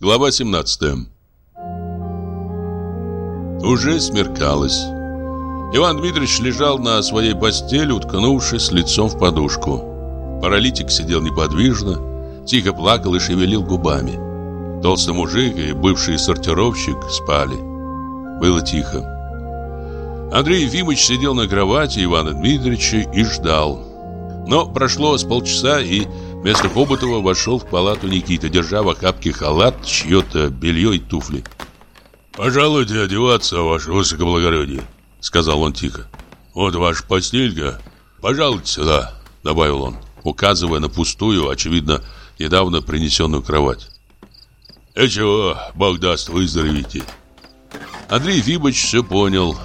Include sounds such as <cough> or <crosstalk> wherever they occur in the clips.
Глава 17 Уже смеркалось. Иван Дмитриевич лежал на своей постели, уткнувшись лицом в подушку. Паралитик сидел неподвижно, тихо плакал и шевелил губами. Толстый мужик и бывший сортировщик спали. Было тихо. Андрей Ефимович сидел на кровати Ивана Дмитриевича и ждал. Но прошло с полчаса, и вместо Хоботова вошел в палату Никита, держа в охапке халат, чье-то белье и туфли. «Пожалуйте одеваться, ваше высокоблагородие», — сказал он тихо. «Вот ваша постелька. Пожалуйте сюда», — добавил он, указывая на пустую, очевидно, недавно принесенную кровать. «Ничего, Бог даст, выздоровите». Андрей Ефимович все понял.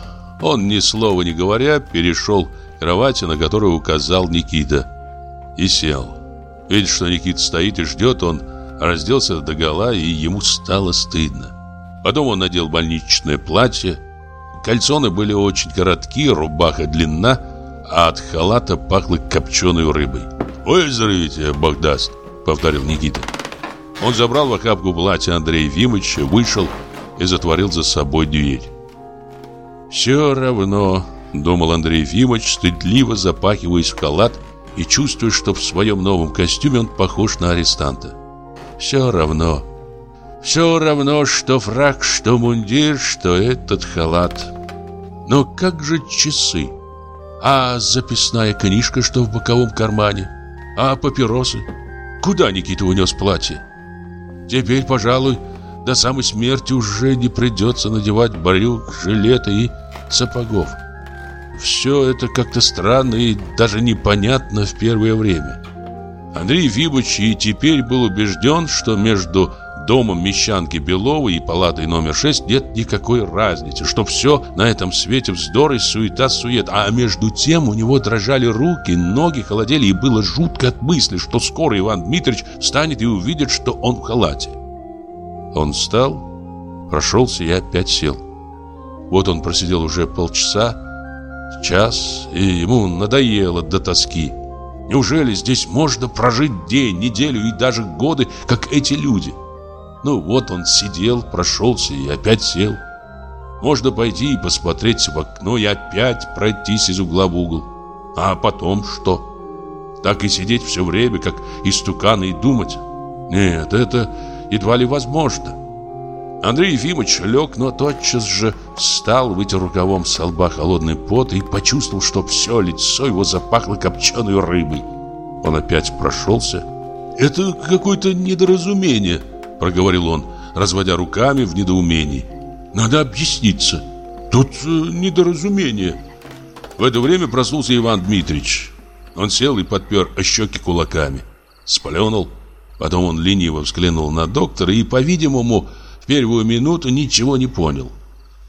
Он, ни слова не говоря, перешел к кровати, на которую указал Никита, и сел. Видя, что Никита стоит и ждет, он разделся догола, и ему стало стыдно. Потом он надел больничное платье. Кальсоны были очень короткие, рубаха длинна, а от халата пахло копченой рыбой. «Выздоровите, Бог даст», — повторил Никита. Он забрал в охапку платья Андрея Ефимовича, вышел и затворил за собой дверь. «Все равно», — думал Андрей Ефимович, стыдливо запахиваясь в халат и чувствуя, что в своем новом костюме он похож на арестанта. «Все равно. Все равно, что фраг, что мундир, что этот халат. Но как же часы? А записная книжка, что в боковом кармане? А папиросы? Куда Никита унес платье?» Теперь, пожалуй, до самой смерти уже не придется надевать брюк, жилета и сапогов. Все это как-то странно и даже непонятно в первое время. Андрей Ефимович и теперь был убежден, что между домом Мещанки Беловой и палатой номер 6 нет никакой разницы, что все на этом свете вздор и суета-сует, а между тем у него дрожали руки, ноги холодели, и было жутко от мысли, что скоро Иван Дмитриевич встанет и увидит, что он в халате. Он встал, прошелся и опять сел. Вот он просидел уже полчаса, час, и ему надоело до тоски. Неужели здесь можно прожить день, неделю и даже годы, как эти люди? Ну вот он сидел, прошелся и опять сел. Можно пойти и посмотреть в окно и опять пройтись из угла в угол. А потом что? Так и сидеть все время, как истуканы, и думать? Нет, это едва ли возможно. Андрей Ефимович лег, но тотчас же встал, вытер рукавом с лба холодный пот и почувствовал, что все лицо его запахло копченой рыбой. Он опять прошелся. «Это какое-то недоразумение», проговорил он, разводя руками в недоумении. Надо объясниться. Тут э, недоразумение. В это время проснулся Иван Дмитрич. Он сел и подпер щеки кулаками. Сплюнул. Потом он лениво взглянул на доктора и, по-видимому, первую минуту ничего не понял.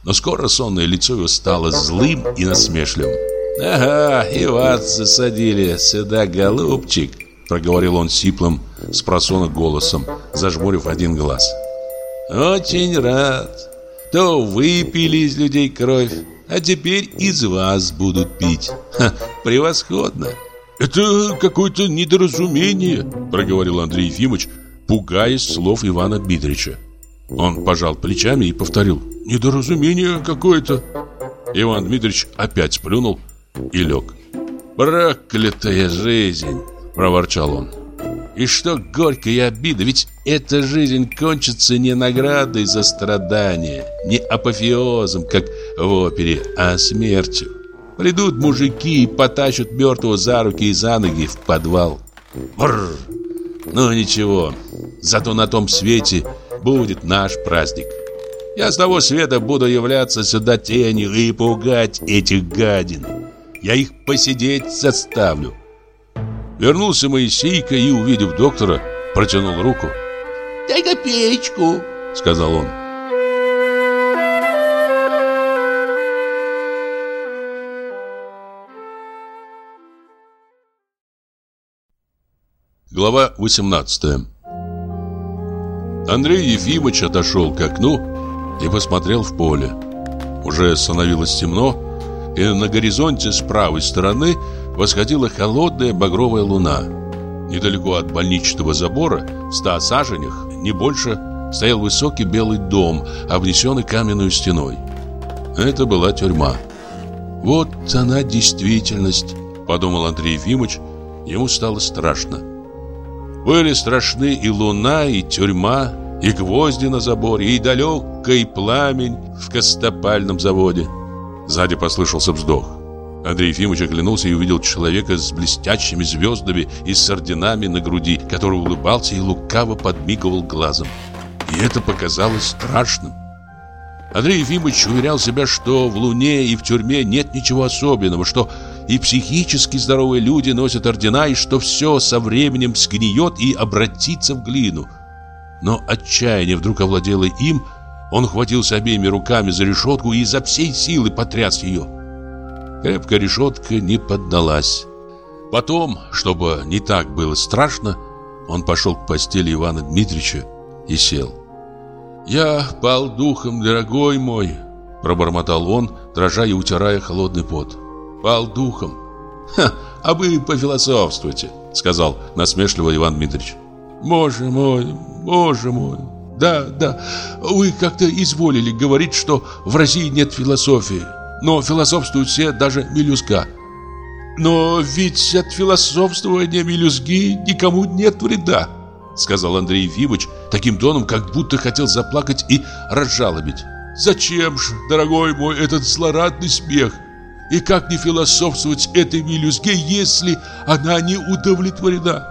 Но скоро сонное лицо его стало злым и насмешливым. «Ага, и вас засадили сюда, голубчик», — проговорил он сиплым, с просонок голосом, зажмурив один глаз. «Очень рад. То выпили из людей кровь, а теперь из вас будут пить. Ха, превосходно!» «Это какое-то недоразумение», — проговорил Андрей Ефимович, пугаясь слов Ивана Дмитриевича. Он пожал плечами и повторил «Недоразумение какое-то». Иван Дмитриевич опять сплюнул и лег. «Проклятая жизнь!» – проворчал он. И что горько и обида, ведь эта жизнь кончится не наградой за страдания, не апофеозом, как в опере, а смертью. Придут мужики и потащат мертвого за руки и за ноги в подвал. Бррр. Ну ничего, зато на том свете будет наш праздник. Я с того света буду являться сюда тенью и пугать этих гадин. Я их посидеть заставлю. Вернулся Моисейка и, увидев доктора, протянул руку. «Дай копеечку», — сказал он. Глава 18 Андрей Ефимович отошел к окну и посмотрел в поле. Уже становилось темно, и на горизонте с правой стороны восходила холодная багровая луна. Недалеко от больничного забора, в ста саженях, не больше, стоял высокий белый дом, обнесенный каменной стеной. Это была тюрьма. «Вот она действительность», — подумал Андрей Ефимович. Ему стало страшно. Были страшны и луна, и тюрьма, и гвозди на заборе, и далекий пламень в костопальном заводе. Сзади послышался вздох. Андрей Ефимович оглянулся и увидел человека с блестящими звездами и с орденами на груди, который улыбался и лукаво подмигивал глазом. И это показалось страшным. Андрей Ефимович уверял себя, что в Луне и в тюрьме нет ничего особенного, что и психически здоровые люди носят ордена, и что все со временем сгниет и обратится в глину. Но отчаяние вдруг овладело им, он хватился обеими руками за решетку и изо всей силы потряс ее. Крепкая решетка не поддалась. Потом, чтобы не так было страшно, он пошел к постели Ивана Дмитриевича и сел. «Я пал духом, дорогой мой», — пробормотал он, дрожа и утирая холодный пот. «Пал духом». «Ха, а вы пофилософствуйте», — сказал насмешливо Иван Дмитриевич. «Боже мой, боже мой, да, да, вы как-то изволили говорить, что в России нет философии, но философствуют все, даже мелюзга. Но ведь от философствования мелюзги никому нет вреда. Сказал Андрей Ефимович таким тоном, как будто хотел заплакать и разжалобить. Зачем же, дорогой мой, этот злорадный смех? И как не философствовать этой мелюзге, если она не удовлетворена?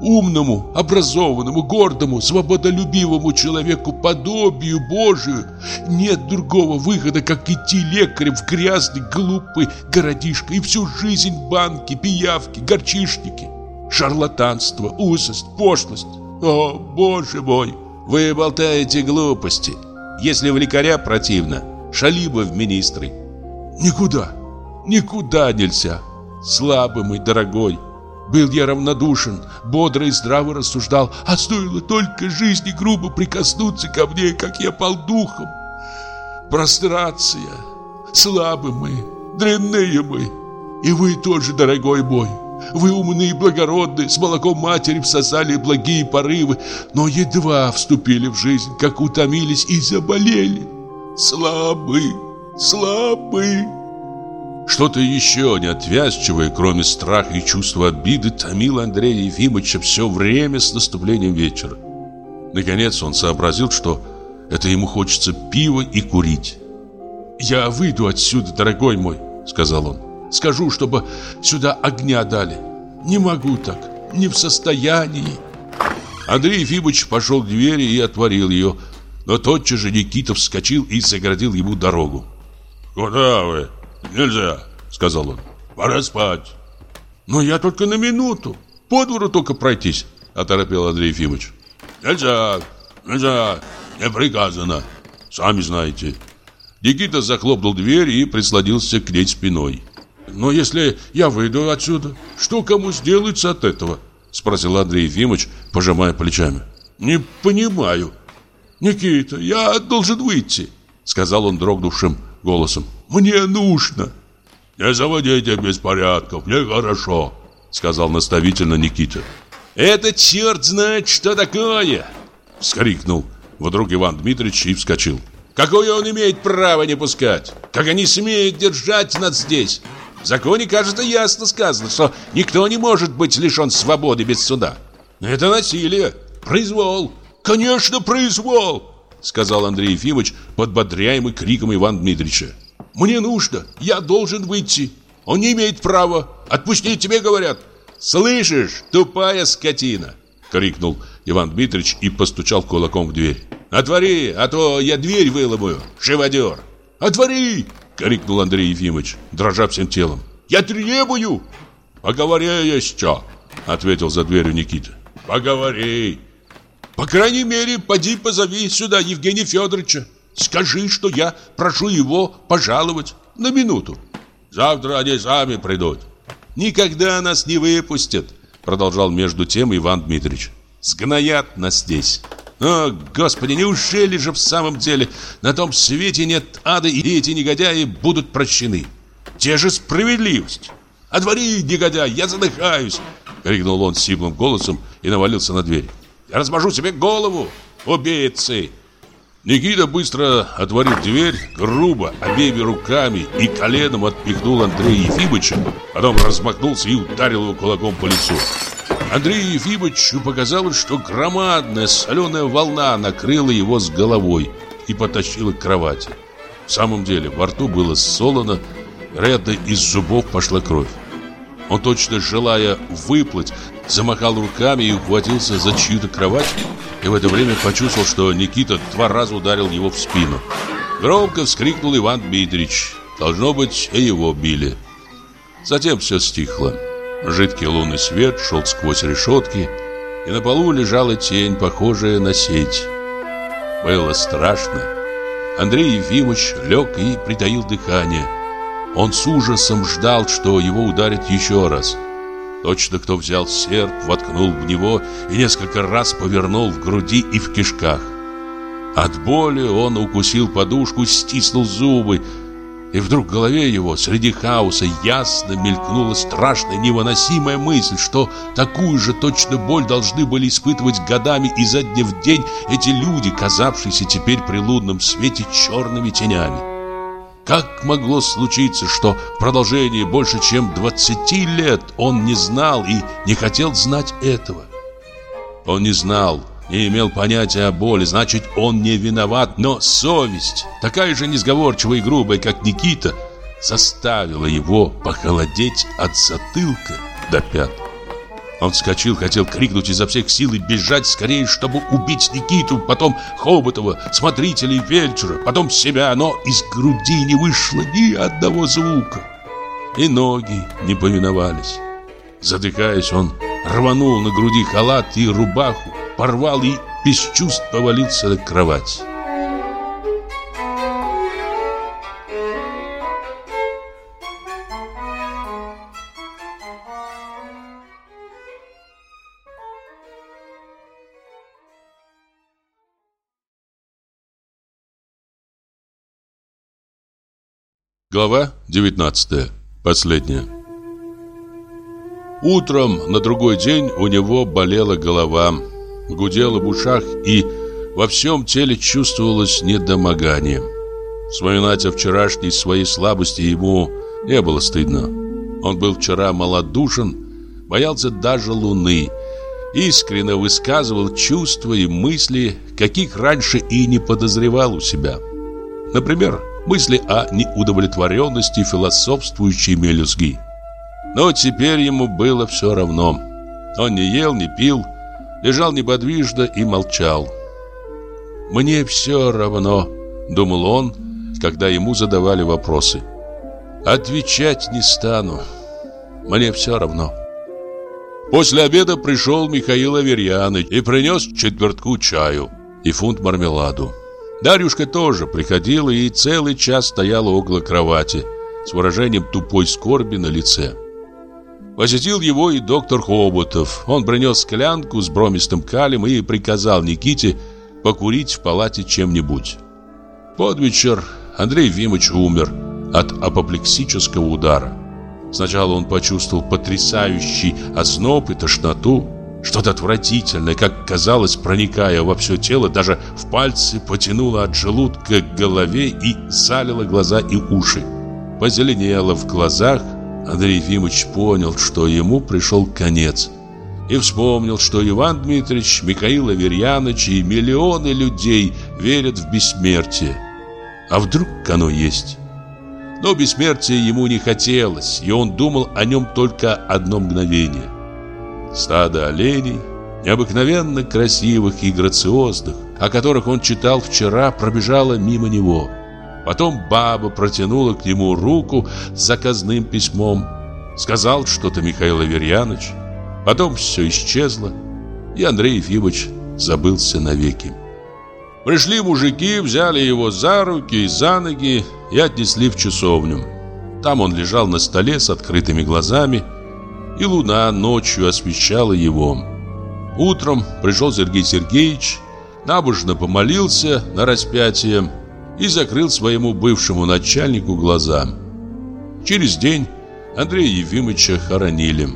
Умному, образованному, гордому, свободолюбивому человеку подобию Божию нет другого выхода, как идти лекарем в грязный, глупый городишко и всю жизнь банки, пиявки, горчишники шарлатанство, узость, пошлость. О, боже мой, вы болтаете глупости. Если в лекаря противно, шали бы в министры. Никуда, никуда нельзя. Слабый мой дорогой. Был я равнодушен, бодро и здраво рассуждал, а стоило только жизни грубо прикоснуться ко мне, как я пал духом. Прострация, слабы мы, дрянные мы, и вы тоже, дорогой мой, вы умные и благородные, с молоком матери всосали благие порывы, но едва вступили в жизнь, как утомились и заболели. Слабы, слабы. Что-то еще неотвязчивое, кроме страха и чувства обиды, томило Андрея Ефимовича все время с наступлением вечера. Наконец он сообразил, что это ему хочется пива и курить. «Я выйду отсюда, дорогой мой», — сказал он. Скажу, чтобы сюда огня дали. Не могу так, не в состоянии. Андрей Ефимович пошел к двери и отворил ее, но тотчас же Никита вскочил и загородил ему дорогу. «Куда вы? Нельзя», — сказал он. «Пора спать». «Но я только на минуту. По двору только пройтись», — оторопел Андрей Ефимович. «Нельзя, нельзя, не приказано. Сами знаете». Никита захлопнул дверь и прислонился к ней спиной. Но если я выйду отсюда, что кому сделается от этого? Спросил Андрей Ефимович, пожимая плечами. Не понимаю. Никита, я должен выйти, сказал он дрогнувшим голосом. Мне нужно. Не заводите беспорядков, мне хорошо, сказал наставительно Никита. Это черт знает, что такое! Вскрикнул вдруг Иван Дмитриевич и вскочил. Какое он имеет право не пускать? Как они смеют держать нас здесь? В законе, кажется, ясно сказано, что никто не может быть лишен свободы без суда. Это насилие, произвол. Конечно, произвол, сказал Андрей Ефимович, подбодряемый криком Ивана Дмитриевича. Мне нужно, я должен выйти. Он не имеет права. Отпусти, тебе говорят. Слышишь, тупая скотина, крикнул Иван Дмитриевич и постучал кулаком в дверь. Отвори, а то я дверь выломаю, живодер. Отвори! — крикнул Андрей Ефимович, дрожа всем телом. «Я требую!» «Поговори еще!» — ответил за дверью Никита. «Поговори!» «По крайней мере, поди позови сюда Евгения Федоровича. Скажи, что я прошу его пожаловать на минуту. Завтра они сами придут». «Никогда нас не выпустят!» — продолжал между тем Иван Дмитриевич. «Сгноят нас здесь!» О, Господи, неужели же в самом деле на том свете нет ада, и эти негодяи будут прощены? Те же справедливость. «Отвори, негодяй, я задыхаюсь!» Крикнул он сиплым голосом и навалился на дверь. «Я размажу себе голову! Убийцы! Никита быстро отворил дверь, грубо, обеими руками и коленом отпихнул Андрея Ефимовича, потом размахнулся и ударил его кулаком по лицу. Андрею Ефимовичу показалось, что громадная соленая волна накрыла его с головой и потащила к кровати. В самом деле, во рту было солоно, вероятно, из зубов пошла кровь. Он, точно желая выплыть, замахал руками и ухватился за чью-то кровать, и в это время почувствовал, что Никита два раза ударил его в спину. Громко вскрикнул Иван Дмитриевич. Должно быть, и его били. Затем все стихло. Жидкий лунный свет шел сквозь решетки, и на полу лежала тень, похожая на сеть. Было страшно. Андрей Ефимович лег и притаил дыхание. Он с ужасом ждал, что его ударят еще раз. Точно кто взял серп, воткнул в него и несколько раз повернул в груди и в кишках. От боли он укусил подушку, стиснул зубы, и вдруг в голове его среди хаоса ясно мелькнула страшная невыносимая мысль, что такую же точно боль должны были испытывать годами изо дня в день эти люди, казавшиеся теперь при лунном свете черными тенями. Как могло случиться, что в продолжении больше чем 20 лет он не знал и не хотел знать этого? Он не знал, не имел понятия о боли, значит, он не виноват, но совесть, такая же несговорчивая и грубая, как Никита, заставила его похолодеть от затылка до пят. Он вскочил, хотел крикнуть изо всех сил и бежать скорее, чтобы убить Никиту, потом Хоботова, смотрителя и потом себя, но из груди не вышло ни одного звука. И ноги не повиновались. Задыхаясь, он рванул на груди халат и рубаху, порвал и без чувств повалился на кровать. Глава 19. Последняя. Утром на другой день у него болела голова, гудела в ушах и во всем теле чувствовалось недомогание. Вспоминать о вчерашней своей слабости ему не было стыдно. Он был вчера малодушен, боялся даже луны, искренне высказывал чувства и мысли, каких раньше и не подозревал у себя. Например, мысли о неудовлетворенности философствующей мелюзги. Но теперь ему было все равно. Он не ел, не пил, лежал неподвижно и молчал. «Мне все равно», — думал он, когда ему задавали вопросы. «Отвечать не стану. Мне все равно». После обеда пришел Михаил Аверьяныч и принес четвертку чаю и фунт мармеладу. Дарюшка тоже приходила и целый час стояла около кровати с выражением тупой скорби на лице. Посетил его и доктор Хоботов. Он принес склянку с бромистым калием и приказал Никите покурить в палате чем-нибудь. Под вечер Андрей Вимыч умер от апоплексического удара. Сначала он почувствовал потрясающий озноб и тошноту, что-то отвратительное, как казалось, проникая во все тело, даже в пальцы потянуло от желудка к голове и залило глаза и уши. Позеленело в глазах, Андрей Ефимович понял, что ему пришел конец. И вспомнил, что Иван Дмитриевич, Михаил Аверьяныч и миллионы людей верят в бессмертие. А вдруг оно есть? Но бессмертия ему не хотелось, и он думал о нем только одно мгновение. Стадо оленей, необыкновенно красивых и грациозных, о которых он читал вчера, пробежало мимо него. Потом баба протянула к нему руку с заказным письмом. Сказал что-то Михаил Аверьяныч. Потом все исчезло, и Андрей Ефимович забылся навеки. Пришли мужики, взяли его за руки и за ноги и отнесли в часовню. Там он лежал на столе с открытыми глазами, и луна ночью освещала его. Утром пришел Сергей Сергеевич, набожно помолился на распятие и закрыл своему бывшему начальнику глаза. Через день Андрея Ефимовича хоронили.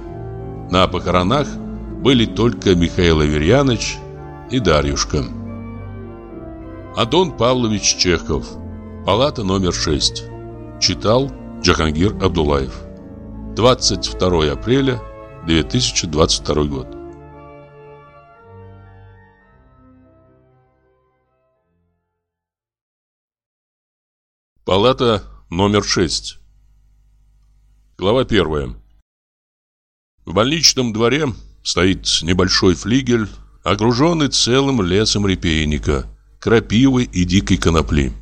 На похоронах были только Михаил Аверьяныч и Дарьюшка. Антон Павлович Чехов. Палата номер 6. Читал Джахангир Абдулаев. 22 апреля 2022 год. Палата номер 6. Глава 1. В больничном дворе стоит небольшой флигель, окруженный целым лесом репейника, крапивы и дикой конопли.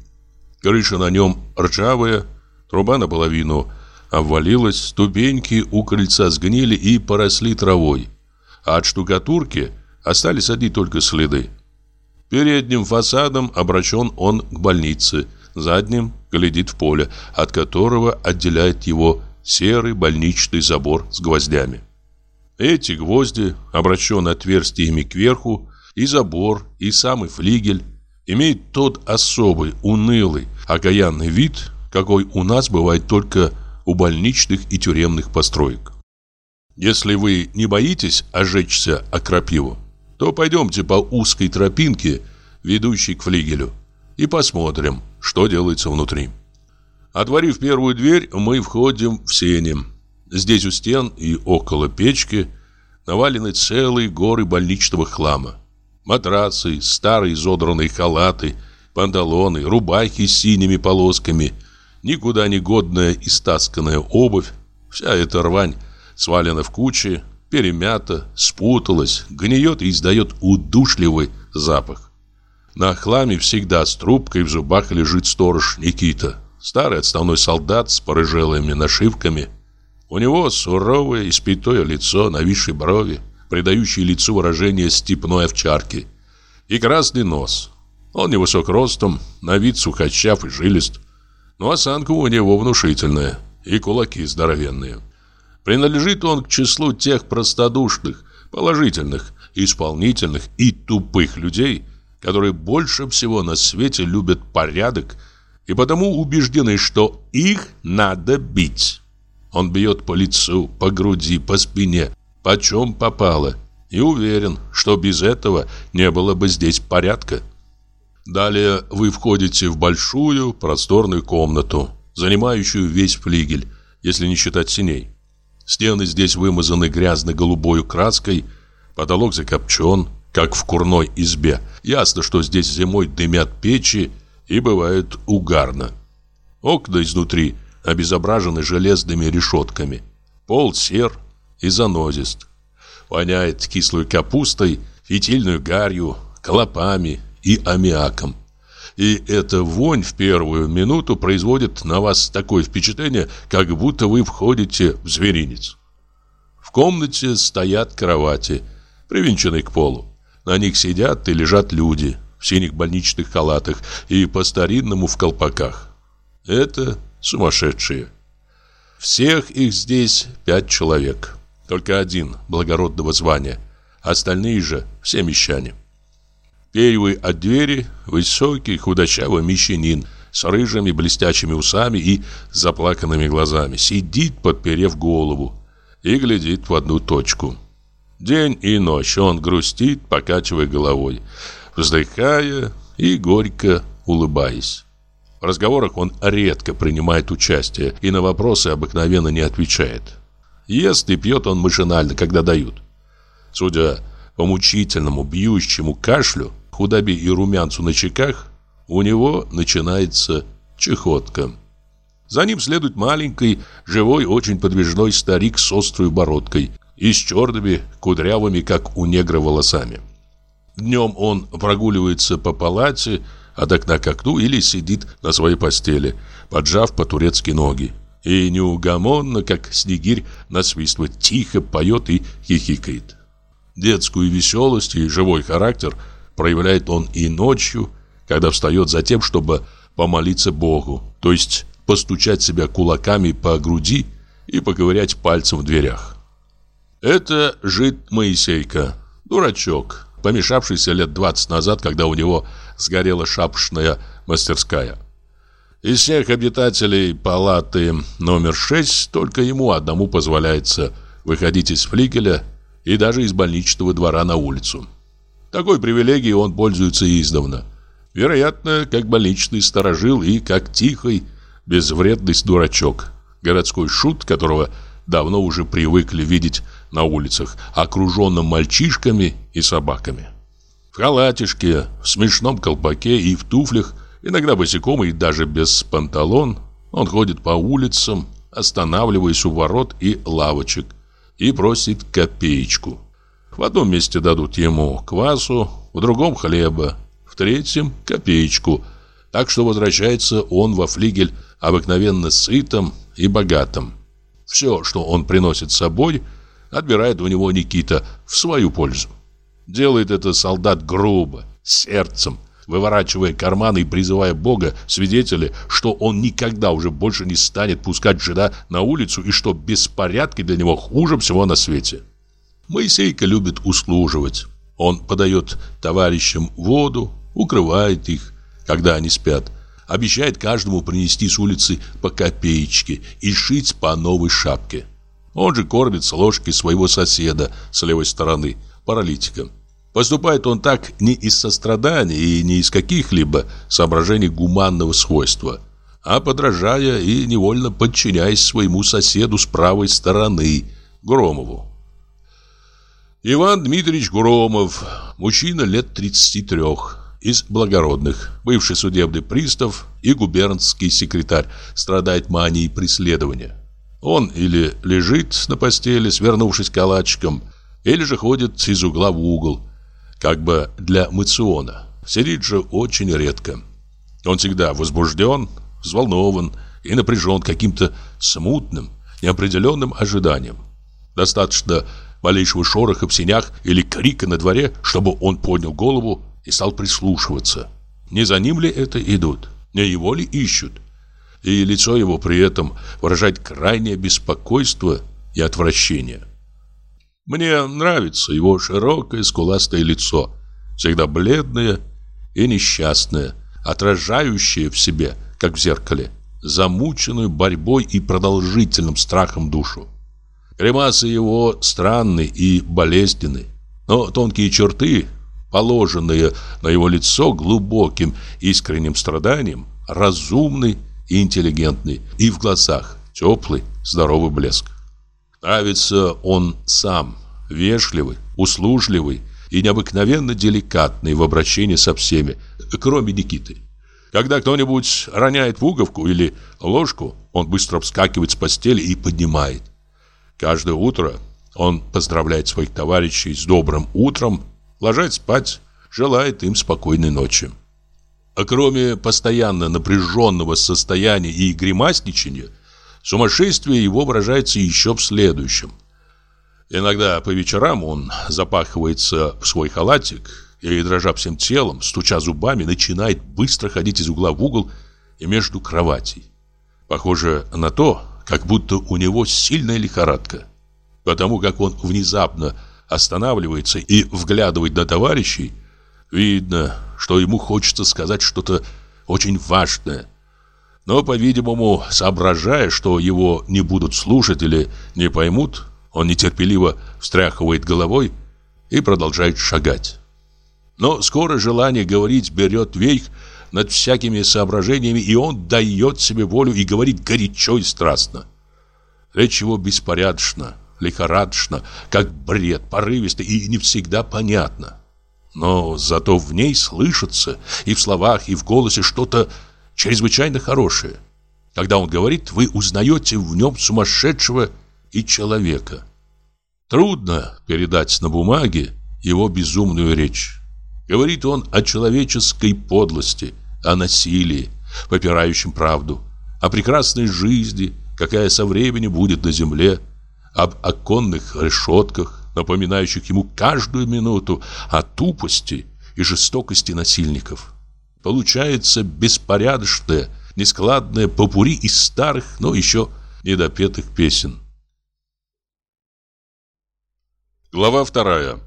Крыша на нем ржавая, труба наполовину обвалилась, ступеньки у крыльца сгнили и поросли травой, а от штукатурки остались одни только следы. Передним фасадом обращен он к больнице, задним глядит в поле, от которого отделяет его серый больничный забор с гвоздями. Эти гвозди, обращенные отверстиями кверху, и забор, и самый флигель, имеют тот особый, унылый, окаянный вид, какой у нас бывает только у больничных и тюремных построек. Если вы не боитесь ожечься о крапиву, то пойдемте по узкой тропинке, ведущей к флигелю, и посмотрим, что делается внутри. Отворив первую дверь, мы входим в сени. Здесь у стен и около печки навалены целые горы больничного хлама. Матрасы, старые изодранные халаты, панталоны, рубахи с синими полосками, никуда не годная истасканная обувь. Вся эта рвань свалена в кучи, перемята, спуталась, гниет и издает удушливый запах. На хламе всегда с трубкой в зубах лежит сторож Никита, старый отставной солдат с порыжелыми нашивками. У него суровое, испятое лицо, нависшие брови, придающие лицу выражение степной овчарки, и красный нос. Он невысок ростом, на вид сухощав и жилист, но осанка у него внушительная, и кулаки здоровенные. Принадлежит он к числу тех простодушных, положительных, исполнительных и тупых людей, которые больше всего на свете любят порядок и потому убеждены, что их надо бить. Он бьет по лицу, по груди, по спине, по чем попало, и уверен, что без этого не было бы здесь порядка. Далее вы входите в большую просторную комнату, занимающую весь флигель, если не считать синей. Стены здесь вымазаны грязно-голубой краской, потолок закопчен, как в курной избе. Ясно, что здесь зимой дымят печи, и бывает угарно. Окна изнутри обезображены железными решетками. Пол сер и занозист. Воняет кислой капустой, фитильной гарью, клопами и аммиаком. И эта вонь в первую минуту производит на вас такое впечатление, как будто вы входите в зверинец. В комнате стоят кровати, привинченные к полу. На них сидят и лежат люди – в синих больничных халатах и по-старинному в колпаках. Это сумасшедшие. Всех их здесь пять человек. Только один благородного звания. Остальные же все мещане. Первый от двери высокий худощавый мещанин с рыжими блестящими усами и заплаканными глазами. Сидит, подперев голову, и глядит в одну точку. День и ночь он грустит, покачивая головой вздыхая и горько улыбаясь. В разговорах он редко принимает участие и на вопросы обыкновенно не отвечает. Ест и пьет он машинально, когда дают. Судя по мучительному бьющему кашлю, худобе и румянцу на щеках, у него начинается чехотка. За ним следует маленький, живой, очень подвижной старик с острой бородкой и с черными, кудрявыми, как у негра, волосами. Днем он прогуливается по палате от окна к окну или сидит на своей постели, поджав по-турецки ноги. И неугомонно, как снегирь, насвистывает, тихо поет и хихикает. Детскую веселость и живой характер проявляет он и ночью, когда встает за тем, чтобы помолиться Богу, то есть постучать себя кулаками по груди и поковырять пальцем в дверях. Это жид Моисейка, дурачок, помешавшийся лет 20 назад, когда у него сгорела шапочная мастерская. Из всех обитателей палаты номер 6 только ему одному позволяется выходить из флигеля и даже из больничного двора на улицу. Такой привилегией он пользуется издавна. Вероятно, как больничный сторожил и как тихий, безвредный дурачок. Городской шут, которого давно уже привыкли видеть на улицах, окруженным мальчишками и собаками. В халатишке, в смешном колпаке и в туфлях, иногда босиком и даже без панталон, он ходит по улицам, останавливаясь у ворот и лавочек, и просит копеечку. В одном месте дадут ему квасу, в другом хлеба, в третьем копеечку, так что возвращается он во флигель обыкновенно сытым и богатым. Все, что он приносит с собой, отбирает у него Никита в свою пользу. Делает это солдат грубо, сердцем, выворачивая карманы и призывая Бога, свидетели, что он никогда уже больше не станет пускать жена на улицу и что беспорядки для него хуже всего на свете. Моисейка любит услуживать. Он подает товарищам воду, укрывает их, когда они спят, обещает каждому принести с улицы по копеечке и шить по новой шапке. Он же кормит с ложки своего соседа с левой стороны, паралитика. Поступает он так не из сострадания и не из каких-либо соображений гуманного свойства, а подражая и невольно подчиняясь своему соседу с правой стороны, Громову. Иван Дмитриевич Громов, мужчина лет 33, из благородных, бывший судебный пристав и губернский секретарь, страдает манией преследования. Он или лежит на постели, свернувшись калачиком, или же ходит из угла в угол, как бы для мациона. Сидит же очень редко. Он всегда возбужден, взволнован и напряжен каким-то смутным, неопределенным ожиданием. Достаточно малейшего шороха в сенях или крика на дворе, чтобы он поднял голову и стал прислушиваться. Не за ним ли это идут? Не его ли ищут? И лицо его при этом выражает крайнее беспокойство и отвращение. Мне нравится его широкое скуластое лицо, всегда бледное и несчастное, отражающее в себе, как в зеркале, замученную борьбой и продолжительным страхом душу. Гримасы его странны и болезненны, но тонкие черты, положенные на его лицо глубоким искренним страданием, разумны и интеллигентны, и в глазах теплый, здоровый блеск. Нравится он сам, вежливый, услужливый и необыкновенно деликатный в обращении со всеми, кроме Никиты. Когда кто-нибудь роняет пуговку или ложку, он быстро вскакивает с постели и поднимает. Каждое утро он поздравляет своих товарищей с добрым утром, ложась спать, желает им спокойной ночи. А кроме постоянно напряженного состояния и гримасничания, сумасшествие его выражается еще в следующем. Иногда по вечерам он запахивается в свой халатик и, дрожа всем телом, стуча зубами, начинает быстро ходить из угла в угол и между кроватей. Похоже на то, как будто у него сильная лихорадка. Потому как он внезапно останавливается и вглядывает на товарищей, видно, что ему хочется сказать что-то очень важное. Но, по-видимому, соображая, что его не будут слушать или не поймут, он нетерпеливо встряхивает головой и продолжает шагать. Но скоро желание говорить берет верх над всякими соображениями, и он дает себе волю и говорит горячо и страстно. Речь его беспорядочна, лихорадочна, как бред, порывисто и не всегда понятно. Но зато в ней слышится и в словах, и в голосе что-то чрезвычайно хорошее. Когда он говорит, вы узнаете в нем сумасшедшего и человека. Трудно передать на бумаге его безумную речь. Говорит он о человеческой подлости, о насилии, попирающем правду, о прекрасной жизни, какая со временем будет на земле, об оконных решетках, напоминающих ему каждую минуту о тупости и жестокости насильников. Получается беспорядочное, нескладное попури из старых, но еще недопетых песен. Глава вторая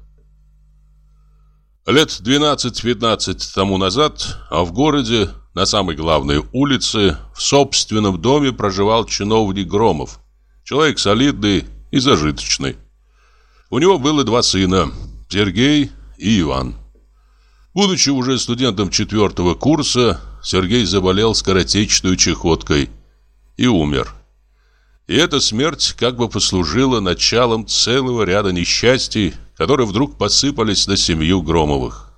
Лет 12-15 тому назад, а в городе, на самой главной улице, в собственном доме проживал чиновник Громов. Человек солидный и зажиточный. У него было два сына, Сергей и Иван. Будучи уже студентом четвертого курса, Сергей заболел скоротечной чехоткой и умер. И эта смерть как бы послужила началом целого ряда несчастий, которые вдруг посыпались на семью Громовых.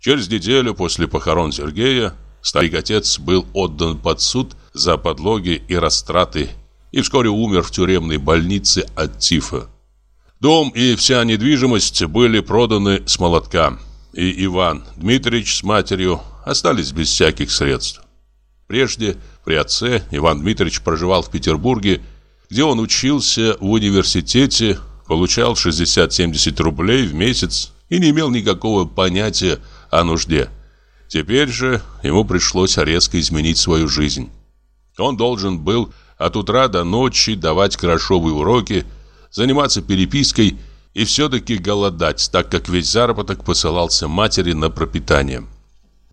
Через неделю после похорон Сергея старик-отец был отдан под суд за подлоги и растраты и вскоре умер в тюремной больнице от тифа. Дом и вся недвижимость были проданы с молотка, и Иван Дмитриевич с матерью остались без всяких средств. Прежде при отце Иван Дмитриевич проживал в Петербурге, где он учился в университете, получал 60-70 рублей в месяц и не имел никакого понятия о нужде. Теперь же ему пришлось резко изменить свою жизнь. Он должен был от утра до ночи давать Крашовые уроки, заниматься перепиской и все-таки голодать, так как весь заработок посылался матери на пропитание.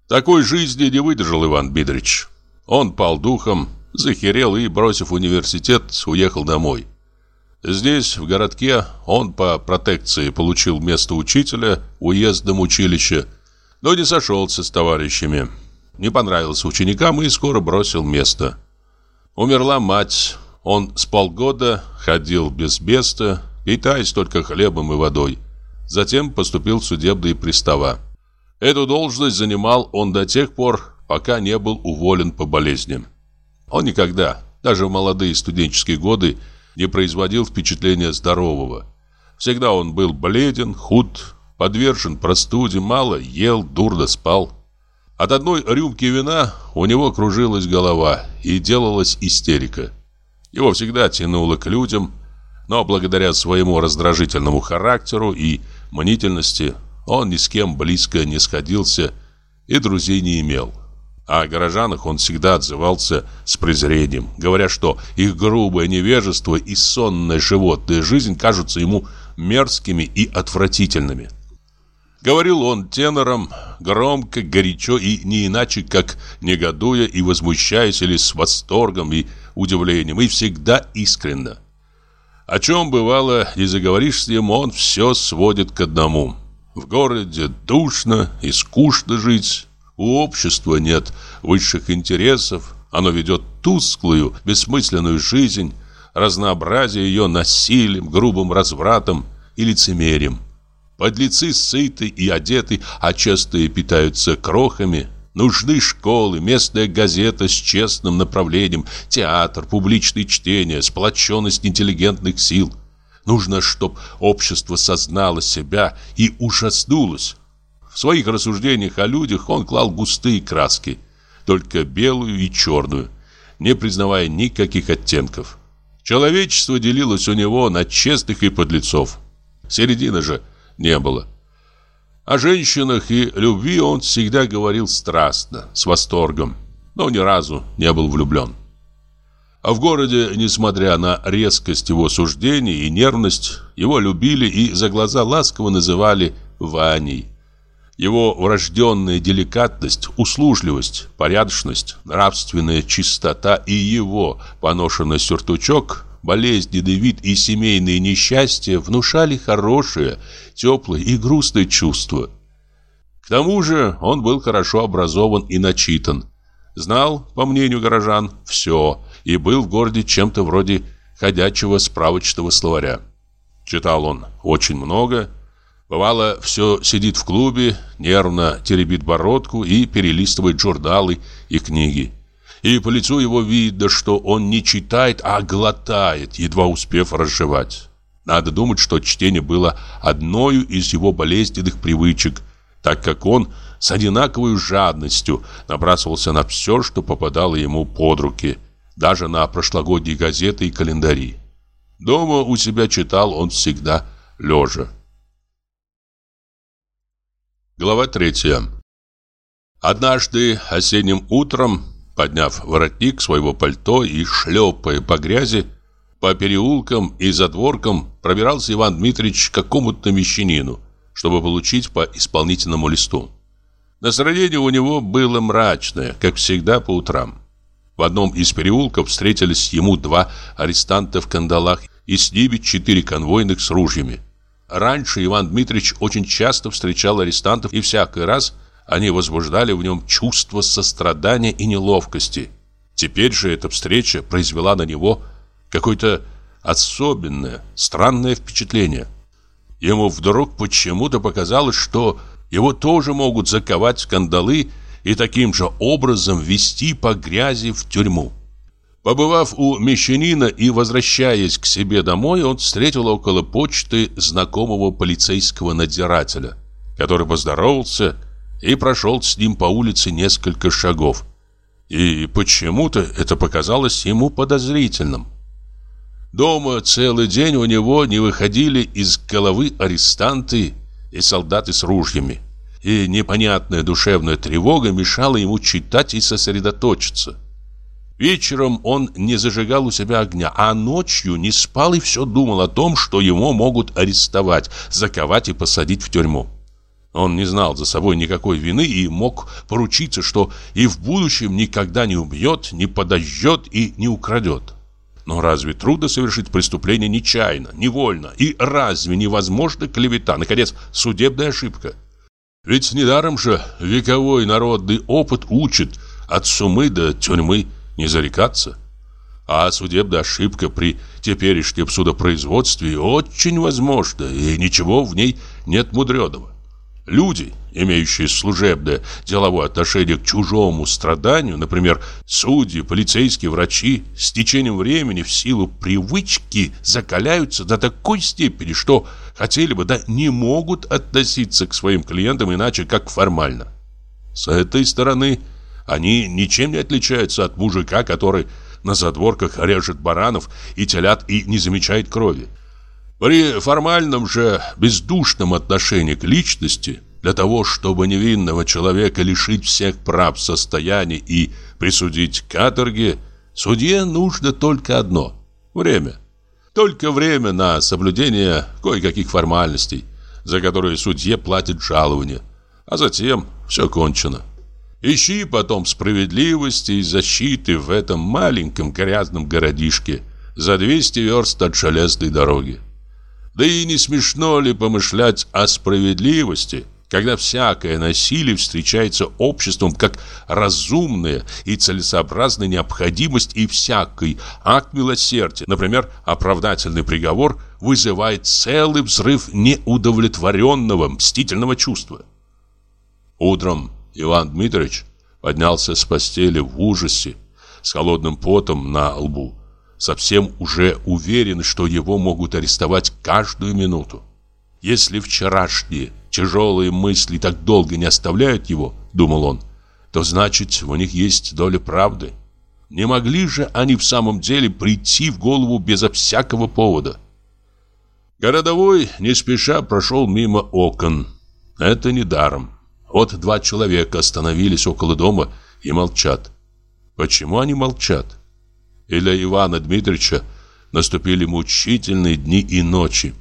Такой жизни не выдержал Иван Дмитриевич. Он пал духом, захерел и, бросив университет, уехал домой. Здесь, в городке, он по протекции получил место учителя в уездном училище, но не сошелся с товарищами. Не понравился ученикам и скоро бросил место. Умерла мать. Он с полгода ходил без места, питаясь только хлебом и водой. Затем поступил в судебные пристава. Эту должность занимал он до тех пор, пока не был уволен по болезни. Он никогда, даже в молодые студенческие годы, не производил впечатления здорового. Всегда он был бледен, худ, подвержен простуде, мало ел, дурно спал. От одной рюмки вина у него кружилась голова и делалась истерика. Его всегда тянуло к людям, но благодаря своему раздражительному характеру и мнительности он ни с кем близко не сходился и друзей не имел. А горожанах он всегда отзывался с презрением, говоря, что их грубое невежество и сонная животная жизнь кажутся ему мерзкими и отвратительными. Говорил он тенором, громко, горячо и не иначе, как негодуя и возмущаясь или с восторгом и удивлением, и всегда искренно. О чем бывало, не заговоришь с ним, он все сводит к одному. В городе душно и скучно жить, у общества нет высших интересов, оно ведет тусклую, бессмысленную жизнь, разнообразие ее насилием, грубым развратом и лицемерием. Подлецы сыты и одеты, а частые питаются крохами. Нужны школы, местная газета с честным направлением, театр, публичные чтения, сплоченность интеллигентных сил. Нужно, чтобы общество сознало себя и ужаснулось. В своих рассуждениях о людях он клал густые краски, только белую и черную, не признавая никаких оттенков. Человечество делилось у него на честных и подлецов. Середины же не было. О женщинах и любви он всегда говорил страстно, с восторгом, но ни разу не был влюблен. А в городе, несмотря на резкость его суждений и нервность, его любили и за глаза ласково называли Ваней. Его врожденная деликатность, услужливость, порядочность, нравственная чистота и его поношенный сюртучок, болезненный вид и семейные несчастья внушали хорошее, теплое и грустное чувство. К тому же он был хорошо образован и начитан. Знал, по мнению горожан, все и был в городе чем-то вроде ходячего справочного словаря. Читал он очень много Бывало, все сидит в клубе, нервно теребит бородку и перелистывает журналы и книги. И по лицу его видно, что он не читает, а глотает, едва успев разжевать. Надо думать, что чтение было одной из его болезненных привычек, так как он с одинаковой жадностью набрасывался на все, что попадало ему под руки, даже на прошлогодние газеты и календари. Дома у себя читал он всегда лежа. Глава третья. Однажды осенним утром, подняв воротник своего пальто и шлепая по грязи, по переулкам и задворкам пробирался Иван Дмитриевич к какому-то мещанину, чтобы получить по исполнительному листу. Настроение у него было мрачное, как всегда по утрам. В одном из переулков встретились ему два арестанта в кандалах и с ними четыре конвойных с ружьями. Раньше Иван Дмитриевич очень часто встречал арестантов, и всякий раз они возбуждали в нем чувство сострадания и неловкости. Теперь же эта встреча произвела на него какое-то особенное, странное впечатление. Ему вдруг почему-то показалось, что его тоже могут заковать в кандалы и таким же образом вести по грязи в тюрьму. Побывав у мещанина и возвращаясь к себе домой, он встретил около почты знакомого полицейского надзирателя, который поздоровался и прошел с ним по улице несколько шагов. И почему-то это показалось ему подозрительным. Дома целый день у него не выходили из головы арестанты и солдаты с ружьями. И непонятная душевная тревога мешала ему читать и сосредоточиться. Вечером он не зажигал у себя огня, а ночью не спал и все думал о том, что его могут арестовать, заковать и посадить в тюрьму. Он не знал за собой никакой вины и мог поручиться, что и в будущем никогда не убьет, не подожжет и не украдет. Но разве трудно совершить преступление нечаянно, невольно? И разве невозможна клевета, наконец, судебная ошибка? Ведь недаром же вековой народный опыт учит от сумы до тюрьмы не зарекаться. А судебная ошибка при теперешнем судопроизводстве очень возможна, и ничего в ней нет мудреного. Люди, имеющие служебное деловое отношение к чужому страданию, например, судьи, полицейские, врачи, с течением времени в силу привычки закаляются до такой степени, что хотели бы, да не могут относиться к своим клиентам иначе, как формально. С этой стороны они ничем не отличаются от мужика, который на задворках режет баранов и телят и не замечает крови. При формальном же бездушном отношении к личности, для того, чтобы невинного человека лишить всех прав состояния и присудить к каторге, судье нужно только одно – время. Только время на соблюдение кое-каких формальностей, за которые судье платит жалование, а затем все кончено. Ищи потом справедливости и защиты в этом маленьком грязном городишке за 200 верст от железной дороги. Да и не смешно ли помышлять о справедливости, когда всякое насилие встречается обществом как разумная и целесообразная необходимость и всякий акт милосердия, например, оправдательный приговор, вызывает целый взрыв неудовлетворенного мстительного чувства. Утром Иван Дмитриевич поднялся с постели в ужасе, с холодным потом на лбу совсем уже уверен, что его могут арестовать каждую минуту. Если вчерашние тяжелые мысли так долго не оставляют его, думал он, то значит в них есть доля правды. Не могли же они в самом деле прийти в голову безо всякого повода. Городовой не спеша прошел мимо окон. Это не даром. Вот два человека остановились около дома и молчат. Почему они молчат? и для Ивана Дмитриевича наступили мучительные дни и ночи.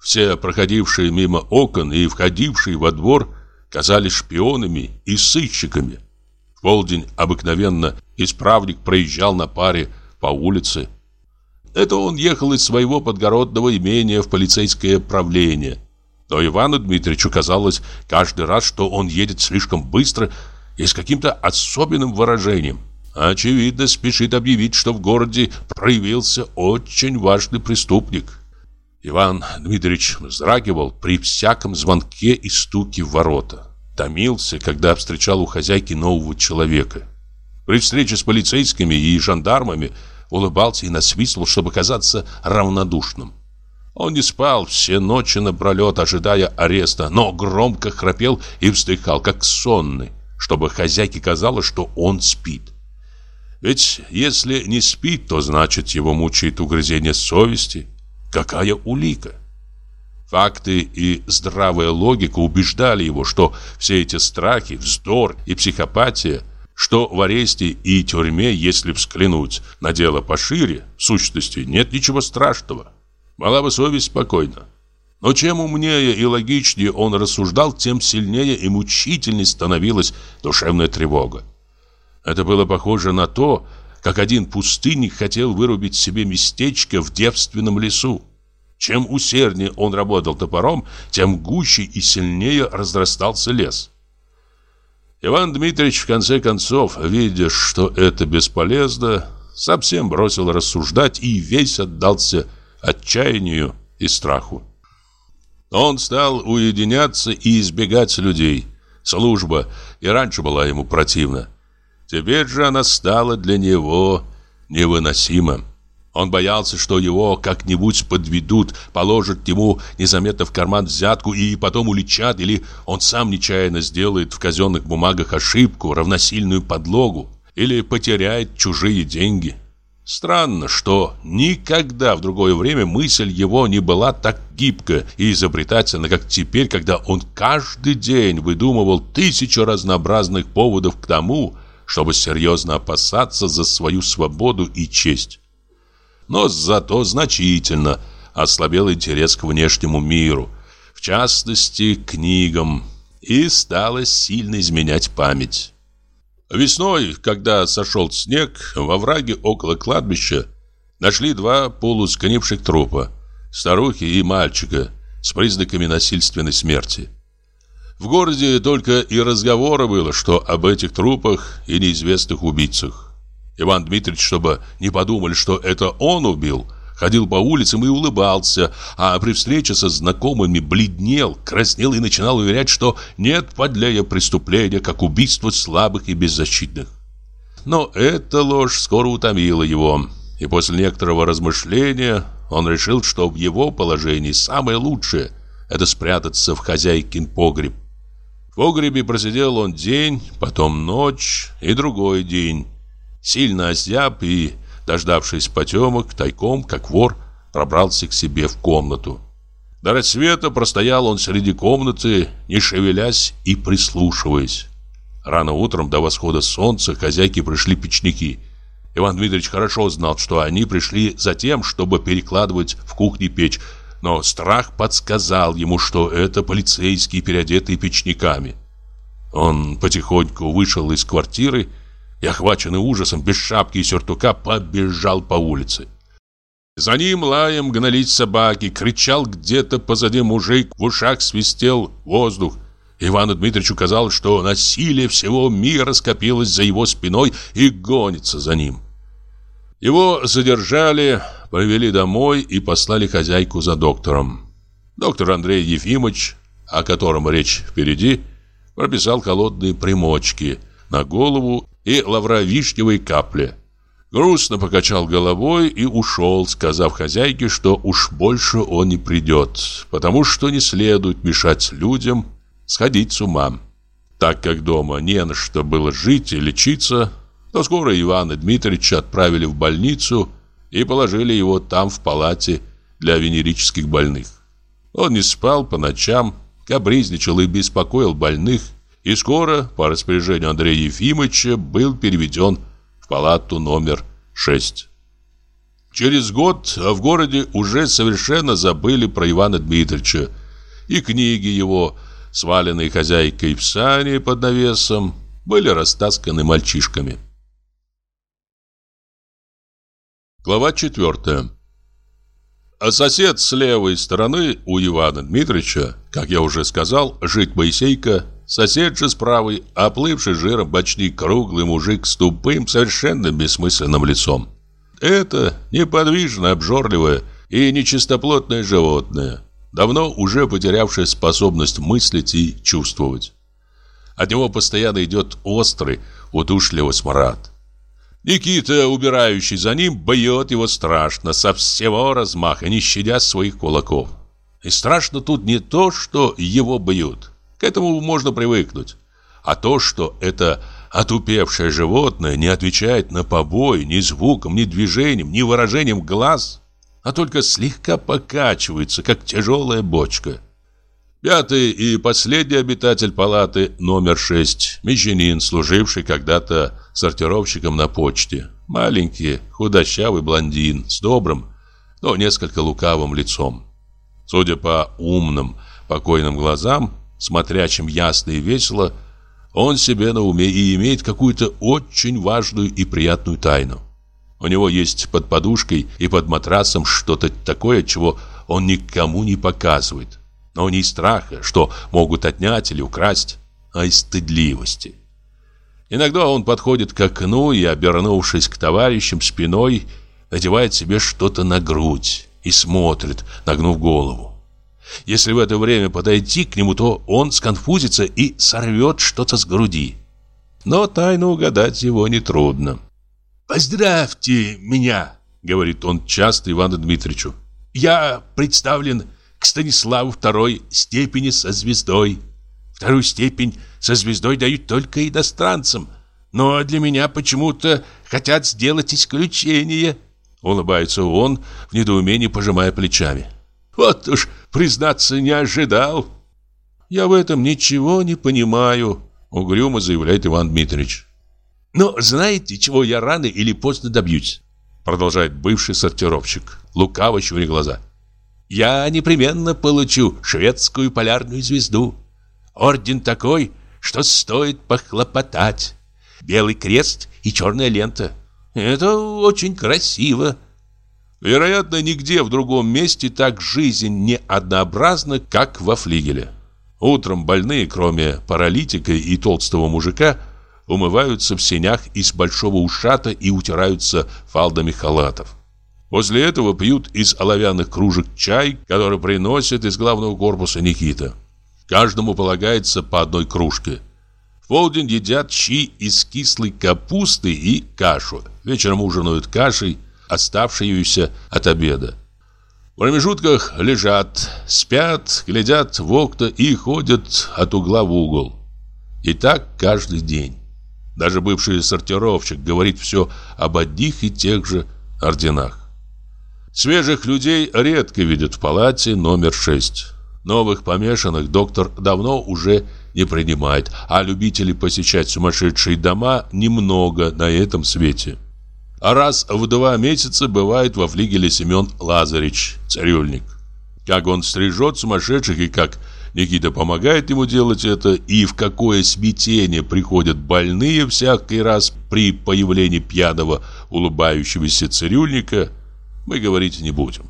Все проходившие мимо окон и входившие во двор казались шпионами и сыщиками. В полдень обыкновенно исправник проезжал на паре по улице. Это он ехал из своего подгородного имения в полицейское правление. Но Ивану Дмитриевичу казалось каждый раз, что он едет слишком быстро и с каким-то особенным выражением. Очевидно, спешит объявить, что в городе проявился очень важный преступник. Иван Дмитриевич вздрагивал при всяком звонке и стуке в ворота. Томился, когда встречал у хозяйки нового человека. При встрече с полицейскими и жандармами улыбался и насвистывал, чтобы казаться равнодушным. Он не спал все ночи напролет, ожидая ареста, но громко храпел и вздыхал, как сонный, чтобы хозяйке казалось, что он спит. Ведь если не спит, то значит его мучает угрызение совести. Какая улика? Факты и здравая логика убеждали его, что все эти страхи, вздор и психопатия, что в аресте и тюрьме, если взглянуть на дело пошире, в сущности нет ничего страшного. Была бы совесть спокойна. Но чем умнее и логичнее он рассуждал, тем сильнее и мучительней становилась душевная тревога. Это было похоже на то, как один пустынник хотел вырубить себе местечко в девственном лесу. Чем усерднее он работал топором, тем гуще и сильнее разрастался лес. Иван Дмитриевич в конце концов, видя, что это бесполезно, совсем бросил рассуждать и весь отдался отчаянию и страху. Он стал уединяться и избегать людей. Служба и раньше была ему противна. Теперь же она стала для него невыносима. Он боялся, что его как-нибудь подведут, положат ему незаметно в карман взятку и потом уличат, или он сам нечаянно сделает в казенных бумагах ошибку, равносильную подлогу, или потеряет чужие деньги. Странно, что никогда в другое время мысль его не была так гибка и изобретательна, как теперь, когда он каждый день выдумывал тысячу разнообразных поводов к тому, чтобы серьезно опасаться за свою свободу и честь но зато значительно ослабел интерес к внешнему миру, в частности, книгам, и стало сильно изменять память. Весной, когда сошел снег, во враге около кладбища нашли два полусгнивших трупа, старухи и мальчика, с признаками насильственной смерти. В городе только и разговора было, что об этих трупах и неизвестных убийцах. Иван Дмитриевич, чтобы не подумали, что это он убил, ходил по улицам и улыбался, а при встрече со знакомыми бледнел, краснел и начинал уверять, что нет подлее преступления, как убийство слабых и беззащитных. Но эта ложь скоро утомила его, и после некоторого размышления он решил, что в его положении самое лучшее – это спрятаться в хозяйкин погреб. В погребе просидел он день, потом ночь и другой день, Сильно озяб и, дождавшись потемок, тайком, как вор, пробрался к себе в комнату. До рассвета простоял он среди комнаты, не шевелясь и прислушиваясь. Рано утром до восхода солнца хозяйки пришли печники. Иван Дмитриевич хорошо знал, что они пришли за тем, чтобы перекладывать в кухне печь, но страх подсказал ему, что это полицейские, переодетые печниками. Он потихоньку вышел из квартиры и, охваченный ужасом, без шапки и сюртука, побежал по улице. За ним лаем гнались собаки, кричал где-то позади мужик, в ушах свистел воздух. Ивану Дмитриевичу казалось, что насилие всего мира скопилось за его спиной и гонится за ним. Его задержали, повели домой и послали хозяйку за доктором. Доктор Андрей Ефимович, о котором речь впереди, прописал холодные примочки на голову и лавровишневой капли. Грустно покачал головой и ушел, сказав хозяйке, что уж больше он не придет, потому что не следует мешать людям сходить с ума. Так как дома не на что было жить и лечиться, то скоро Ивана Дмитриевича отправили в больницу и положили его там в палате для венерических больных. Он не спал по ночам, капризничал и беспокоил больных, и скоро, по распоряжению Андрея Ефимовича, был переведен в палату номер 6. Через год в городе уже совершенно забыли про Ивана Дмитриевича, и книги его, сваленные хозяйкой в сане под навесом, были растасканы мальчишками. Глава четвертая. А сосед с левой стороны у Ивана Дмитриевича, как я уже сказал, жить Моисейка Сосед же с правой, оплывший жиром почти круглый мужик с тупым, совершенно бессмысленным лицом. Это неподвижное, обжорливое и нечистоплотное животное, давно уже потерявшее способность мыслить и чувствовать. От него постоянно идет острый, удушливый смрад. Никита, убирающий за ним, бьет его страшно, со всего размаха, не щадя своих кулаков. И страшно тут не то, что его бьют, к этому можно привыкнуть. А то, что это отупевшее животное не отвечает на побои ни звуком, ни движением, ни выражением глаз, а только слегка покачивается, как тяжелая бочка. Пятый и последний обитатель палаты номер шесть, мещанин, служивший когда-то сортировщиком на почте. Маленький, худощавый блондин с добрым, но несколько лукавым лицом. Судя по умным, покойным глазам, смотрячим ясно и весело, он себе на уме и имеет какую-то очень важную и приятную тайну. У него есть под подушкой и под матрасом что-то такое, чего он никому не показывает. Но не из страха, что могут отнять или украсть, а из стыдливости. Иногда он подходит к окну и, обернувшись к товарищам спиной, надевает себе что-то на грудь и смотрит, нагнув голову. Если в это время подойти к нему, то он сконфузится и сорвет что-то с груди. Но тайну угадать его нетрудно. «Поздравьте меня!» — говорит он часто Ивану Дмитриевичу. «Я представлен к Станиславу второй степени со звездой. Вторую степень со звездой дают только иностранцам. Но для меня почему-то хотят сделать исключение». Улыбается он, в недоумении пожимая плечами. «Вот уж, признаться, не ожидал». «Я в этом ничего не понимаю», — угрюмо заявляет Иван Дмитриевич. «Но знаете, чего я рано или поздно добьюсь?» Продолжает бывший сортировщик, лукаво щуря глаза. «Я непременно получу шведскую полярную звезду. Орден такой, что стоит похлопотать. Белый крест и черная лента. Это очень красиво. Вероятно, нигде в другом месте так жизнь не однообразна, как во флигеле. Утром больные, кроме паралитика и толстого мужика, умываются в сенях из большого ушата и утираются фалдами халатов. После этого пьют из оловянных кружек чай, который приносит из главного корпуса Никита. Каждому полагается по одной кружке. В полдень едят щи из кислой капусты и кашу. Вечером ужинают кашей, оставшуюся от обеда. В промежутках лежат, спят, глядят в окна и ходят от угла в угол. И так каждый день. Даже бывший сортировщик говорит все об одних и тех же орденах. Свежих людей редко видят в палате номер 6. Новых помешанных доктор давно уже не принимает, а любителей посещать сумасшедшие дома немного на этом свете. А раз в два месяца бывает во флигеле Семен Лазаревич, цирюльник. Как он стрижет сумасшедших и как Никита помогает ему делать это, и в какое смятение приходят больные всякий раз при появлении пьяного улыбающегося цирюльника, мы говорить не будем.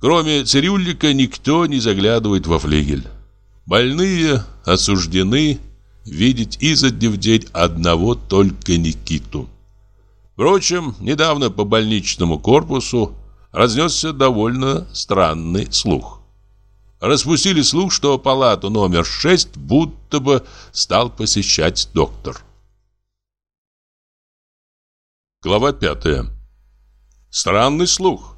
Кроме цирюльника никто не заглядывает во флигель. Больные осуждены видеть изо дня в день одного только Никиту. Впрочем, недавно по больничному корпусу разнесся довольно странный слух. Распустили слух, что палату номер 6 будто бы стал посещать доктор. Глава пятая. Странный слух.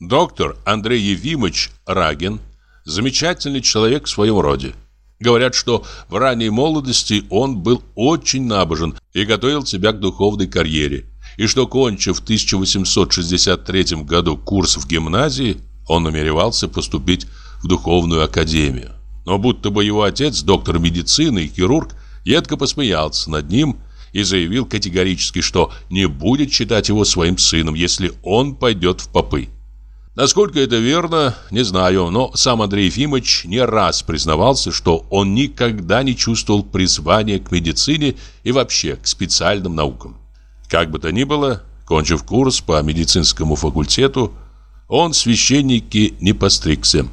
Доктор Андрей Евимович Рагин – замечательный человек в своем роде. Говорят, что в ранней молодости он был очень набожен и готовил себя к духовной карьере, и что, кончив в 1863 году курс в гимназии, он намеревался поступить в духовную академию. Но будто бы его отец, доктор медицины и хирург, едко посмеялся над ним и заявил категорически, что не будет считать его своим сыном, если он пойдет в попы. Насколько это верно, не знаю, но сам Андрей Ефимович не раз признавался, что он никогда не чувствовал призвания к медицине и вообще к специальным наукам. Как бы то ни было, кончив курс по медицинскому факультету, он священники не постригся.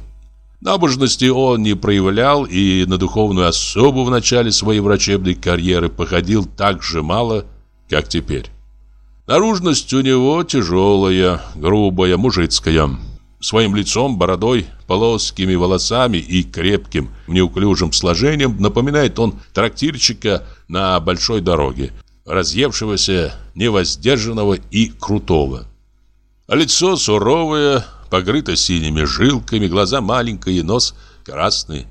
Набожности он не проявлял и на духовную особу в начале своей врачебной карьеры походил так же мало, как теперь. Наружность у него тяжелая, грубая, мужицкая. Своим лицом, бородой, полоскими волосами и крепким, неуклюжим сложением напоминает он трактирщика на большой дороге, разъевшегося, невоздержанного и крутого. А лицо суровое, покрыто синими жилками, глаза маленькие, нос красный.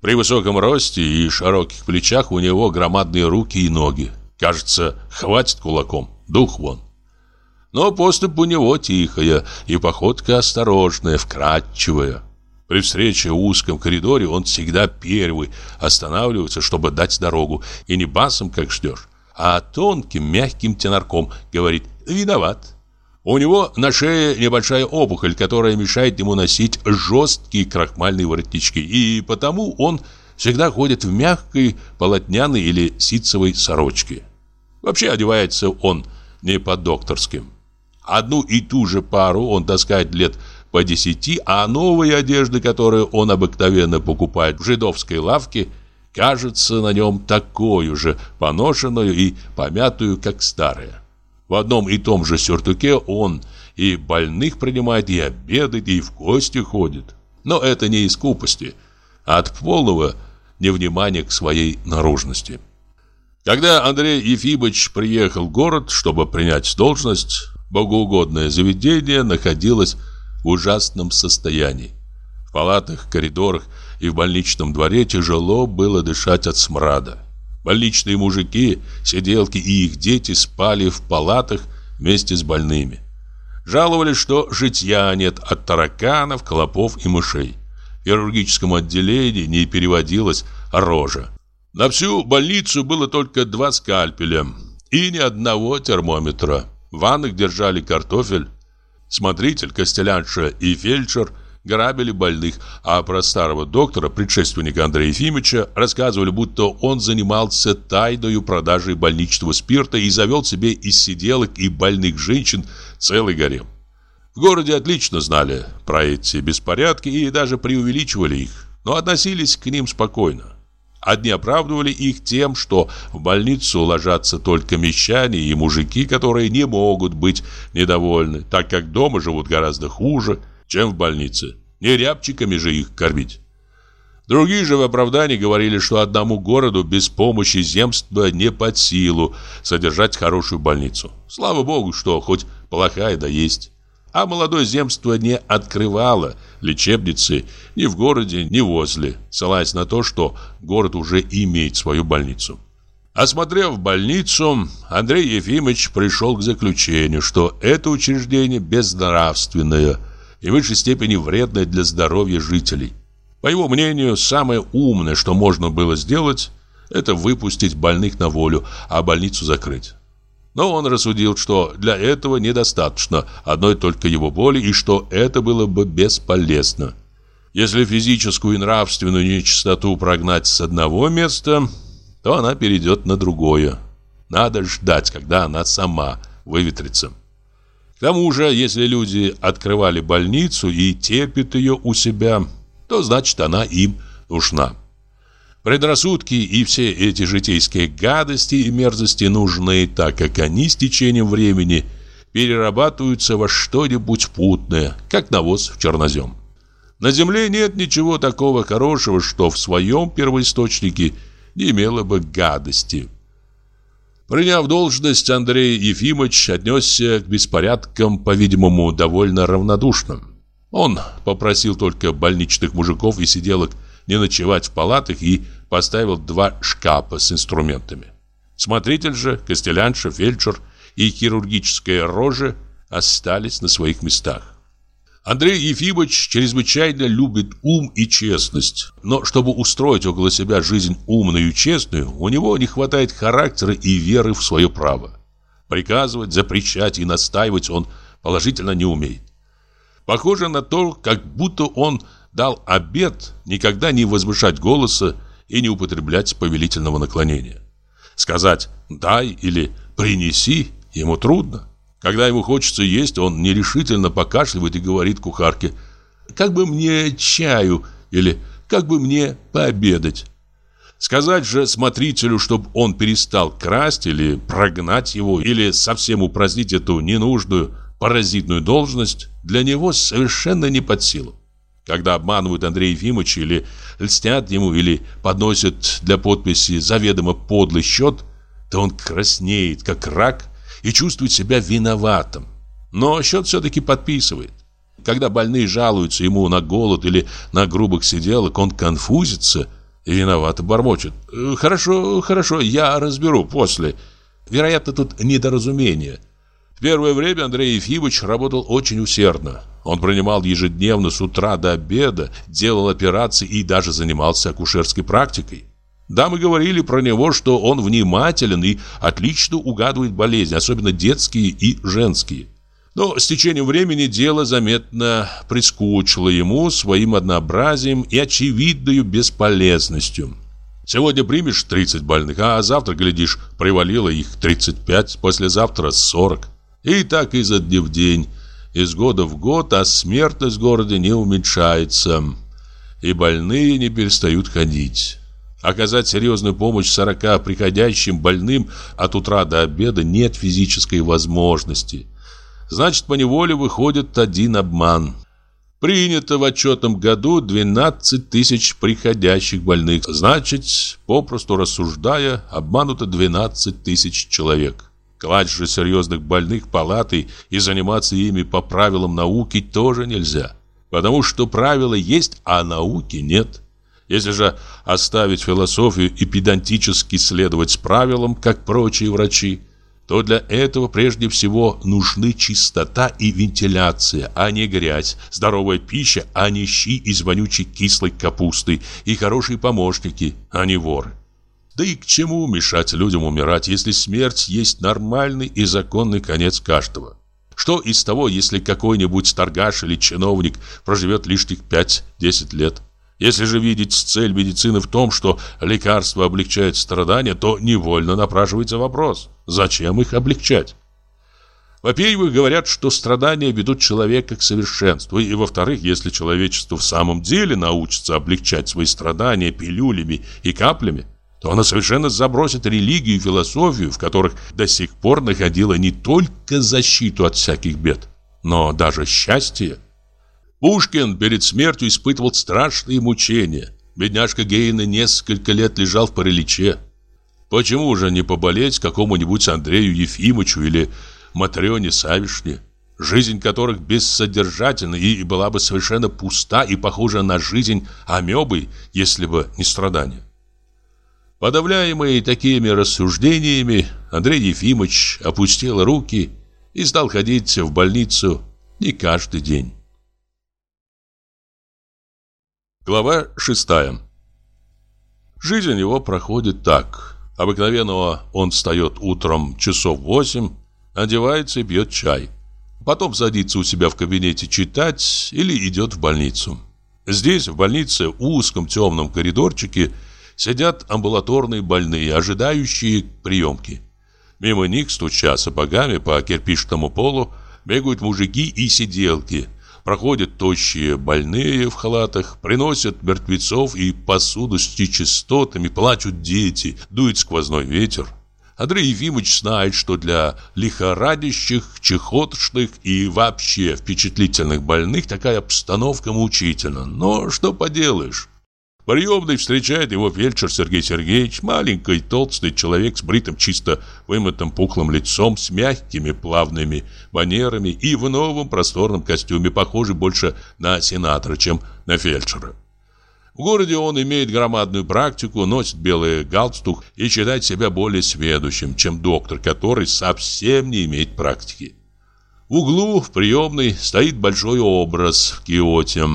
При высоком росте и широких плечах у него громадные руки и ноги. Кажется, хватит кулаком. Дух вон. Но поступ у него тихая и походка осторожная, вкрадчивая. При встрече в узком коридоре он всегда первый останавливается, чтобы дать дорогу. И не басом, как ждешь, а тонким, мягким тенорком говорит «виноват». У него на шее небольшая опухоль, которая мешает ему носить жесткие крахмальные воротнички, и потому он всегда ходит в мягкой полотняной или ситцевой сорочке. Вообще одевается он не по-докторским. Одну и ту же пару он таскает лет по десяти, а новые одежды, которые он обыкновенно покупает в жидовской лавке, кажется на нем такой же поношенную и помятую, как старая. В одном и том же сюртуке он и больных принимает, и обедает, и в гости ходит. Но это не из скупости, а от полного невнимания к своей наружности. Когда Андрей Ефимович приехал в город, чтобы принять должность, богоугодное заведение находилось в ужасном состоянии. В палатах, коридорах и в больничном дворе тяжело было дышать от смрада. Больничные мужики, сиделки и их дети спали в палатах вместе с больными. Жаловались, что житья нет от тараканов, клопов и мышей. В хирургическом отделении не переводилась рожа. На всю больницу было только два скальпеля и ни одного термометра. В ваннах держали картофель. Смотритель, костелянша и фельдшер грабили больных, а про старого доктора, предшественника Андрея Ефимовича, рассказывали, будто он занимался тайною продажей больничного спирта и завел себе из сиделок и больных женщин целый гарем. В городе отлично знали про эти беспорядки и даже преувеличивали их, но относились к ним спокойно. Одни оправдывали их тем, что в больницу ложатся только мещане и мужики, которые не могут быть недовольны, так как дома живут гораздо хуже, чем в больнице. Не рябчиками же их кормить. Другие же в оправдании говорили, что одному городу без помощи земства не под силу содержать хорошую больницу. Слава богу, что хоть плохая да есть. А молодое земство не открывало лечебницы ни в городе, ни возле, ссылаясь на то, что город уже имеет свою больницу. Осмотрев больницу, Андрей Ефимович пришел к заключению, что это учреждение безнравственное и в высшей степени вредное для здоровья жителей. По его мнению, самое умное, что можно было сделать, это выпустить больных на волю, а больницу закрыть. Но он рассудил, что для этого недостаточно одной только его воли и что это было бы бесполезно. Если физическую и нравственную нечистоту прогнать с одного места, то она перейдет на другое. Надо ждать, когда она сама выветрится. К тому же, если люди открывали больницу и терпят ее у себя, то значит она им нужна. Предрассудки и все эти житейские гадости и мерзости нужны, так как они с течением времени перерабатываются во что-нибудь путное, как навоз в чернозем. На земле нет ничего такого хорошего, что в своем первоисточнике не имело бы гадости. Приняв должность, Андрей Ефимович отнесся к беспорядкам, по-видимому, довольно равнодушно. Он попросил только больничных мужиков и сиделок не ночевать в палатах и поставил два шкафа с инструментами. Смотритель же, костелянша, фельдшер и хирургическая рожа остались на своих местах. Андрей Ефимович чрезвычайно любит ум и честность, но чтобы устроить около себя жизнь умную и честную, у него не хватает характера и веры в свое право. Приказывать, запрещать и настаивать он положительно не умеет. Похоже на то, как будто он дал обет никогда не возвышать голоса и не употреблять повелительного наклонения. Сказать «дай» или «принеси» ему трудно. Когда ему хочется есть, он нерешительно покашливает и говорит кухарке «как бы мне чаю» или «как бы мне пообедать». Сказать же смотрителю, чтобы он перестал красть или прогнать его, или совсем упразднить эту ненужную паразитную должность, для него совершенно не под силу. Когда обманывают Андрея Ефимовича или льстят ему, или подносят для подписи заведомо подлый счет, то он краснеет, как рак, и чувствует себя виноватым. Но счет все-таки подписывает. Когда больные жалуются ему на голод или на грубых сиделок, он конфузится и виновато бормочет. «Э, «Хорошо, хорошо, я разберу после». Вероятно, тут недоразумение. В первое время Андрей Ефимович работал очень усердно. Он принимал ежедневно с утра до обеда, делал операции и даже занимался акушерской практикой. Да, мы говорили про него, что он внимателен и отлично угадывает болезни, особенно детские и женские. Но с течением времени дело заметно прискучило ему своим однообразием и очевидной бесполезностью. Сегодня примешь 30 больных, а завтра, глядишь, привалило их 35, послезавтра 40. И так изо дня в день. из года в год, а смертность в городе не уменьшается, и больные не перестают ходить. Оказать серьезную помощь 40 приходящим больным от утра до обеда нет физической возможности. Значит, по неволе выходит один обман. Принято в отчетном году 12 тысяч приходящих больных. Значит, попросту рассуждая, обмануто 12 тысяч человек. Класть же серьезных больных палаты и заниматься ими по правилам науки тоже нельзя. Потому что правила есть, а науки нет. Если же оставить философию и педантически следовать правилам, как прочие врачи, то для этого прежде всего нужны чистота и вентиляция, а не грязь, здоровая пища, а не щи из вонючей кислой капусты и хорошие помощники, а не воры. Да и к чему мешать людям умирать, если смерть есть нормальный и законный конец каждого? Что из того, если какой-нибудь торгаш или чиновник проживет лишних 5-10 лет? Если же видеть цель медицины в том, что лекарство облегчает страдания, то невольно напрашивается вопрос, зачем их облегчать? Во-первых, говорят, что страдания ведут человека к совершенству, и во-вторых, если человечество в самом деле научится облегчать свои страдания пилюлями и каплями, то оно совершенно забросит религию и философию, в которых до сих пор находило не только защиту от всяких бед, но даже счастье. Пушкин перед смертью испытывал страшные мучения. Бедняжка Гейна несколько лет лежал в параличе. Почему же не поболеть какому-нибудь Андрею Ефимовичу или Матрёне Савишне, жизнь которых бессодержательна и была бы совершенно пуста и похожа на жизнь амебы, если бы не страдания? Подавляемый такими рассуждениями, Андрей Ефимович опустил руки и стал ходить в больницу не каждый день. Глава шестая. Жизнь его проходит так. Обыкновенного он встает утром часов восемь, одевается и пьет чай. Потом садится у себя в кабинете читать или идет в больницу. Здесь, в больнице, в узком темном коридорчике, сидят амбулаторные больные, ожидающие приемки. Мимо них, стуча сапогами по кирпичному полу, бегают мужики и сиделки – Проходят тощие больные в халатах, приносят мертвецов и посуду с нечистотами, плачут дети, дует сквозной ветер. Андрей Ефимович знает, что для лихорадящих, чехотшных и вообще впечатлительных больных такая обстановка мучительна. Но что поделаешь? Приемной встречает его фельдшер Сергей Сергеевич, маленький толстый человек с бритым чисто вымытым пухлым лицом, с мягкими плавными манерами и в новом просторном костюме, похожий больше на сенатора, чем на фельдшера. В городе он имеет громадную практику, носит белый галстук и считает себя более сведущим, чем доктор, который совсем не имеет практики. В углу в приемной стоит большой образ в киоте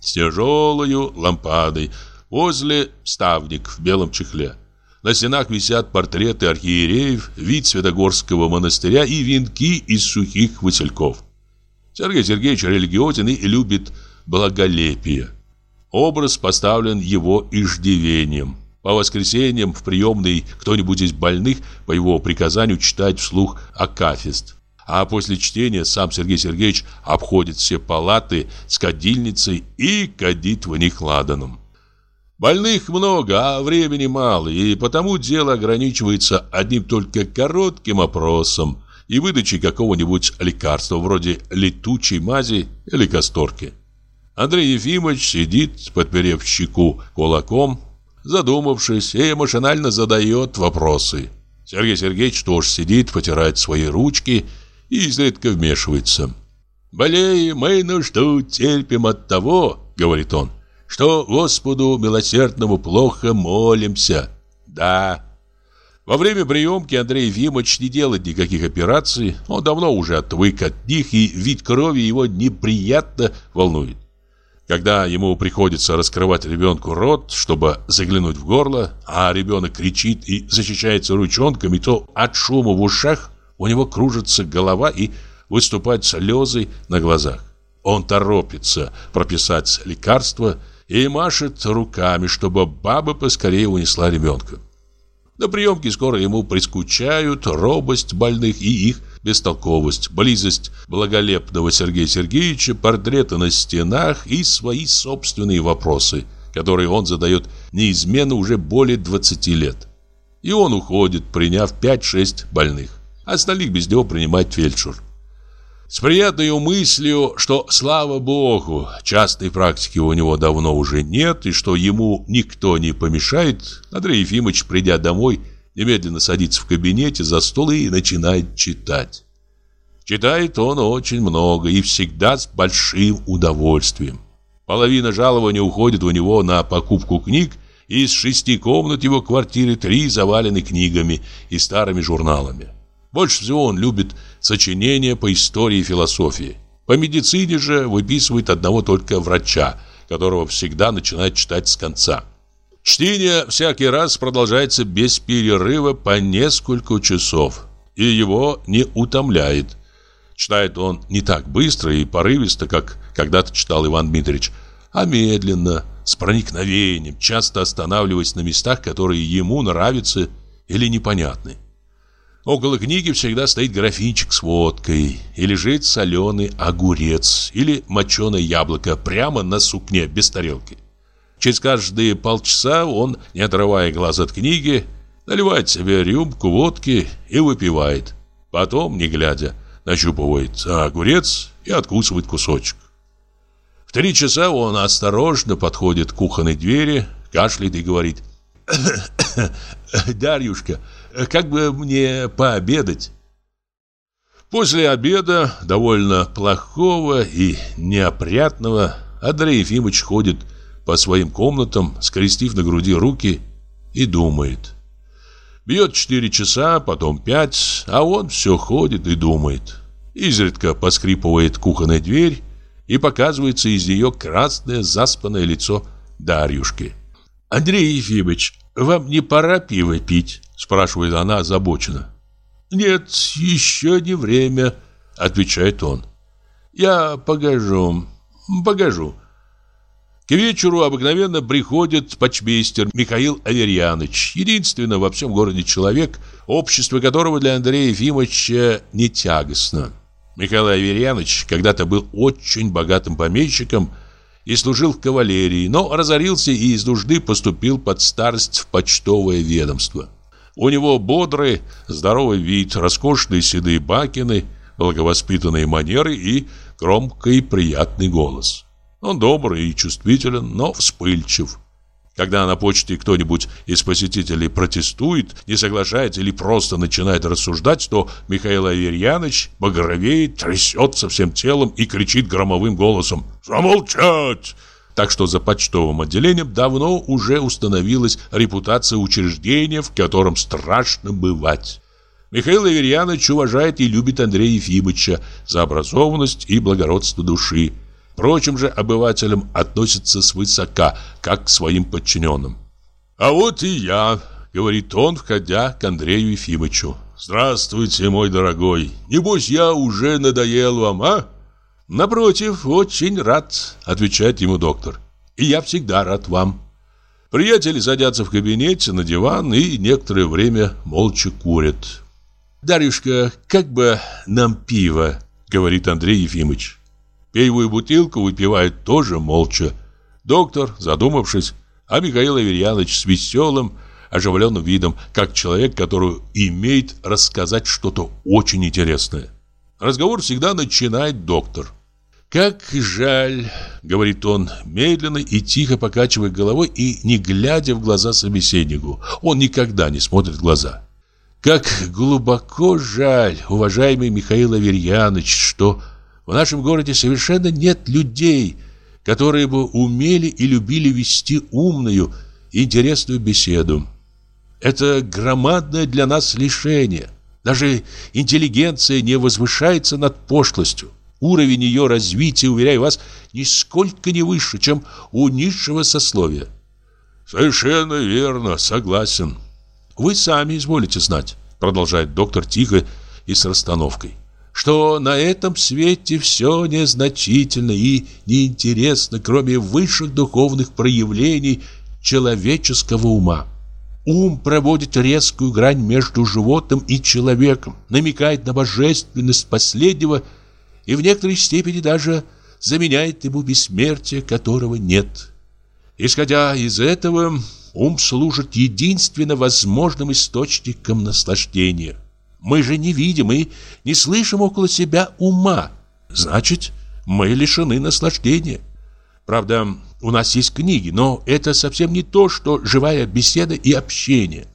с тяжелой лампадой, Возле ставник в белом чехле. На стенах висят портреты архиереев, вид Святогорского монастыря и венки из сухих васильков. Сергей Сергеевич религиозен и любит благолепие. Образ поставлен его иждивением. По воскресеньям в приемной кто-нибудь из больных по его приказанию читает вслух акафист. А после чтения сам Сергей Сергеевич обходит все палаты с кадильницей и кадит в них ладаном. Больных много, а времени мало, и потому дело ограничивается одним только коротким опросом и выдачей какого-нибудь лекарства вроде летучей мази или касторки. Андрей Ефимович сидит, подперев щеку кулаком, задумавшись, и машинально задает вопросы. Сергей Сергеевич тоже сидит, потирает свои ручки и изредка вмешивается. «Болеем мы нужду терпим от того, — говорит он, — что Господу милосердному плохо молимся. Да. Во время приемки Андрей Ефимович не делает никаких операций. Он давно уже отвык от них, и вид крови его неприятно волнует. Когда ему приходится раскрывать ребенку рот, чтобы заглянуть в горло, а ребенок кричит и защищается ручонками, то от шума в ушах у него кружится голова и выступают слезы на глазах. Он торопится прописать лекарство и машет руками, чтобы баба поскорее унесла ребенка. На приемке скоро ему прискучают робость больных и их бестолковость, близость благолепного Сергея Сергеевича, портреты на стенах и свои собственные вопросы, которые он задает неизменно уже более 20 лет. И он уходит, приняв 5-6 больных. Остальных без него принимает фельдшер. С приятной мыслью, что, слава богу, частной практики у него давно уже нет, и что ему никто не помешает, Андрей Ефимович, придя домой, немедленно садится в кабинете за стол и начинает читать. Читает он очень много и всегда с большим удовольствием. Половина жалования уходит у него на покупку книг, и из шести комнат его квартиры три завалены книгами и старыми журналами. Больше всего он любит сочинения по истории и философии. По медицине же выписывает одного только врача, которого всегда начинает читать с конца. Чтение всякий раз продолжается без перерыва по несколько часов, и его не утомляет. Читает он не так быстро и порывисто, как когда-то читал Иван Дмитриевич, а медленно, с проникновением, часто останавливаясь на местах, которые ему нравятся или непонятны. Около книги всегда стоит графинчик с водкой, и лежит соленый огурец или моченое яблоко прямо на сукне, без тарелки. Через каждые полчаса он, не отрывая глаз от книги, наливает себе рюмку водки и выпивает. Потом, не глядя, нащупывает огурец и откусывает кусочек. В три часа он осторожно подходит к кухонной двери, кашляет и говорит «Дарьюшка, как бы мне пообедать?» После обеда, довольно плохого и неопрятного, Андрей Ефимович ходит по своим комнатам, скрестив на груди руки и думает. Бьет четыре часа, потом пять, а он все ходит и думает. Изредка поскрипывает кухонная дверь, и показывается из нее красное заспанное лицо Дарьюшки. «Андрей Ефимович, вам не пора пиво пить?» Спрашивает она озабоченно. «Нет, еще не время», — отвечает он. «Я погожу, погожу». К вечеру обыкновенно приходит почмейстер Михаил Аверьяныч, единственный во всем городе человек, общество которого для Андрея Ефимовича не тягостно. Михаил Аверьяныч когда-то был очень богатым помещиком и служил в кавалерии, но разорился и из нужды поступил под старость в почтовое ведомство. У него бодрый, здоровый вид, роскошные седые бакины, благовоспитанные манеры и громкий приятный голос. Он добрый и чувствителен, но вспыльчив. Когда на почте кто-нибудь из посетителей протестует, не соглашается или просто начинает рассуждать, то Михаил Аверьяныч багровеет, трясется всем телом и кричит громовым голосом «Замолчать!» Так что за почтовым отделением давно уже установилась репутация учреждения, в котором страшно бывать. Михаил Аверьянович уважает и любит Андрея Ефимовича за образованность и благородство души. Прочим же обывателям относится свысока, как к своим подчиненным. «А вот и я», — говорит он, входя к Андрею Ефимовичу. «Здравствуйте, мой дорогой. Небось, я уже надоел вам, а?» «Напротив, очень рад», — отвечает ему доктор. «И я всегда рад вам». Приятели садятся в кабинете на диван и некоторое время молча курят. «Дарюшка, как бы нам пиво?» — говорит Андрей Ефимович. Пеевую бутылку выпивают тоже молча. Доктор, задумавшись, а Михаил Аверьянович с веселым, оживленным видом, как человек, который имеет рассказать что-то очень интересное. Разговор всегда начинает доктор. «Как жаль», — говорит он, медленно и тихо покачивая головой и не глядя в глаза собеседнику. Он никогда не смотрит в глаза. «Как глубоко жаль, уважаемый Михаил Аверьянович, что в нашем городе совершенно нет людей, которые бы умели и любили вести умную интересную беседу. Это громадное для нас лишение. Даже интеллигенция не возвышается над пошлостью. Уровень ее развития, уверяю вас, нисколько не выше, чем у низшего сословия. Совершенно верно, согласен. Вы сами изволите знать, продолжает доктор тихо и с расстановкой что на этом свете все незначительно и неинтересно, кроме высших духовных проявлений человеческого ума. Ум проводит резкую грань между животным и человеком, намекает на божественность последнего и в некоторой степени даже заменяет ему бессмертие, которого нет. Исходя из этого, ум служит единственно возможным источником наслаждения. Мы же не видим и не слышим около себя ума. Значит, мы лишены наслаждения. Правда, у нас есть книги, но это совсем не то, что живая беседа и общение.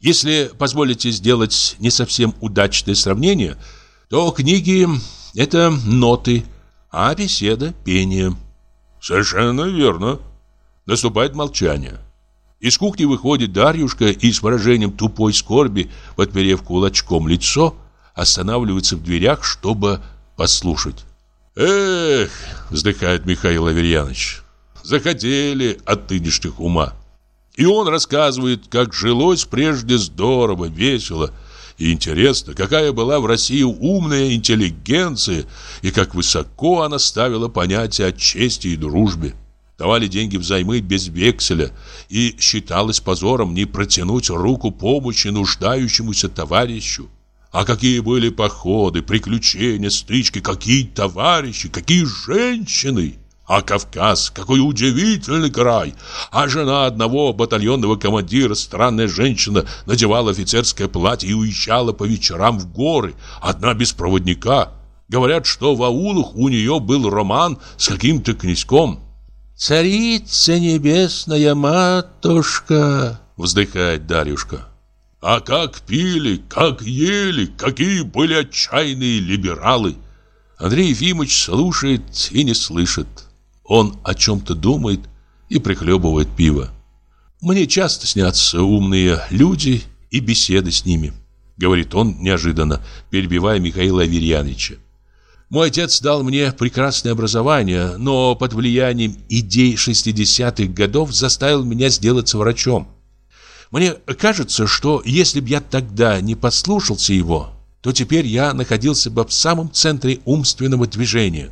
Если позволите сделать не совсем удачное сравнение, то книги – это ноты, а беседа – пение. Совершенно верно. Наступает молчание. Из кухни выходит Дарьюшка и с выражением тупой скорби, подперев кулачком лицо, останавливается в дверях, чтобы послушать. «Эх!» – вздыхает Михаил Аверьянович. «Захотели от нынешних ума». И он рассказывает, как жилось прежде здорово, весело и интересно, какая была в России умная интеллигенция и как высоко она ставила понятие о чести и дружбе. Давали деньги взаймы без векселя, и считалось позором не протянуть руку помощи нуждающемуся товарищу. А какие были походы, приключения, стычки, какие товарищи, какие женщины! А Кавказ, какой удивительный край! А жена одного батальонного командира, странная женщина, надевала офицерское платье и уезжала по вечерам в горы, одна без проводника. Говорят, что в аулах у нее был роман с каким-то князьком. «Царица небесная матушка!» — вздыхает Дарюшка. А как пили, как ели, какие были отчаянные либералы. Андрей Ефимович слушает и не слышит. Он о чем-то думает и прихлебывает пиво. Мне часто снятся умные люди и беседы с ними, говорит он неожиданно, перебивая Михаила Аверьяновича. Мой отец дал мне прекрасное образование, но под влиянием идей 60-х годов заставил меня сделаться врачом. Мне кажется, что если бы я тогда не послушался его, то теперь я находился бы в самом центре умственного движения.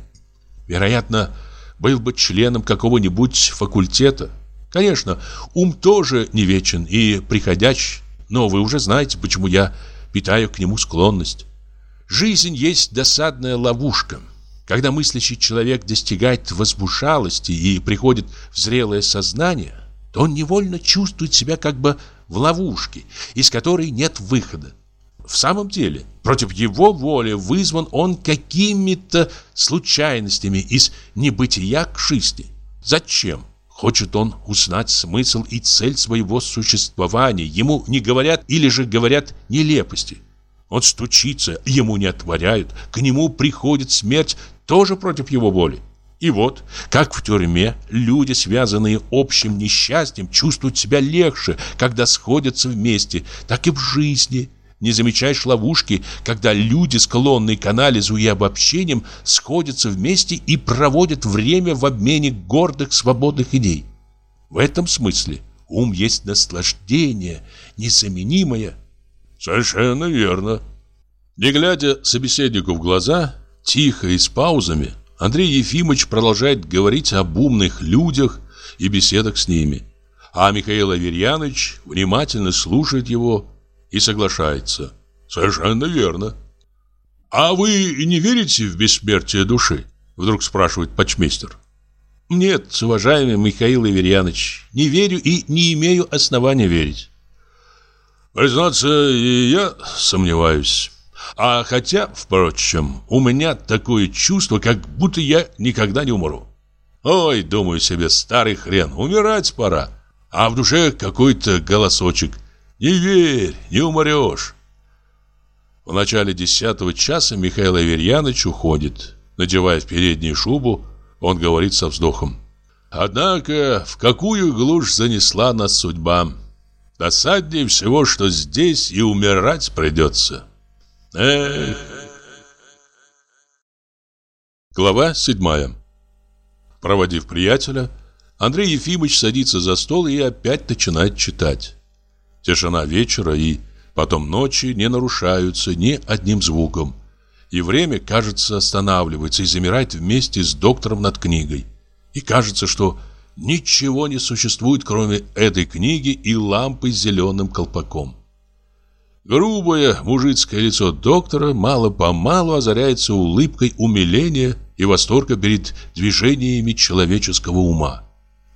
Вероятно, был бы членом какого-нибудь факультета. Конечно, ум тоже не вечен и приходящий, но вы уже знаете, почему я питаю к нему склонность. Жизнь есть досадная ловушка. Когда мыслящий человек достигает возбужалости и приходит в зрелое сознание – то он невольно чувствует себя как бы в ловушке, из которой нет выхода. В самом деле, против его воли вызван он какими-то случайностями из небытия к жизни. Зачем? Хочет он узнать смысл и цель своего существования. Ему не говорят или же говорят нелепости. Он стучится, ему не отворяют. К нему приходит смерть тоже против его воли. И вот, как в тюрьме, люди, связанные общим несчастьем, чувствуют себя легче, когда сходятся вместе, так и в жизни. Не замечаешь ловушки, когда люди, склонные к анализу и обобщениям, сходятся вместе и проводят время в обмене гордых, свободных идей. В этом смысле ум есть наслаждение, незаменимое. Совершенно верно. Не глядя собеседнику в глаза, тихо и с паузами, Андрей Ефимович продолжает говорить об умных людях и беседах с ними. А Михаил Аверьянович внимательно слушает его и соглашается. Совершенно верно. А вы не верите в бессмертие души? Вдруг спрашивает почмейстер. Нет, уважаемый Михаил Аверьянович, не верю и не имею основания верить. Признаться, я сомневаюсь. А хотя, впрочем, у меня такое чувство, как будто я никогда не умру. Ой, думаю себе, старый хрен, умирать пора. А в душе какой-то голосочек. Не верь, не умрешь. В начале десятого часа Михаил Аверьянович уходит. Надевая переднюю шубу, он говорит со вздохом. Однако, в какую глушь занесла нас судьба. Досаднее всего, что здесь и умирать придется. Эх. Глава седьмая. Проводив приятеля, Андрей Ефимович садится за стол и опять начинает читать. Тишина вечера и потом ночи не нарушаются ни одним звуком. И время, кажется, останавливается и замирает вместе с доктором над книгой. И кажется, что Ничего не существует, кроме этой книги и лампы с зеленым колпаком. Грубое мужицкое лицо доктора мало-помалу озаряется улыбкой умиления и восторга перед движениями человеческого ума.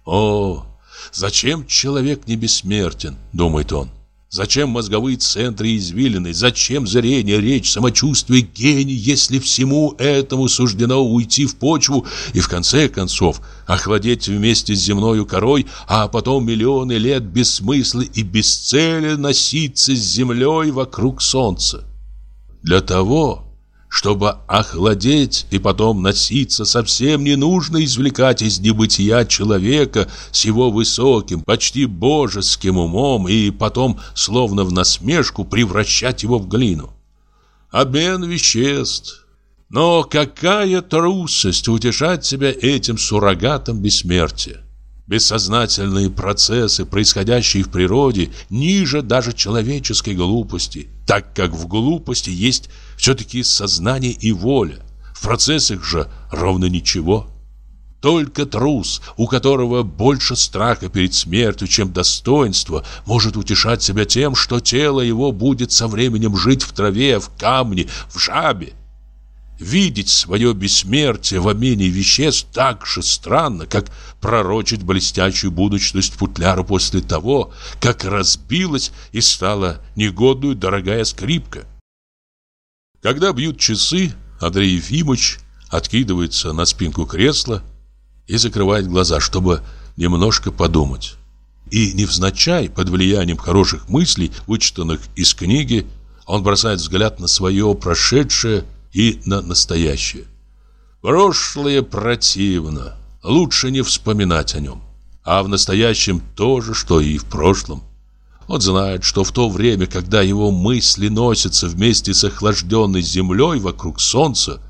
«О, зачем человек не бессмертен?» – думает он. Зачем мозговые центры извилины? Зачем зрение, речь, самочувствие, гений, если всему этому суждено уйти в почву и в конце концов охладеть вместе с земною корой, а потом миллионы лет без и без носиться с землей вокруг солнца? Для того, чтобы охладеть и потом носиться, совсем не нужно извлекать из небытия человека с его высоким, почти божеским умом и потом, словно в насмешку, превращать его в глину. Обмен веществ. Но какая трусость утешать себя этим суррогатом бессмертия. Бессознательные процессы, происходящие в природе, ниже даже человеческой глупости, так как в глупости есть все-таки сознание и воля. В процессах же ровно ничего. Только трус, у которого больше страха перед смертью, чем достоинства, может утешать себя тем, что тело его будет со временем жить в траве, в камне, в жабе. Видеть свое бессмертие в обмене веществ так же странно, как пророчить блестящую будущность футляра после того, как разбилась и стала негодную дорогая скрипка. Когда бьют часы, Андрей Ефимович откидывается на спинку кресла и закрывает глаза, чтобы немножко подумать. И невзначай, под влиянием хороших мыслей, вычитанных из книги, он бросает взгляд на свое прошедшее и на настоящее. Прошлое противно, лучше не вспоминать о нем. А в настоящем то же, что и в прошлом. Он знает, что в то время, когда его мысли носятся вместе с охлажденной землей вокруг солнца,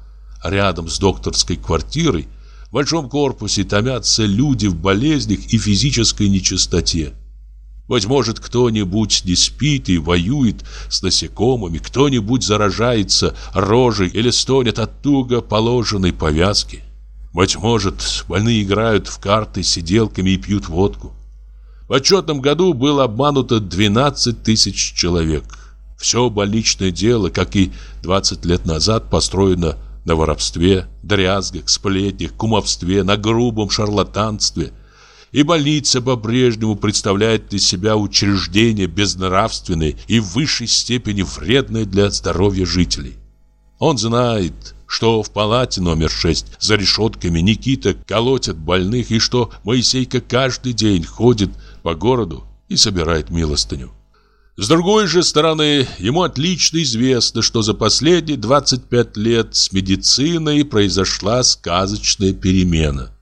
рядом с докторской квартирой, в большом корпусе томятся люди в болезнях и физической нечистоте. Быть может, кто-нибудь не спит и воюет с насекомыми, кто-нибудь заражается рожей или стонет от туго положенной повязки. Быть может, больные играют в карты сиделками и пьют водку. В отчетном году было обмануто 12 тысяч человек. Все больничное дело, как и 20 лет назад, построено на воровстве, дрязгах, сплетнях, кумовстве, на грубом шарлатанстве – и больница по-прежнему представляет из себя учреждение безнравственное и в высшей степени вредное для здоровья жителей. Он знает, что в палате номер 6 за решетками Никита колотят больных и что Моисейка каждый день ходит по городу и собирает милостыню. С другой же стороны, ему отлично известно, что за последние 25 лет с медициной произошла сказочная перемена –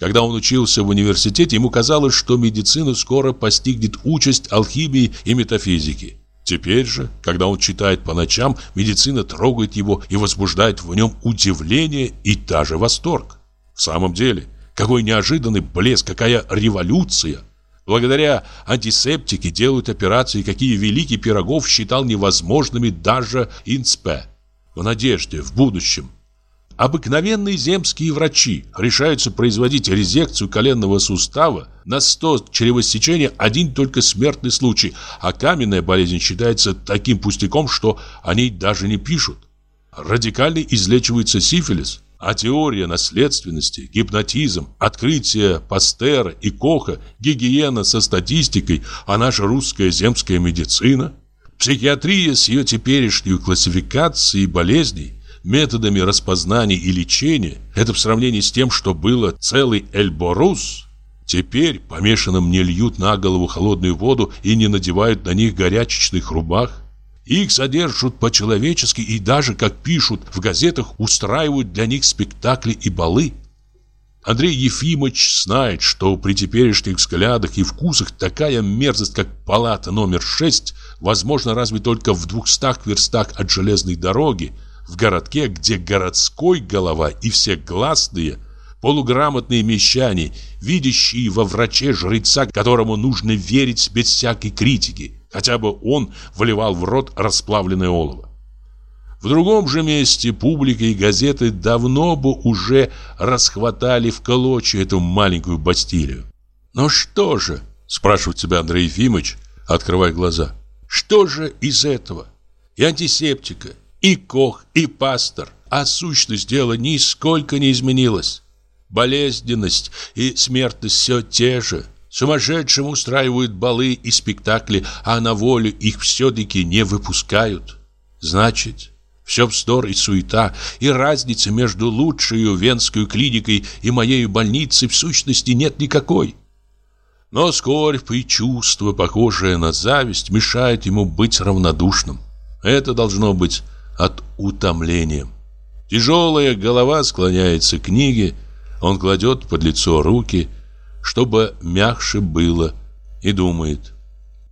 когда он учился в университете, ему казалось, что медицину скоро постигнет участь алхимии и метафизики. Теперь же, когда он читает по ночам, медицина трогает его и возбуждает в нем удивление и даже восторг. В самом деле, какой неожиданный блеск, какая революция! Благодаря антисептике делают операции, какие великий Пирогов считал невозможными даже Инспе. В надежде, в будущем, Обыкновенные земские врачи решаются производить резекцию коленного сустава на 100 чревосечения один только смертный случай, а каменная болезнь считается таким пустяком, что о ней даже не пишут. Радикально излечивается сифилис, а теория наследственности, гипнотизм, открытие Пастера и Коха, гигиена со статистикой, а наша русская земская медицина, психиатрия с ее теперешней классификацией болезней, методами распознания и лечения, это в сравнении с тем, что было целый Эльборус, теперь помешанным не льют на голову холодную воду и не надевают на них горячечных рубах. Их содержат по-человечески и даже, как пишут в газетах, устраивают для них спектакли и балы. Андрей Ефимович знает, что при теперешних взглядах и вкусах такая мерзость, как палата номер 6, возможно разве только в двухстах верстах от железной дороги, в городке, где городской голова и все гласные, полуграмотные мещане, видящие во враче жреца, которому нужно верить без всякой критики, хотя бы он вливал в рот расплавленное олово. В другом же месте публика и газеты давно бы уже расхватали в клочья эту маленькую Бастилию. Но что же, спрашивает тебя Андрей Ефимович, открывая глаза. Что же из этого? И антисептика, и кох, и пастор, а сущность дела нисколько не изменилась. Болезненность и смертность все те же. Сумасшедшим устраивают балы и спектакли, а на волю их все-таки не выпускают. Значит, все вздор и суета, и разницы между лучшей венской клиникой и моей больницей в сущности нет никакой. Но скорбь и чувство, похожее на зависть, мешают ему быть равнодушным. Это должно быть от утомления. Тяжелая голова склоняется к книге, он кладет под лицо руки, чтобы мягче было, и думает.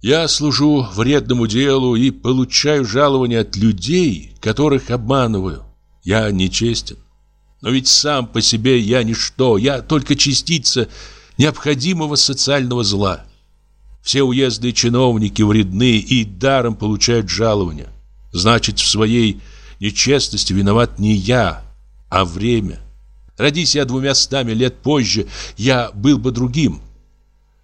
Я служу вредному делу и получаю жалования от людей, которых обманываю. Я нечестен. Но ведь сам по себе я ничто, я только частица необходимого социального зла. Все уездные чиновники вредны и даром получают жалования. Значит, в своей нечестности виноват не я, а время. Родись я двумя стами лет позже, я был бы другим.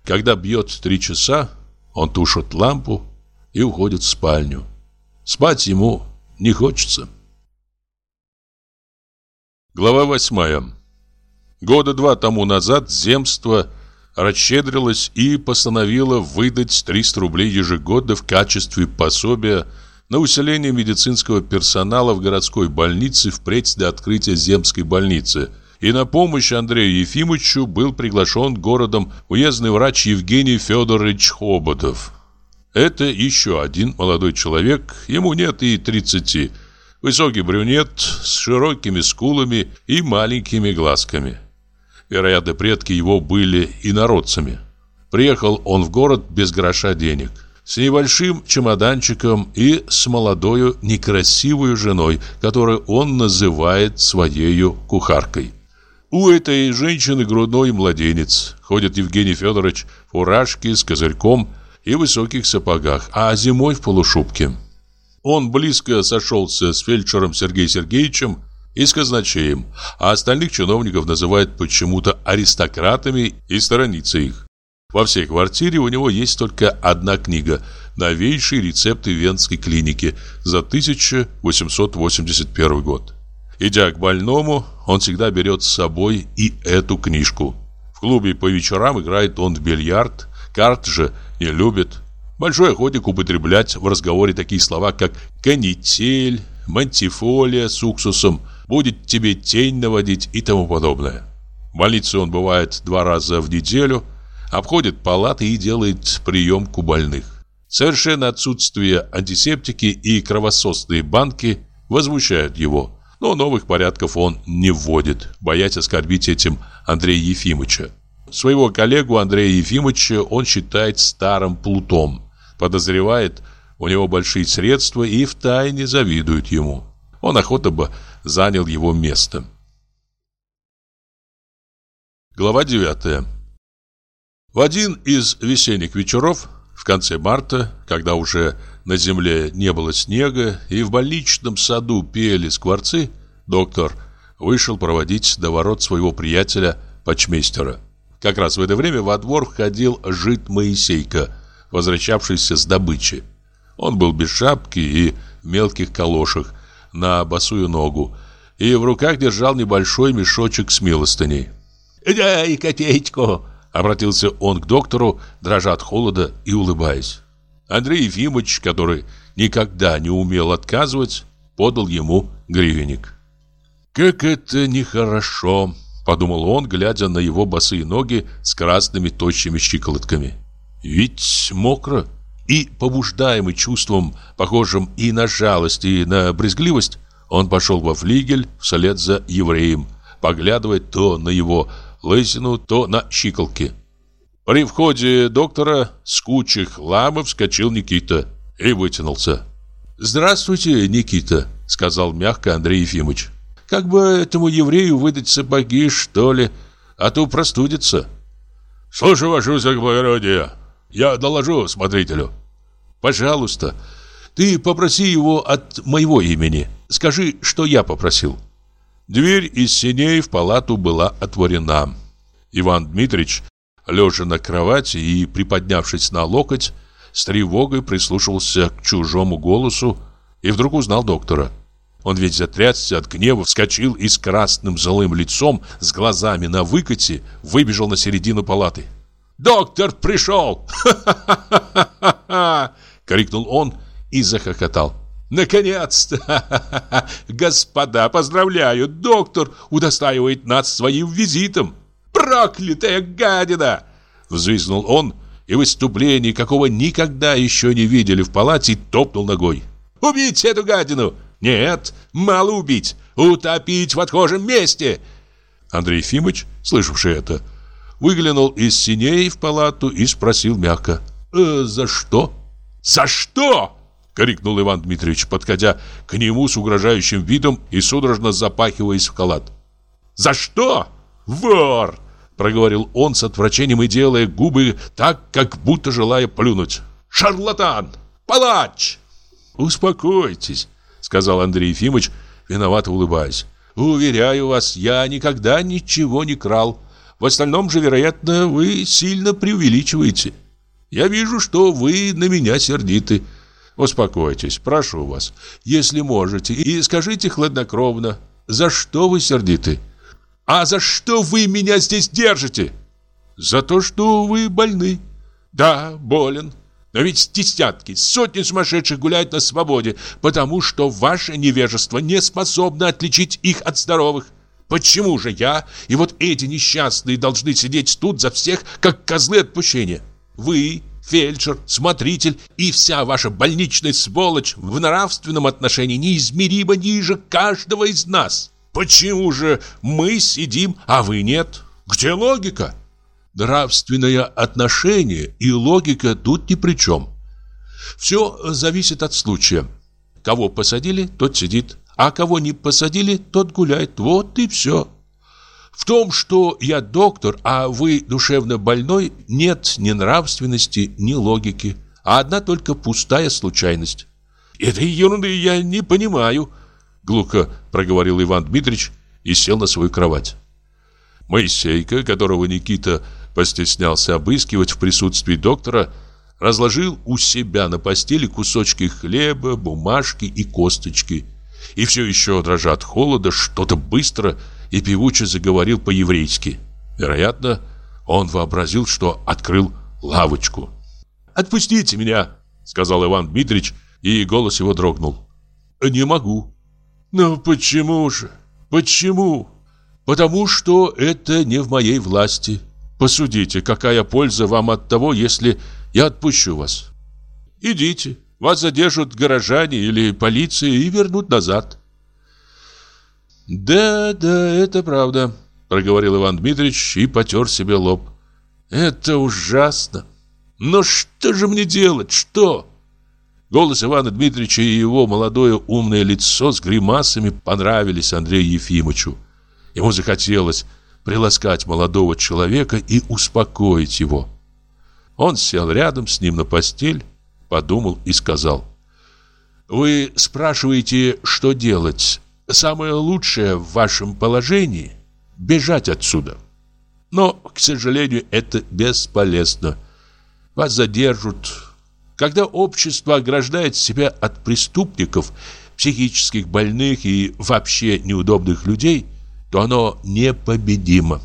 Когда бьет три часа, он тушит лампу и уходит в спальню. Спать ему не хочется. Глава восьмая. Года два тому назад земство расщедрилось и постановило выдать 300 рублей ежегодно в качестве пособия на усиление медицинского персонала в городской больнице впредь до открытия земской больницы. И на помощь Андрею Ефимовичу был приглашен городом уездный врач Евгений Федорович Хоботов. Это еще один молодой человек, ему нет и 30 Высокий брюнет с широкими скулами и маленькими глазками. Вероятно, предки его были инородцами. Приехал он в город без гроша денег, с небольшим чемоданчиком и с молодою некрасивой женой, которую он называет своей кухаркой. У этой женщины грудной младенец. Ходит Евгений Федорович в фуражке с козырьком и высоких сапогах, а зимой в полушубке. Он близко сошелся с фельдшером Сергеем Сергеевичем, и с казначеем, а остальных чиновников называют почему-то аристократами и сторонится их. Во всей квартире у него есть только одна книга «Новейшие рецепты Венской клиники» за 1881 год. Идя к больному, он всегда берет с собой и эту книжку. В клубе по вечерам играет он в бильярд, карт же не любит. Большой охотник употреблять в разговоре такие слова, как «канитель», «мантифолия» с уксусом – будет тебе тень наводить и тому подобное. В больнице он бывает два раза в неделю, обходит палаты и делает приемку больных. Совершенно отсутствие антисептики и кровососные банки возмущают его, но новых порядков он не вводит, боясь оскорбить этим Андрея Ефимовича. Своего коллегу Андрея Ефимовича он считает старым плутом, подозревает, у него большие средства и втайне завидует ему. Он охотно бы занял его место. Глава 9. В один из весенних вечеров, в конце марта, когда уже на земле не было снега и в больничном саду пели скворцы, доктор вышел проводить до ворот своего приятеля почмейстера. Как раз в это время во двор входил жид Моисейка, возвращавшийся с добычи. Он был без шапки и в мелких калошах, на босую ногу и в руках держал небольшой мешочек с милостыней. «Дай копеечку!» — обратился он к доктору, дрожа от холода и улыбаясь. Андрей Ефимович, который никогда не умел отказывать, подал ему гривенник. «Как это нехорошо!» — подумал он, глядя на его босые ноги с красными тощими щиколотками. «Ведь мокро!» И, побуждаемый чувством, похожим и на жалость, и на брезгливость, он пошел во флигель вслед за евреем, поглядывая то на его лысину, то на щиколки. При входе доктора с кучей хлама вскочил Никита и вытянулся. «Здравствуйте, Никита», — сказал мягко Андрей Ефимович. «Как бы этому еврею выдать сапоги, что ли, а то простудится». «Слушаю, ваше высокоблагородие», я доложу смотрителю. Пожалуйста, ты попроси его от моего имени. Скажи, что я попросил. Дверь из синей в палату была отворена. Иван Дмитрич лежа на кровати и приподнявшись на локоть, с тревогой прислушивался к чужому голосу и вдруг узнал доктора. Он весь затрясся от гнева, вскочил и с красным злым лицом, с глазами на выкате, выбежал на середину палаты. «Доктор пришел!» <laughs> «Ха-ха-ха-ха-ха!» — крикнул он и захохотал. «Наконец-то! <laughs> Господа, поздравляю! Доктор удостаивает нас своим визитом! Проклятая гадина!» Взвизгнул он и в выступлении, какого никогда еще не видели в палате, топнул ногой. «Убить эту гадину! Нет, мало убить! Утопить в отхожем месте!» Андрей Ефимович, слышавший это, выглянул из синей в палату и спросил мягко. «Э, «За что?» «За что?» — крикнул Иван Дмитриевич, подходя к нему с угрожающим видом и судорожно запахиваясь в халат. «За что? Вор!» — проговорил он с отвращением и делая губы так, как будто желая плюнуть. «Шарлатан! Палач!» «Успокойтесь», — сказал Андрей Ефимович, виновато улыбаясь. «Уверяю вас, я никогда ничего не крал. В остальном же, вероятно, вы сильно преувеличиваете. Я вижу, что вы на меня сердиты». Успокойтесь, прошу вас, если можете, и скажите хладнокровно, за что вы сердиты? А за что вы меня здесь держите? За то, что вы больны. Да, болен. Но ведь десятки, сотни сумасшедших гуляют на свободе, потому что ваше невежество не способно отличить их от здоровых. Почему же я и вот эти несчастные должны сидеть тут за всех, как козлы отпущения? Вы фельдшер, смотритель и вся ваша больничная сволочь в нравственном отношении неизмеримо ниже каждого из нас. Почему же мы сидим, а вы нет? Где логика? Нравственное отношение и логика тут ни при чем. Все зависит от случая. Кого посадили, тот сидит, а кого не посадили, тот гуляет. Вот и все. В том, что я доктор, а вы душевно больной, нет ни нравственности, ни логики, а одна только пустая случайность. Этой ерунды я не понимаю, глухо проговорил Иван Дмитрич и сел на свою кровать. Моисейка, которого Никита постеснялся обыскивать в присутствии доктора, разложил у себя на постели кусочки хлеба, бумажки и косточки. И все еще, дрожа от холода, что-то быстро и певуче заговорил по-еврейски. Вероятно, он вообразил, что открыл лавочку. «Отпустите меня!» — сказал Иван Дмитрич, и голос его дрогнул. «Не могу». «Но почему же? Почему?» «Потому что это не в моей власти. Посудите, какая польза вам от того, если я отпущу вас? Идите, вас задержат горожане или полиция и вернут назад». «Да, да, это правда», — проговорил Иван Дмитриевич и потер себе лоб. «Это ужасно. Но что же мне делать? Что?» Голос Ивана Дмитриевича и его молодое умное лицо с гримасами понравились Андрею Ефимовичу. Ему захотелось приласкать молодого человека и успокоить его. Он сел рядом с ним на постель, подумал и сказал. «Вы спрашиваете, что делать?» Самое лучшее в вашем положении – бежать отсюда. Но, к сожалению, это бесполезно. Вас задержат. Когда общество ограждает себя от преступников, психических больных и вообще неудобных людей, то оно непобедимо.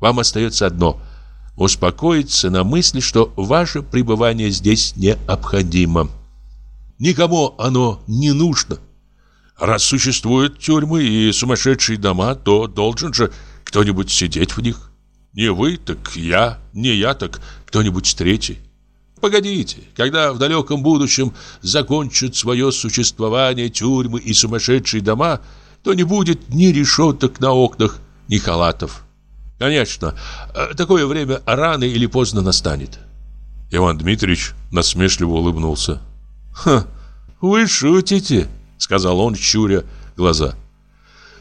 Вам остается одно – успокоиться на мысли, что ваше пребывание здесь необходимо. Никому оно не нужно. Раз существуют тюрьмы и сумасшедшие дома, то должен же кто-нибудь сидеть в них. Не вы, так я, не я, так кто-нибудь третий. Погодите, когда в далеком будущем закончат свое существование тюрьмы и сумасшедшие дома, то не будет ни решеток на окнах, ни халатов. Конечно, э, такое время рано или поздно настанет. Иван Дмитриевич насмешливо улыбнулся. «Ха, вы шутите?» Сказал он, щуря глаза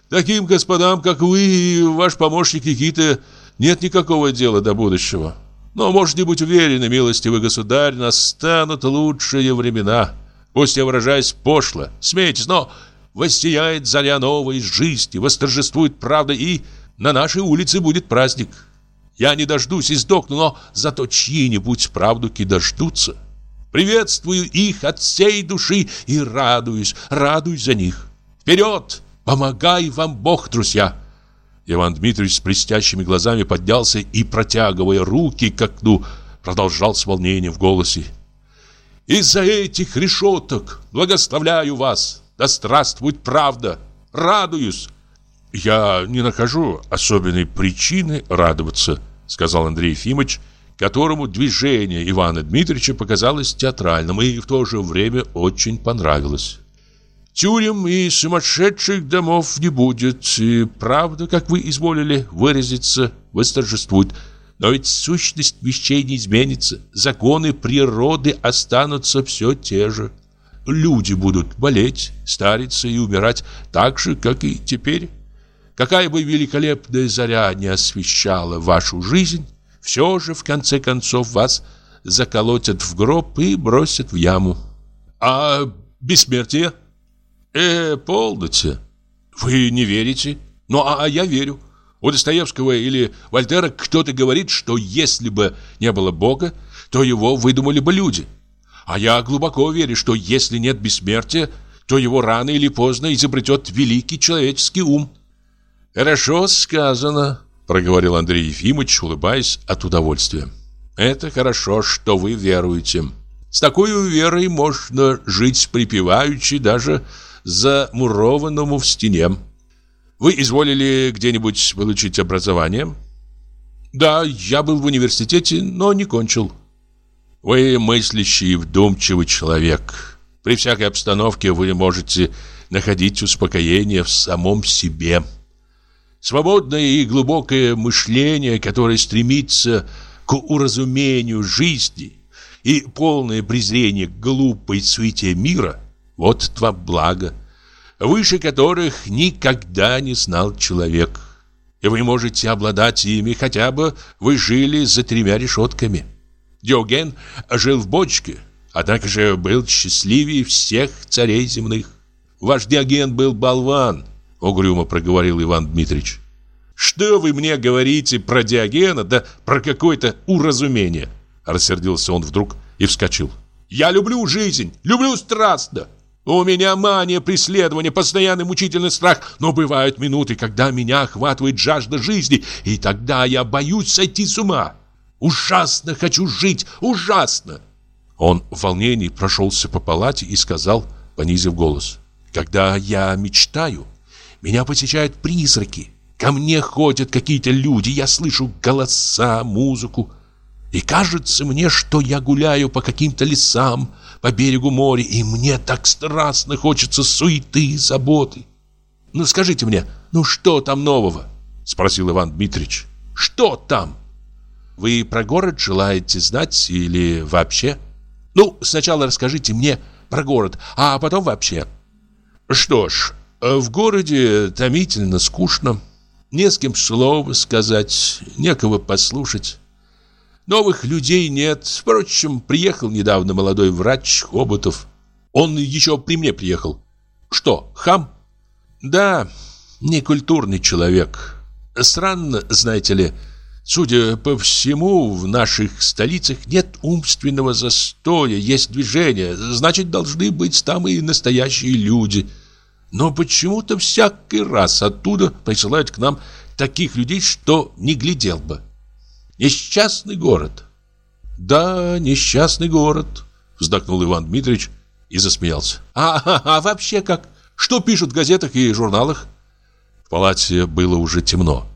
Таким господам, как вы и ваш помощник Никита Нет никакого дела до будущего. Но можете быть уверены, милостивый государь Настанут лучшие времена. Пусть я выражаюсь пошло Смейтесь, но воссияет заря новой жизни Восторжествует правда и на нашей улице будет праздник. Я не дождусь и сдохну, но зато чьи-нибудь правдуки дождутся. Приветствую их от всей души и радуюсь, радуюсь за них. Вперед! Помогай вам Бог, друзья!» Иван Дмитриевич с блестящими глазами поднялся и, протягивая руки к окну, продолжал с волнением в голосе. «Из-за этих решеток благословляю вас! Да здравствует правда! Радуюсь!» «Я не нахожу особенной причины радоваться», сказал Андрей Ефимович, которому движение Ивана Дмитриевича показалось театральным и в то же время очень понравилось. Тюрем и сумасшедших домов не будет, и правда, как вы изволили выразиться, восторжествует. Но ведь сущность вещей не изменится, законы природы останутся все те же. Люди будут болеть, стариться и умирать так же, как и теперь. Какая бы великолепная заря не освещала вашу жизнь, все же, в конце концов, вас заколотят в гроб и бросят в яму. А бессмертие? Э, полноте. Вы не верите? Ну, а, а я верю. У Достоевского или Вольтера кто-то говорит, что если бы не было Бога, то его выдумали бы люди. А я глубоко верю, что если нет бессмертия, то его рано или поздно изобретет великий человеческий ум. «Хорошо сказано», — проговорил Андрей Ефимович, улыбаясь от удовольствия. «Это хорошо, что вы веруете. С такой верой можно жить припеваючи даже замурованному в стене. Вы изволили где-нибудь получить образование? Да, я был в университете, но не кончил. Вы мыслящий и вдумчивый человек. При всякой обстановке вы можете находить успокоение в самом себе. Свободное и глубокое мышление, которое стремится к уразумению жизни и полное презрение к глупой суете мира – вот два блага, выше которых никогда не знал человек. И вы можете обладать ими, хотя бы вы жили за тремя решетками. Диоген жил в бочке, однако же был счастливее всех царей земных. Ваш Диоген был болван, угрюмо проговорил Иван Дмитрич. Что вы мне говорите про Диогена, да про какое-то уразумение? Рассердился он вдруг и вскочил. Я люблю жизнь, люблю страстно. У меня мания преследования, постоянный мучительный страх, но бывают минуты, когда меня охватывает жажда жизни, и тогда я боюсь сойти с ума. Ужасно хочу жить, ужасно!» Он в волнении прошелся по палате и сказал, понизив голос, «Когда я мечтаю, меня посещают призраки, ко мне ходят какие-то люди, я слышу голоса, музыку, и кажется мне, что я гуляю по каким-то лесам, по берегу моря, и мне так страстно хочется суеты и заботы. Ну скажите мне, ну что там нового? Спросил Иван Дмитрич. Что там? Вы про город желаете знать или вообще? Ну, сначала расскажите мне про город, а потом вообще. Что ж, в городе томительно скучно. Не с кем слова сказать, некого послушать. Новых людей нет. Впрочем, приехал недавно молодой врач Хоботов. Он еще при мне приехал. Что, хам? Да, некультурный человек. Странно, знаете ли, судя по всему, в наших столицах нет умственного застоя, есть движение. Значит, должны быть там и настоящие люди. Но почему-то всякий раз оттуда присылают к нам таких людей, что не глядел бы. Несчастный город. Да, несчастный город, вздохнул Иван Дмитриевич и засмеялся. А, а, а вообще как? Что пишут в газетах и журналах? В палате было уже темно.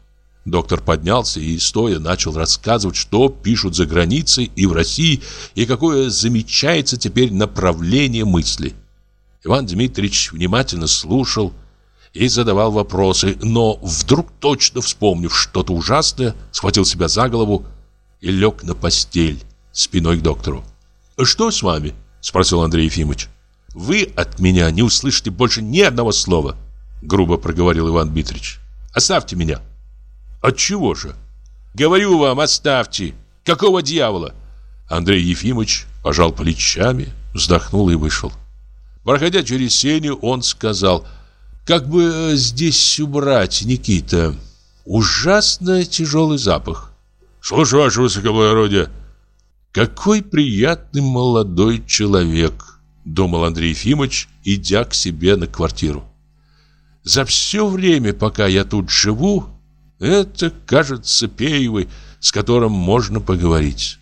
Доктор поднялся и, стоя, начал рассказывать, что пишут за границей и в России, и какое замечается теперь направление мысли. Иван Дмитриевич внимательно слушал и задавал вопросы, но вдруг, точно вспомнив что-то ужасное, схватил себя за голову и лег на постель спиной к доктору. «Что с вами?» – спросил Андрей Ефимович. «Вы от меня не услышите больше ни одного слова», – грубо проговорил Иван Дмитрич. «Оставьте меня». От чего же?» «Говорю вам, оставьте! Какого дьявола?» Андрей Ефимович пожал плечами, вздохнул и вышел. Проходя через сеню, он сказал – как бы э, здесь убрать, Никита? Ужасно тяжелый запах. Слушаю, ваше высокоблагородие. Какой приятный молодой человек, думал Андрей Ефимович, идя к себе на квартиру. За все время, пока я тут живу, это, кажется, Пеевый, с которым можно поговорить.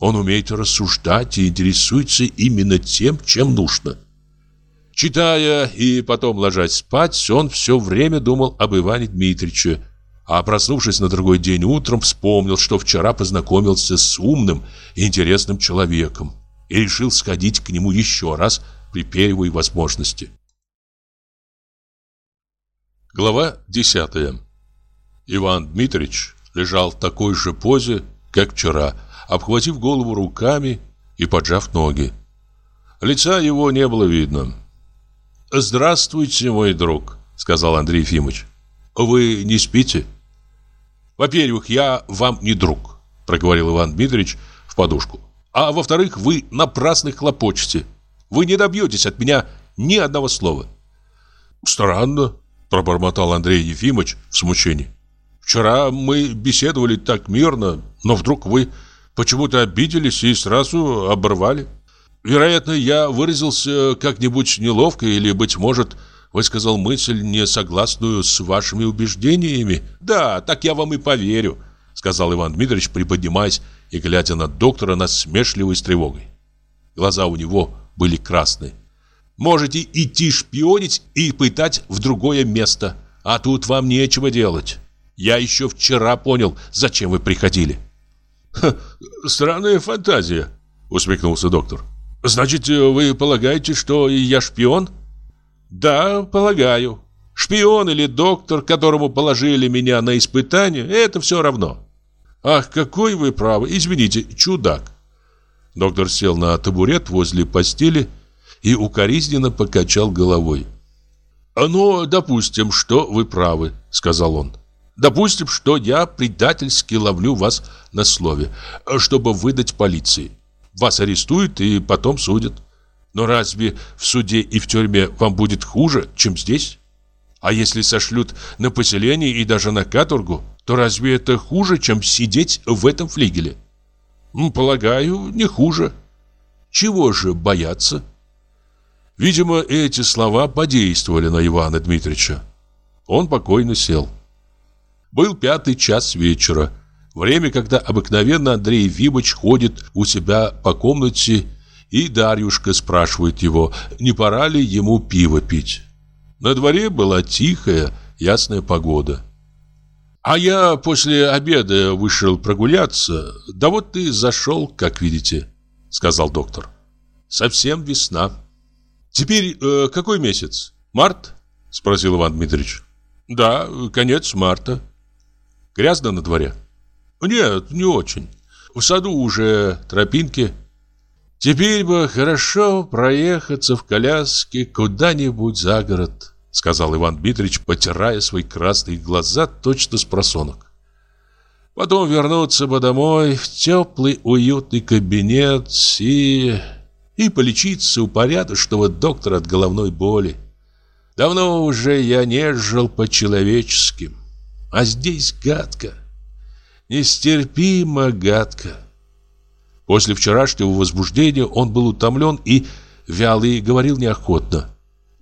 Он умеет рассуждать и интересуется именно тем, чем нужно. Читая и потом ложась спать, он все время думал об Иване Дмитриевиче, а проснувшись на другой день утром, вспомнил, что вчера познакомился с умным и интересным человеком и решил сходить к нему еще раз при первой возможности. Глава 10. Иван Дмитриевич лежал в такой же позе, как вчера, обхватив голову руками и поджав ноги. Лица его не было видно. «Здравствуйте, мой друг», — сказал Андрей Ефимович. «Вы не спите?» «Во-первых, я вам не друг», — проговорил Иван Дмитриевич в подушку. «А во-вторых, вы напрасно хлопочете. Вы не добьетесь от меня ни одного слова». «Странно», — пробормотал Андрей Ефимович в смущении. «Вчера мы беседовали так мирно, но вдруг вы почему-то обиделись и сразу оборвали». Вероятно, я выразился как-нибудь неловко или, быть может, высказал мысль, не согласную с вашими убеждениями. Да, так я вам и поверю, сказал Иван Дмитриевич, приподнимаясь и глядя на доктора насмешливой с тревогой. Глаза у него были красные. Можете идти шпионить и пытать в другое место, а тут вам нечего делать. Я еще вчера понял, зачем вы приходили. странная фантазия, усмехнулся доктор. Значит, вы полагаете, что я шпион? Да, полагаю. Шпион или доктор, которому положили меня на испытание, это все равно. Ах, какой вы правы. Извините, чудак. Доктор сел на табурет возле постели и укоризненно покачал головой. «Ну, допустим, что вы правы», — сказал он. «Допустим, что я предательски ловлю вас на слове, чтобы выдать полиции. Вас арестуют и потом судят. Но разве в суде и в тюрьме вам будет хуже, чем здесь? А если сошлют на поселение и даже на каторгу, то разве это хуже, чем сидеть в этом флигеле? Полагаю, не хуже. Чего же бояться? Видимо, эти слова подействовали на Ивана Дмитриевича. Он покойно сел. Был пятый час вечера. Время, когда обыкновенно Андрей Вибыч ходит у себя по комнате, и Дарьюшка спрашивает его, не пора ли ему пиво пить. На дворе была тихая, ясная погода. А я после обеда вышел прогуляться, да вот ты зашел, как видите, сказал доктор. Совсем весна. Теперь э, какой месяц? Март? Спросил Иван Дмитриевич. Да, конец марта. Грязно на дворе? Нет, не очень. В саду уже тропинки. Теперь бы хорошо проехаться в коляске куда-нибудь за город, сказал Иван Дмитриевич, потирая свои красные глаза точно с просонок. Потом вернуться бы домой в теплый уютный кабинет и... и полечиться у порядочного доктора от головной боли. Давно уже я не жил по-человечески, а здесь гадко. Нестерпимо гадко. После вчерашнего возбуждения он был утомлен и вялый говорил неохотно.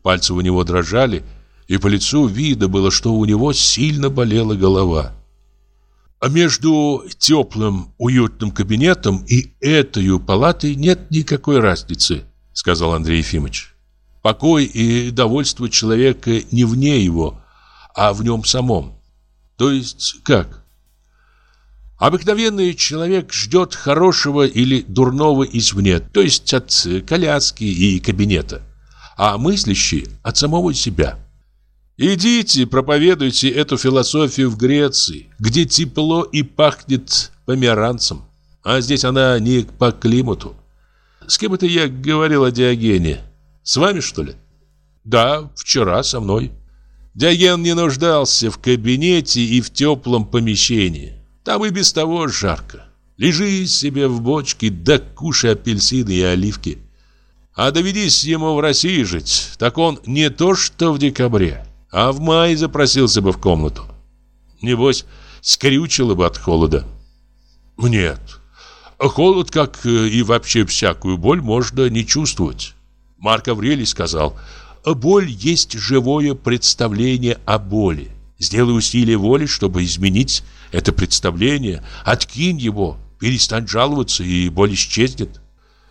Пальцы у него дрожали, и по лицу видно было, что у него сильно болела голова. А между теплым, уютным кабинетом и этой палатой нет никакой разницы, сказал Андрей Ефимович. Покой и довольство человека не вне его, а в нем самом. То есть как? Обыкновенный человек ждет хорошего или дурного извне, то есть от коляски и кабинета, а мыслящий от самого себя. Идите, проповедуйте эту философию в Греции, где тепло и пахнет померанцем, а здесь она не по климату. С кем это я говорил о Диогене? С вами, что ли? Да, вчера со мной. Диоген не нуждался в кабинете и в теплом помещении. Там и без того жарко. Лежи себе в бочке, да кушай апельсины и оливки. А доведись ему в России жить, так он не то что в декабре, а в мае запросился бы в комнату. Небось, скрючило бы от холода. Нет. Холод, как э, и вообще всякую боль, можно не чувствовать. Марк Аврелий сказал, боль есть живое представление о боли. Сделай усилие воли, чтобы изменить это представление, откинь его, перестань жаловаться, и боль исчезнет.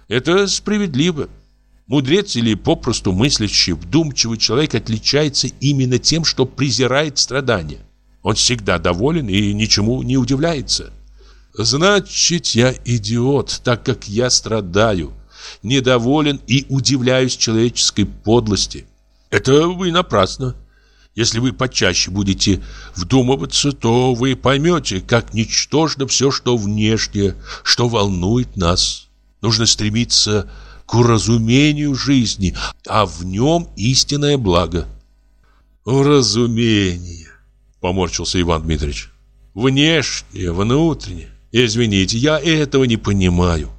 Это справедливо. Мудрец или попросту мыслящий, вдумчивый человек отличается именно тем, что презирает страдания. Он всегда доволен и ничему не удивляется. Значит, я идиот, так как я страдаю, недоволен и удивляюсь человеческой подлости. Это вы напрасно. Если вы почаще будете вдумываться, то вы поймете, как ничтожно все, что внешнее, что волнует нас. Нужно стремиться к уразумению жизни, а в нем истинное благо. Уразумение, поморщился Иван Дмитриевич. Внешнее, внутреннее. Извините, я этого не понимаю.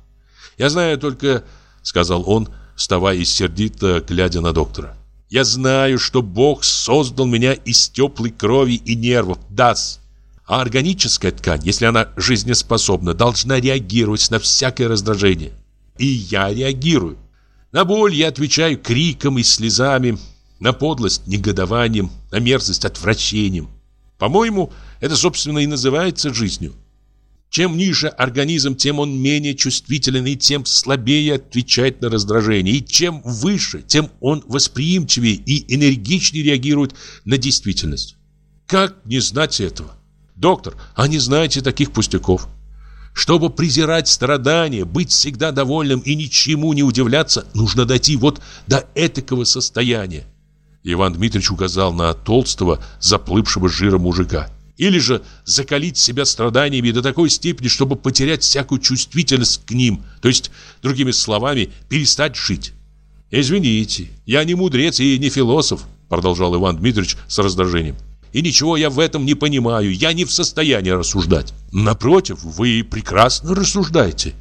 Я знаю только, сказал он, вставая и сердито глядя на доктора. Я знаю, что Бог создал меня из теплой крови и нервов, даст. А органическая ткань, если она жизнеспособна, должна реагировать на всякое раздражение. И я реагирую. На боль я отвечаю криком и слезами, на подлость негодованием, на мерзость отвращением. По-моему, это, собственно, и называется жизнью. Чем ниже организм, тем он менее чувствителен и тем слабее отвечает на раздражение. И чем выше, тем он восприимчивее и энергичнее реагирует на действительность. Как не знать этого? Доктор, а не знаете таких пустяков? Чтобы презирать страдания, быть всегда довольным и ничему не удивляться, нужно дойти вот до этакого состояния. Иван Дмитриевич указал на толстого, заплывшего жира мужика или же закалить себя страданиями до такой степени, чтобы потерять всякую чувствительность к ним, то есть, другими словами, перестать жить. «Извините, я не мудрец и не философ», продолжал Иван Дмитриевич с раздражением. «И ничего я в этом не понимаю, я не в состоянии рассуждать. Напротив, вы прекрасно рассуждаете.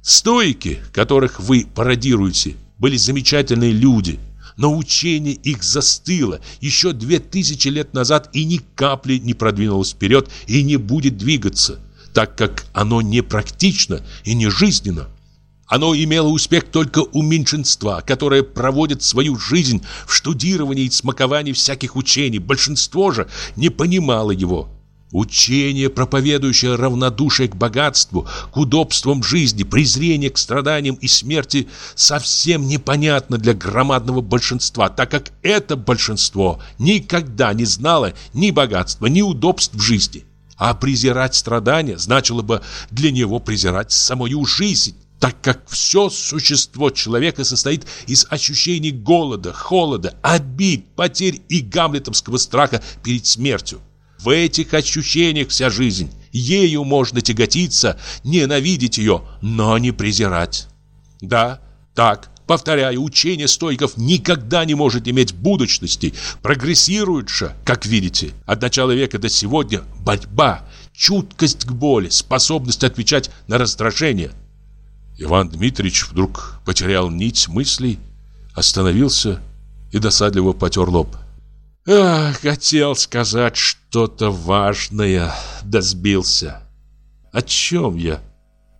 Стойки, которых вы пародируете, были замечательные люди – но учение их застыло еще две тысячи лет назад и ни капли не продвинулось вперед и не будет двигаться, так как оно не практично и не жизненно. Оно имело успех только у меньшинства, которое проводит свою жизнь в штудировании и смаковании всяких учений. Большинство же не понимало его. Учение, проповедующее равнодушие к богатству, к удобствам жизни, презрение к страданиям и смерти, совсем непонятно для громадного большинства, так как это большинство никогда не знало ни богатства, ни удобств в жизни. А презирать страдания значило бы для него презирать самую жизнь, так как все существо человека состоит из ощущений голода, холода, обид, потерь и гамлетовского страха перед смертью. В этих ощущениях вся жизнь. Ею можно тяготиться, ненавидеть ее, но не презирать. Да, так, повторяю, учение стойков никогда не может иметь будущности. Прогрессирует же, как видите, от начала века до сегодня борьба, чуткость к боли, способность отвечать на раздражение. Иван Дмитриевич вдруг потерял нить мыслей, остановился и досадливо потер лоб. Ах, хотел сказать что-то важное, да сбился. О чем я?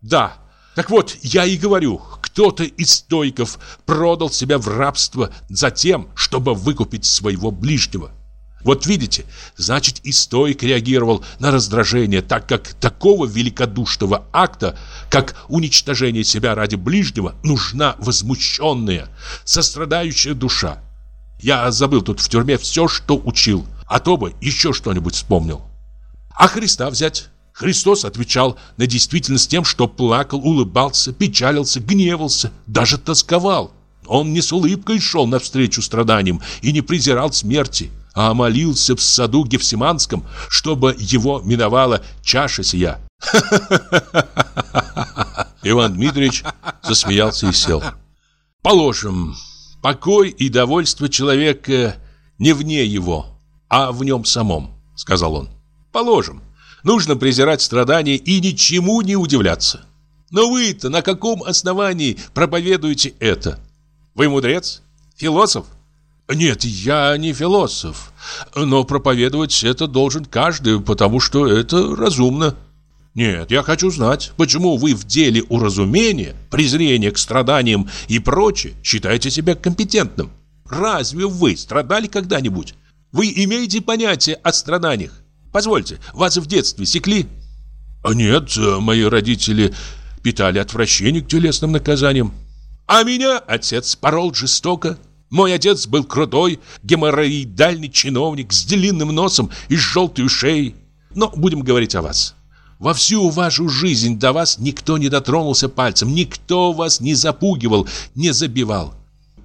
Да, так вот, я и говорю, кто-то из стойков продал себя в рабство за тем, чтобы выкупить своего ближнего. Вот видите, значит и стойк реагировал на раздражение, так как такого великодушного акта, как уничтожение себя ради ближнего, нужна возмущенная, сострадающая душа. Я забыл тут в тюрьме все, что учил, а то бы еще что-нибудь вспомнил. А Христа взять? Христос отвечал на действительность тем, что плакал, улыбался, печалился, гневался, даже тосковал. Он не с улыбкой шел навстречу страданиям и не презирал смерти, а молился в саду Гефсиманском, чтобы его миновала чаша сия. <laughs> Иван Дмитриевич засмеялся и сел. Положим, Покой и довольство человека не вне его, а в нем самом, сказал он. Положим, нужно презирать страдания и ничему не удивляться. Но вы-то на каком основании проповедуете это? Вы мудрец? Философ? Нет, я не философ, но проповедовать это должен каждый, потому что это разумно. Нет, я хочу знать, почему вы в деле уразумения, презрения к страданиям и прочее считаете себя компетентным? Разве вы страдали когда-нибудь? Вы имеете понятие о страданиях? Позвольте, вас в детстве секли? А нет, мои родители питали отвращение к телесным наказаниям. А меня отец порол жестоко. Мой отец был крутой, геморроидальный чиновник с длинным носом и с желтой шеей. Но будем говорить о вас. Во всю вашу жизнь до вас никто не дотронулся пальцем, никто вас не запугивал, не забивал.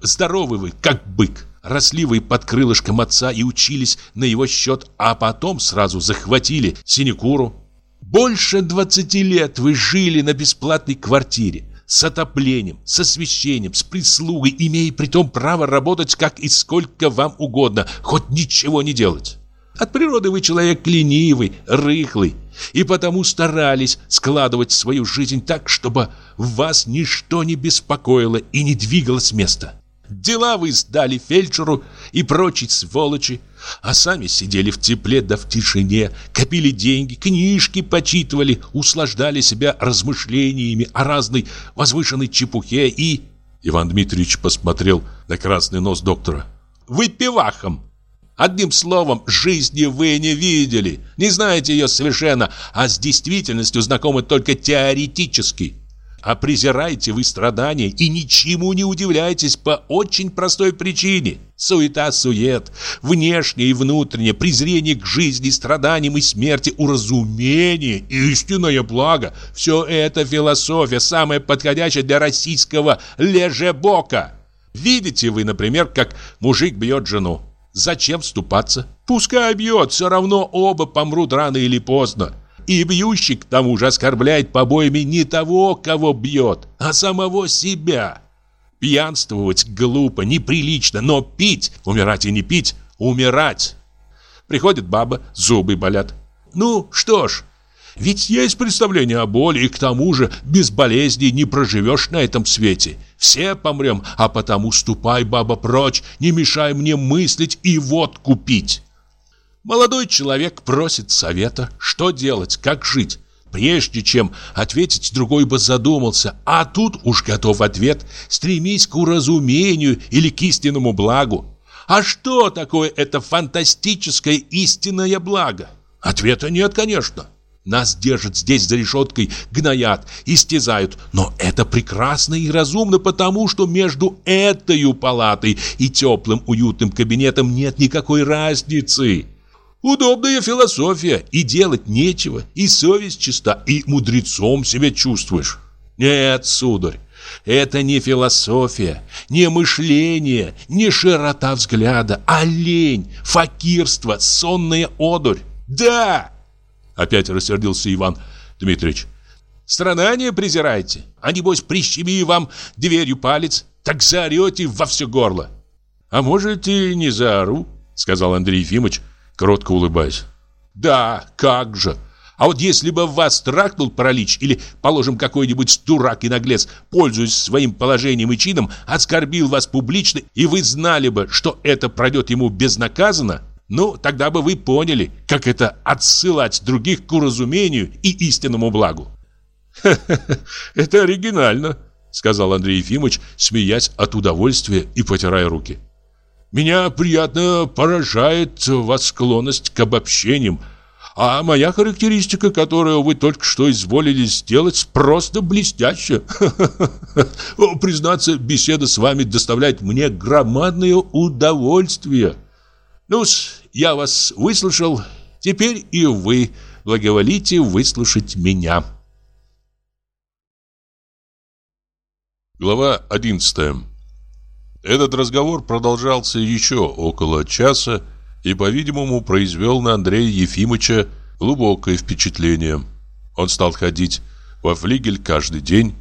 Здоровы вы, как бык. Росли вы под крылышком отца и учились на его счет, а потом сразу захватили синекуру. Больше 20 лет вы жили на бесплатной квартире, с отоплением, с освещением, с прислугой, имея при том право работать как и сколько вам угодно, хоть ничего не делать. От природы вы человек ленивый, рыхлый, и потому старались складывать свою жизнь так, чтобы вас ничто не беспокоило и не двигало с места. Дела вы сдали фельдшеру и прочей сволочи, а сами сидели в тепле да в тишине, копили деньги, книжки почитывали, услаждали себя размышлениями о разной возвышенной чепухе и... Иван Дмитриевич посмотрел на красный нос доктора. «Выпивахом!» Одним словом, жизни вы не видели, не знаете ее совершенно, а с действительностью знакомы только теоретически. А презираете вы страдания и ничему не удивляетесь по очень простой причине. Суета-сует, внешнее и внутреннее, презрение к жизни, страданиям и смерти, уразумение, истинное благо – все это философия, самая подходящая для российского лежебока. Видите вы, например, как мужик бьет жену. Зачем вступаться? Пускай бьет, все равно оба помрут рано или поздно. И бьющий к тому же оскорбляет побоями не того, кого бьет, а самого себя. Пьянствовать глупо, неприлично, но пить, умирать и не пить, умирать. Приходит баба, зубы болят. Ну, что ж, ведь есть представление о боли, и к тому же без болезней не проживешь на этом свете. Все помрем, а потому ступай, баба, прочь, не мешай мне мыслить и водку пить. Молодой человек просит совета, что делать, как жить. Прежде чем ответить, другой бы задумался, а тут уж готов ответ. Стремись к уразумению или к истинному благу. А что такое это фантастическое истинное благо? Ответа нет, конечно. Нас держат здесь за решеткой, гноят, истязают. Но это прекрасно и разумно, потому что между этой палатой и теплым уютным кабинетом нет никакой разницы. Удобная философия, и делать нечего, и совесть чиста, и мудрецом себя чувствуешь. Нет, сударь, это не философия, не мышление, не широта взгляда, а лень, факирство, сонная одурь. Да! Опять рассердился Иван Дмитриевич. Страдания презираете? А небось прищеми вам дверью палец, так заорете во все горло. А можете не заору, сказал Андрей Ефимович, кротко улыбаясь. Да, как же. А вот если бы вас трахнул паралич или, положим, какой-нибудь дурак и наглец, пользуясь своим положением и чином, оскорбил вас публично, и вы знали бы, что это пройдет ему безнаказанно, ну, тогда бы вы поняли, как это отсылать других к уразумению и истинному благу. <laughs> это оригинально», — сказал Андрей Ефимович, смеясь от удовольствия и потирая руки. «Меня приятно поражает вас склонность к обобщениям, а моя характеристика, которую вы только что изволили сделать, просто блестящая. <laughs> Признаться, беседа с вами доставляет мне громадное удовольствие». ну я вас выслушал, теперь и вы благоволите выслушать меня. Глава 11 Этот разговор продолжался еще около часа и, по-видимому, произвел на Андрея Ефимовича глубокое впечатление. Он стал ходить во флигель каждый день.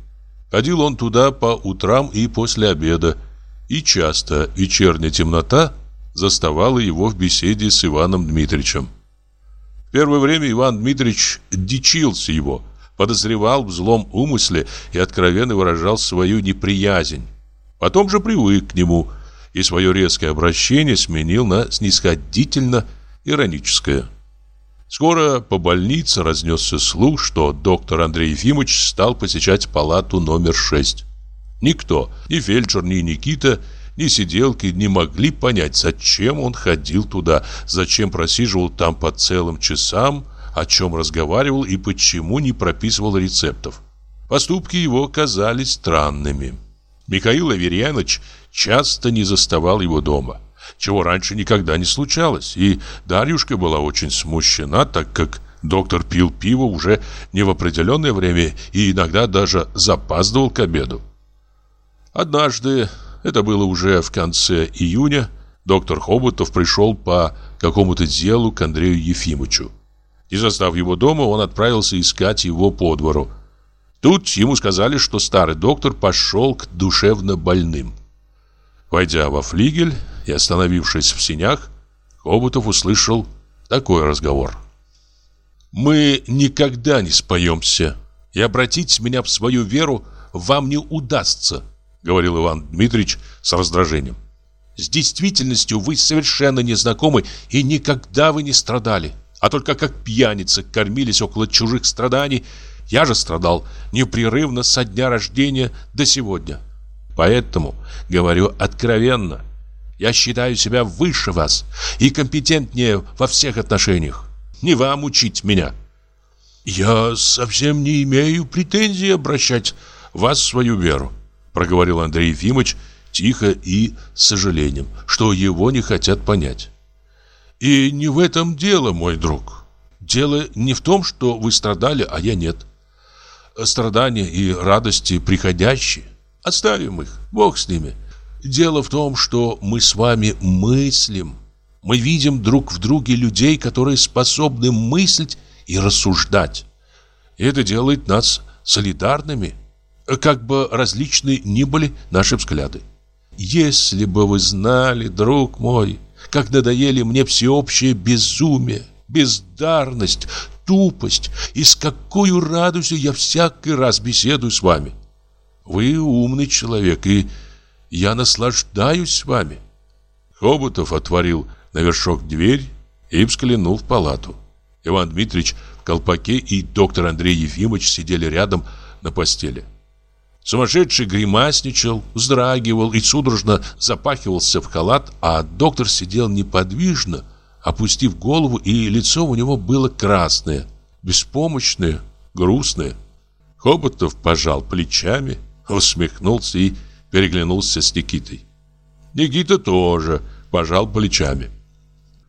Ходил он туда по утрам и после обеда, и часто вечерняя темнота – заставала его в беседе с Иваном Дмитриевичем. В первое время Иван Дмитриевич дичился его, подозревал в злом умысле и откровенно выражал свою неприязнь. Потом же привык к нему и свое резкое обращение сменил на снисходительно-ироническое. Скоро по больнице разнесся слух, что доктор Андрей Ефимович стал посещать палату номер 6. Никто, ни фельдшер, ни Никита, ни сиделки не могли понять, зачем он ходил туда, зачем просиживал там по целым часам, о чем разговаривал и почему не прописывал рецептов. Поступки его казались странными. Михаил Аверьянович часто не заставал его дома чего раньше никогда не случалось, и Дарьюшка была очень смущена, так как доктор пил пиво уже не в определенное время и иногда даже запаздывал к обеду. Однажды, это было уже в конце июня, доктор Хоботов пришел по какому-то делу к Андрею Ефимовичу. Не застав его дома, он отправился искать его по двору. Тут ему сказали, что старый доктор пошел к душевно больным. Войдя во флигель, и остановившись в синях, Хоботов услышал такой разговор. «Мы никогда не споемся, и обратить меня в свою веру вам не удастся», говорил Иван Дмитриевич с раздражением. «С действительностью вы совершенно не знакомы, и никогда вы не страдали, а только как пьяницы кормились около чужих страданий. Я же страдал непрерывно со дня рождения до сегодня. Поэтому говорю откровенно, я считаю себя выше вас и компетентнее во всех отношениях. Не вам учить меня. Я совсем не имею претензий обращать вас в свою веру, проговорил Андрей Ефимович тихо и с сожалением, что его не хотят понять. И не в этом дело, мой друг. Дело не в том, что вы страдали, а я нет. Страдания и радости приходящие. Оставим их, Бог с ними. Дело в том, что мы с вами мыслим. Мы видим друг в друге людей, которые способны мыслить и рассуждать. И это делает нас солидарными, как бы различны ни были наши взгляды. Если бы вы знали, друг мой, как надоели мне всеобщее безумие, бездарность, тупость, и с какой радостью я всякий раз беседую с вами. Вы умный человек, и я наслаждаюсь с вами. Хоботов отворил на вершок дверь и взглянул в палату. Иван Дмитриевич в колпаке и доктор Андрей Ефимович сидели рядом на постели. Сумасшедший гримасничал, вздрагивал и судорожно запахивался в халат, а доктор сидел неподвижно, опустив голову, и лицо у него было красное, беспомощное, грустное. Хоботов пожал плечами, усмехнулся и переглянулся с Никитой. Никита тоже пожал плечами.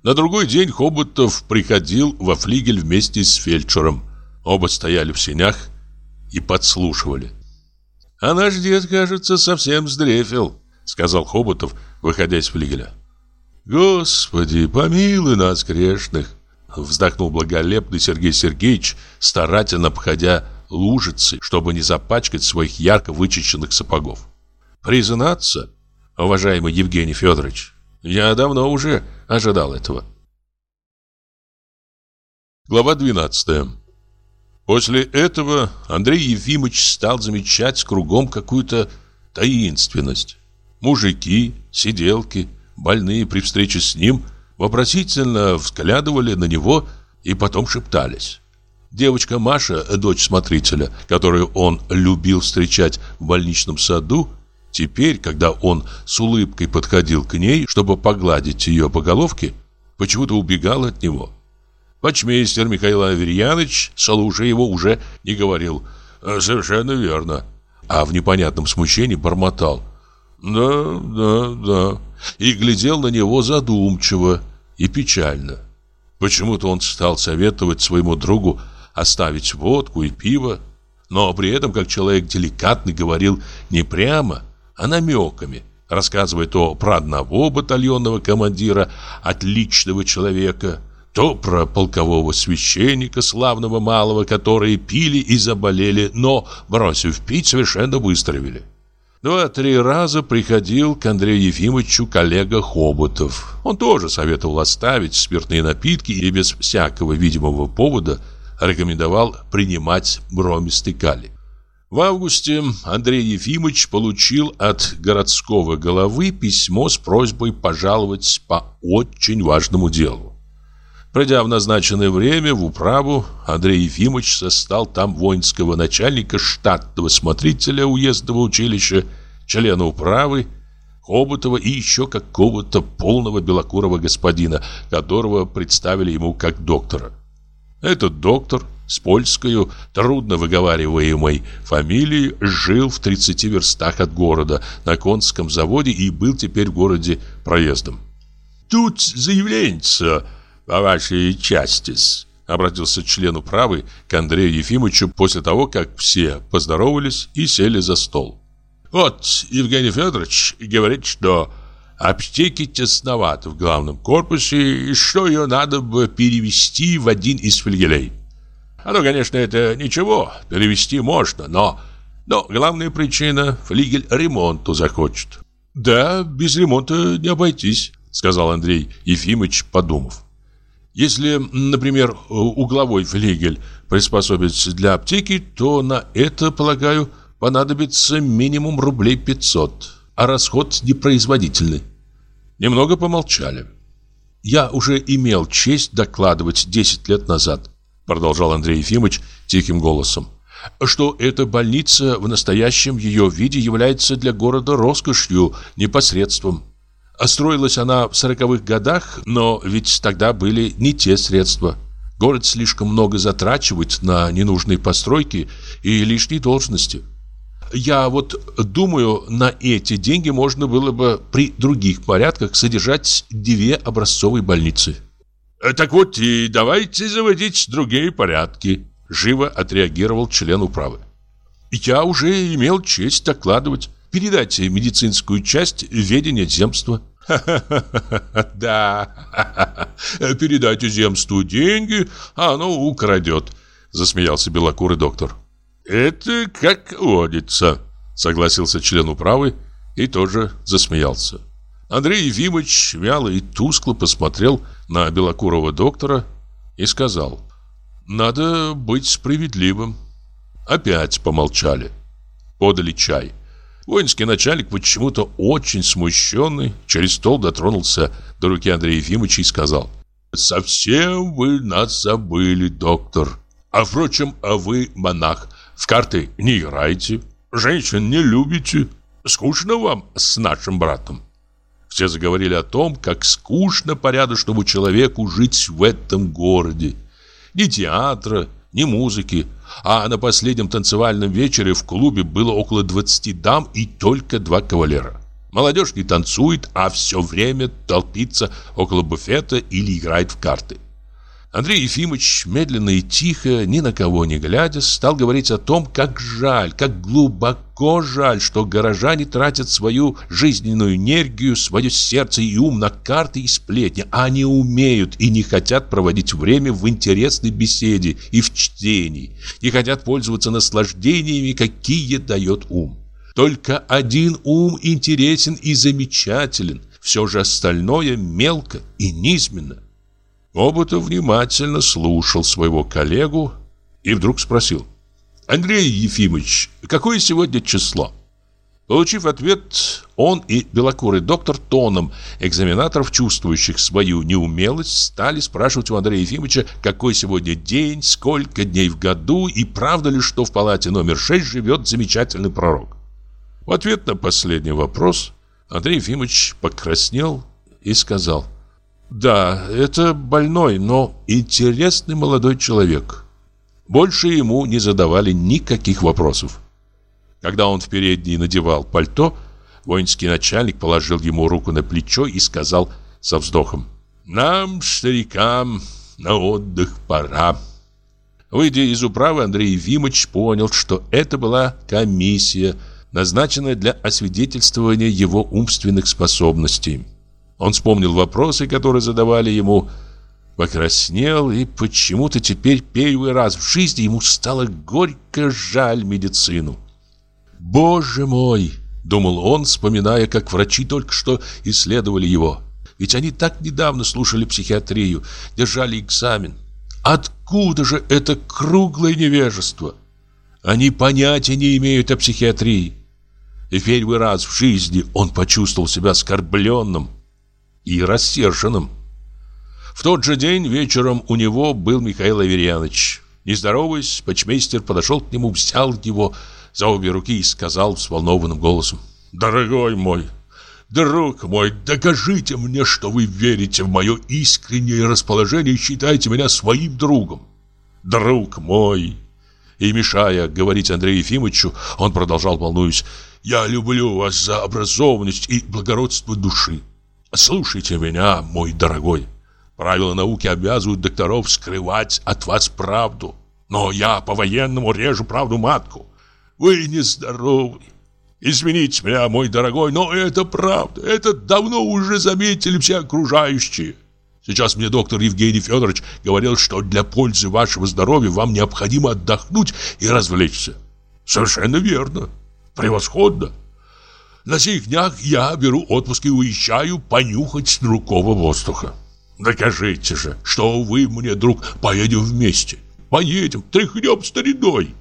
На другой день Хоботов приходил во флигель вместе с фельдшером. Оба стояли в сенях и подслушивали. «А наш дед, кажется, совсем сдрефил», — сказал Хоботов, выходя из флигеля. «Господи, помилуй нас, грешных!» Вздохнул благолепный Сергей Сергеевич, старательно обходя лужицы, чтобы не запачкать своих ярко вычищенных сапогов. Признаться, уважаемый Евгений Федорович, я давно уже ожидал этого. Глава 12. После этого Андрей Ефимович стал замечать кругом какую-то таинственность. Мужики, сиделки, больные при встрече с ним вопросительно взглядывали на него и потом шептались. Девочка Маша, дочь смотрителя, которую он любил встречать в больничном саду, Теперь, когда он с улыбкой подходил к ней, чтобы погладить ее по головке, почему-то убегал от него. Почмейстер Михаил Аверьяныч, слушая его, уже не говорил «Э, «Совершенно верно», а в непонятном смущении бормотал «Да, да, да» и глядел на него задумчиво и печально. Почему-то он стал советовать своему другу оставить водку и пиво, но при этом, как человек деликатный, говорил не прямо, а намеками, рассказывая то про одного батальонного командира, отличного человека, то про полкового священника, славного малого, которые пили и заболели, но, бросив пить, совершенно выздоровели. Два-три раза приходил к Андрею Ефимовичу коллега Хоботов. Он тоже советовал оставить спиртные напитки и без всякого видимого повода рекомендовал принимать бромистый калий. В августе Андрей Ефимович получил от городского головы письмо с просьбой пожаловать по очень важному делу. Пройдя в назначенное время в управу, Андрей Ефимович застал там воинского начальника, штатного смотрителя уездного училища, члена управы, Хоботова и еще какого-то полного белокурого господина, которого представили ему как доктора. Этот доктор с польской, трудно выговариваемой фамилией жил в 30 верстах от города на конском заводе и был теперь в городе проездом. «Тут заявленца по вашей части обратился член управы к Андрею Ефимовичу после того, как все поздоровались и сели за стол. «Вот Евгений Федорович говорит, что аптеки тесновато в главном корпусе и что ее надо бы перевести в один из флигелей. А ну, конечно, это ничего, перевести можно, но... Но главная причина – флигель ремонту захочет. «Да, без ремонта не обойтись», – сказал Андрей Ефимович, подумав. «Если, например, угловой флигель приспособить для аптеки, то на это, полагаю, понадобится минимум рублей 500, а расход непроизводительный». Немного помолчали. «Я уже имел честь докладывать 10 лет назад», продолжал Андрей Ефимович тихим голосом, что эта больница в настоящем ее виде является для города роскошью, непосредством. Строилась она в сороковых годах, но ведь тогда были не те средства. Город слишком много затрачивает на ненужные постройки и лишние должности. Я вот думаю, на эти деньги можно было бы при других порядках содержать две образцовые больницы. Э, «Так вот и давайте заводить другие порядки», — живо отреагировал член управы. «Я уже имел честь докладывать. Передайте медицинскую часть ведения земства». <laughs> «Да, <laughs> передайте земству деньги, а оно украдет», — засмеялся белокурый доктор. «Это как водится», — согласился член управы и тоже засмеялся. Андрей Ефимович вяло и тускло посмотрел на белокурого доктора и сказал «Надо быть справедливым». Опять помолчали. Подали чай. Воинский начальник почему-то очень смущенный через стол дотронулся до руки Андрея Ефимовича и сказал «Совсем вы нас забыли, доктор. А впрочем, а вы монах, в карты не играете, женщин не любите. Скучно вам с нашим братом?» Все заговорили о том, как скучно порядочному человеку жить в этом городе. Ни театра, ни музыки, а на последнем танцевальном вечере в клубе было около 20 дам и только два кавалера. Молодежь не танцует, а все время толпится около буфета или играет в карты. Андрей Ефимович медленно и тихо, ни на кого не глядя, стал говорить о том, как жаль, как глубоко жаль, что горожане тратят свою жизненную энергию, свое сердце и ум на карты и сплетни, а не умеют и не хотят проводить время в интересной беседе и в чтении, не хотят пользоваться наслаждениями, какие дает ум. Только один ум интересен и замечателен, все же остальное мелко и низменно. Оботов внимательно слушал своего коллегу и вдруг спросил. «Андрей Ефимович, какое сегодня число?» Получив ответ, он и белокурый доктор тоном экзаменаторов, чувствующих свою неумелость, стали спрашивать у Андрея Ефимовича, какой сегодня день, сколько дней в году и правда ли, что в палате номер 6 живет замечательный пророк. В ответ на последний вопрос Андрей Ефимович покраснел и сказал – да, это больной, но интересный молодой человек. Больше ему не задавали никаких вопросов. Когда он в передней надевал пальто, воинский начальник положил ему руку на плечо и сказал со вздохом «Нам, старикам, на отдых пора». Выйдя из управы, Андрей Ефимович понял, что это была комиссия, назначенная для освидетельствования его умственных способностей. Он вспомнил вопросы, которые задавали ему, покраснел, и почему-то теперь первый раз в жизни ему стало горько жаль медицину. «Боже мой!» — думал он, вспоминая, как врачи только что исследовали его. Ведь они так недавно слушали психиатрию, держали экзамен. Откуда же это круглое невежество? Они понятия не имеют о психиатрии. И первый раз в жизни он почувствовал себя оскорбленным, и рассерженным. В тот же день вечером у него был Михаил Аверьянович. Не здороваясь, почмейстер подошел к нему, взял его за обе руки и сказал взволнованным голосом. «Дорогой мой, друг мой, докажите мне, что вы верите в мое искреннее расположение и считаете меня своим другом. Друг мой!» И, мешая говорить Андрею Ефимовичу, он продолжал, волнуясь, «Я люблю вас за образованность и благородство души. Слушайте меня, мой дорогой. Правила науки обязывают докторов скрывать от вас правду. Но я по-военному режу правду матку. Вы нездоровы. Извините меня, мой дорогой, но это правда. Это давно уже заметили все окружающие. Сейчас мне доктор Евгений Федорович говорил, что для пользы вашего здоровья вам необходимо отдохнуть и развлечься. Совершенно верно. Превосходно. На сих днях я беру отпуск и уезжаю понюхать другого воздуха. Докажите же, что вы мне, друг, поедем вместе. Поедем, тряхнем стариной.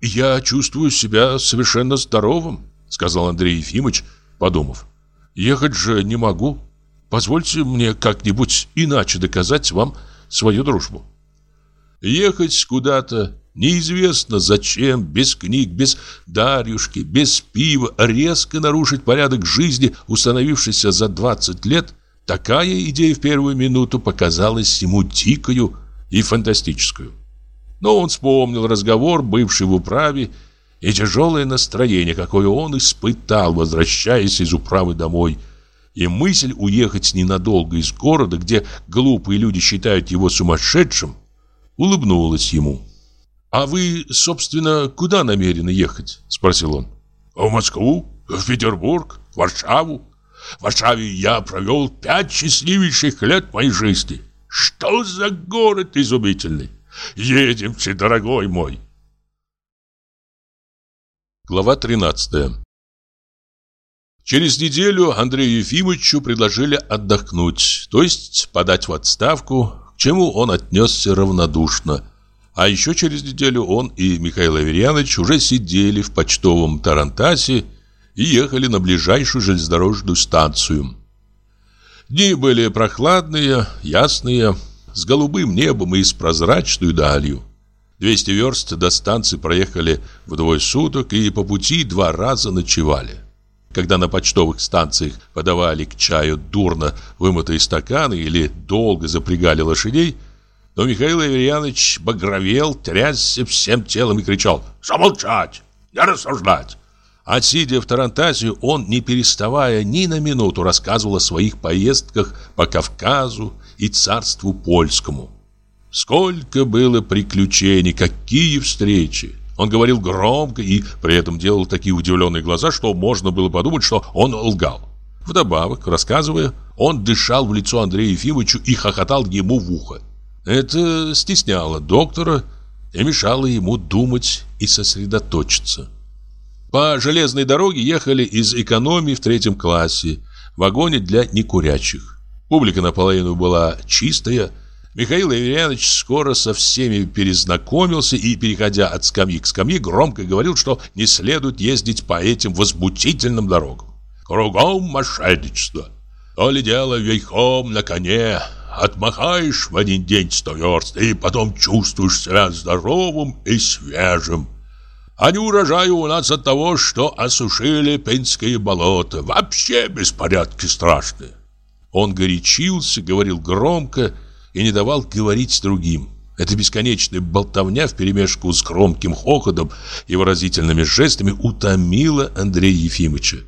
Я чувствую себя совершенно здоровым, сказал Андрей Ефимович, подумав. Ехать же не могу. Позвольте мне как-нибудь иначе доказать вам свою дружбу. Ехать куда-то, неизвестно зачем, без книг, без Дарюшки, без пива, резко нарушить порядок жизни, установившийся за 20 лет, такая идея в первую минуту показалась ему дикою и фантастическую. Но он вспомнил разговор, бывший в управе, и тяжелое настроение, какое он испытал, возвращаясь из управы домой – и мысль уехать ненадолго из города, где глупые люди считают его сумасшедшим, улыбнулась ему. «А вы, собственно, куда намерены ехать?» – спросил он. «В Москву, в Петербург, в Варшаву. В Варшаве я провел пять счастливейших лет моей жизни. Что за город изумительный! Едемте, дорогой мой!» Глава тринадцатая Через неделю Андрею Ефимовичу предложили отдохнуть, то есть подать в отставку, к чему он отнесся равнодушно. А еще через неделю он и Михаил Аверьянович уже сидели в почтовом Тарантасе и ехали на ближайшую железнодорожную станцию. Дни были прохладные, ясные, с голубым небом и с прозрачной далью. 200 верст до станции проехали вдвое суток и по пути два раза ночевали. Когда на почтовых станциях подавали к чаю дурно вымытые стаканы или долго запрягали лошадей, то Михаил Аверьянович багровел, трясся всем телом и кричал «Замолчать! Не рассуждать!» А сидя в Тарантасе, он, не переставая ни на минуту, рассказывал о своих поездках по Кавказу и царству польскому. Сколько было приключений, какие встречи! Он говорил громко и при этом делал такие удивленные глаза, что можно было подумать, что он лгал. Вдобавок, рассказывая, он дышал в лицо Андрею Ефимовичу и хохотал ему в ухо. Это стесняло доктора и мешало ему думать и сосредоточиться. По железной дороге ехали из экономии в третьем классе, в вагоне для некурячих. Публика наполовину была чистая, Михаил Аверьянович скоро со всеми перезнакомился и, переходя от скамьи к скамье, громко говорил, что не следует ездить по этим возмутительным дорогам. Кругом мошенничество. То ли дело верхом на коне. Отмахаешь в один день сто верст, и потом чувствуешь себя здоровым и свежим. А не урожаю у нас от того, что осушили пенские болота. Вообще беспорядки страшные. Он горячился, говорил громко и не давал говорить другим. Эта бесконечная болтовня вперемешку с громким хохотом и выразительными жестами утомила Андрея Ефимовича.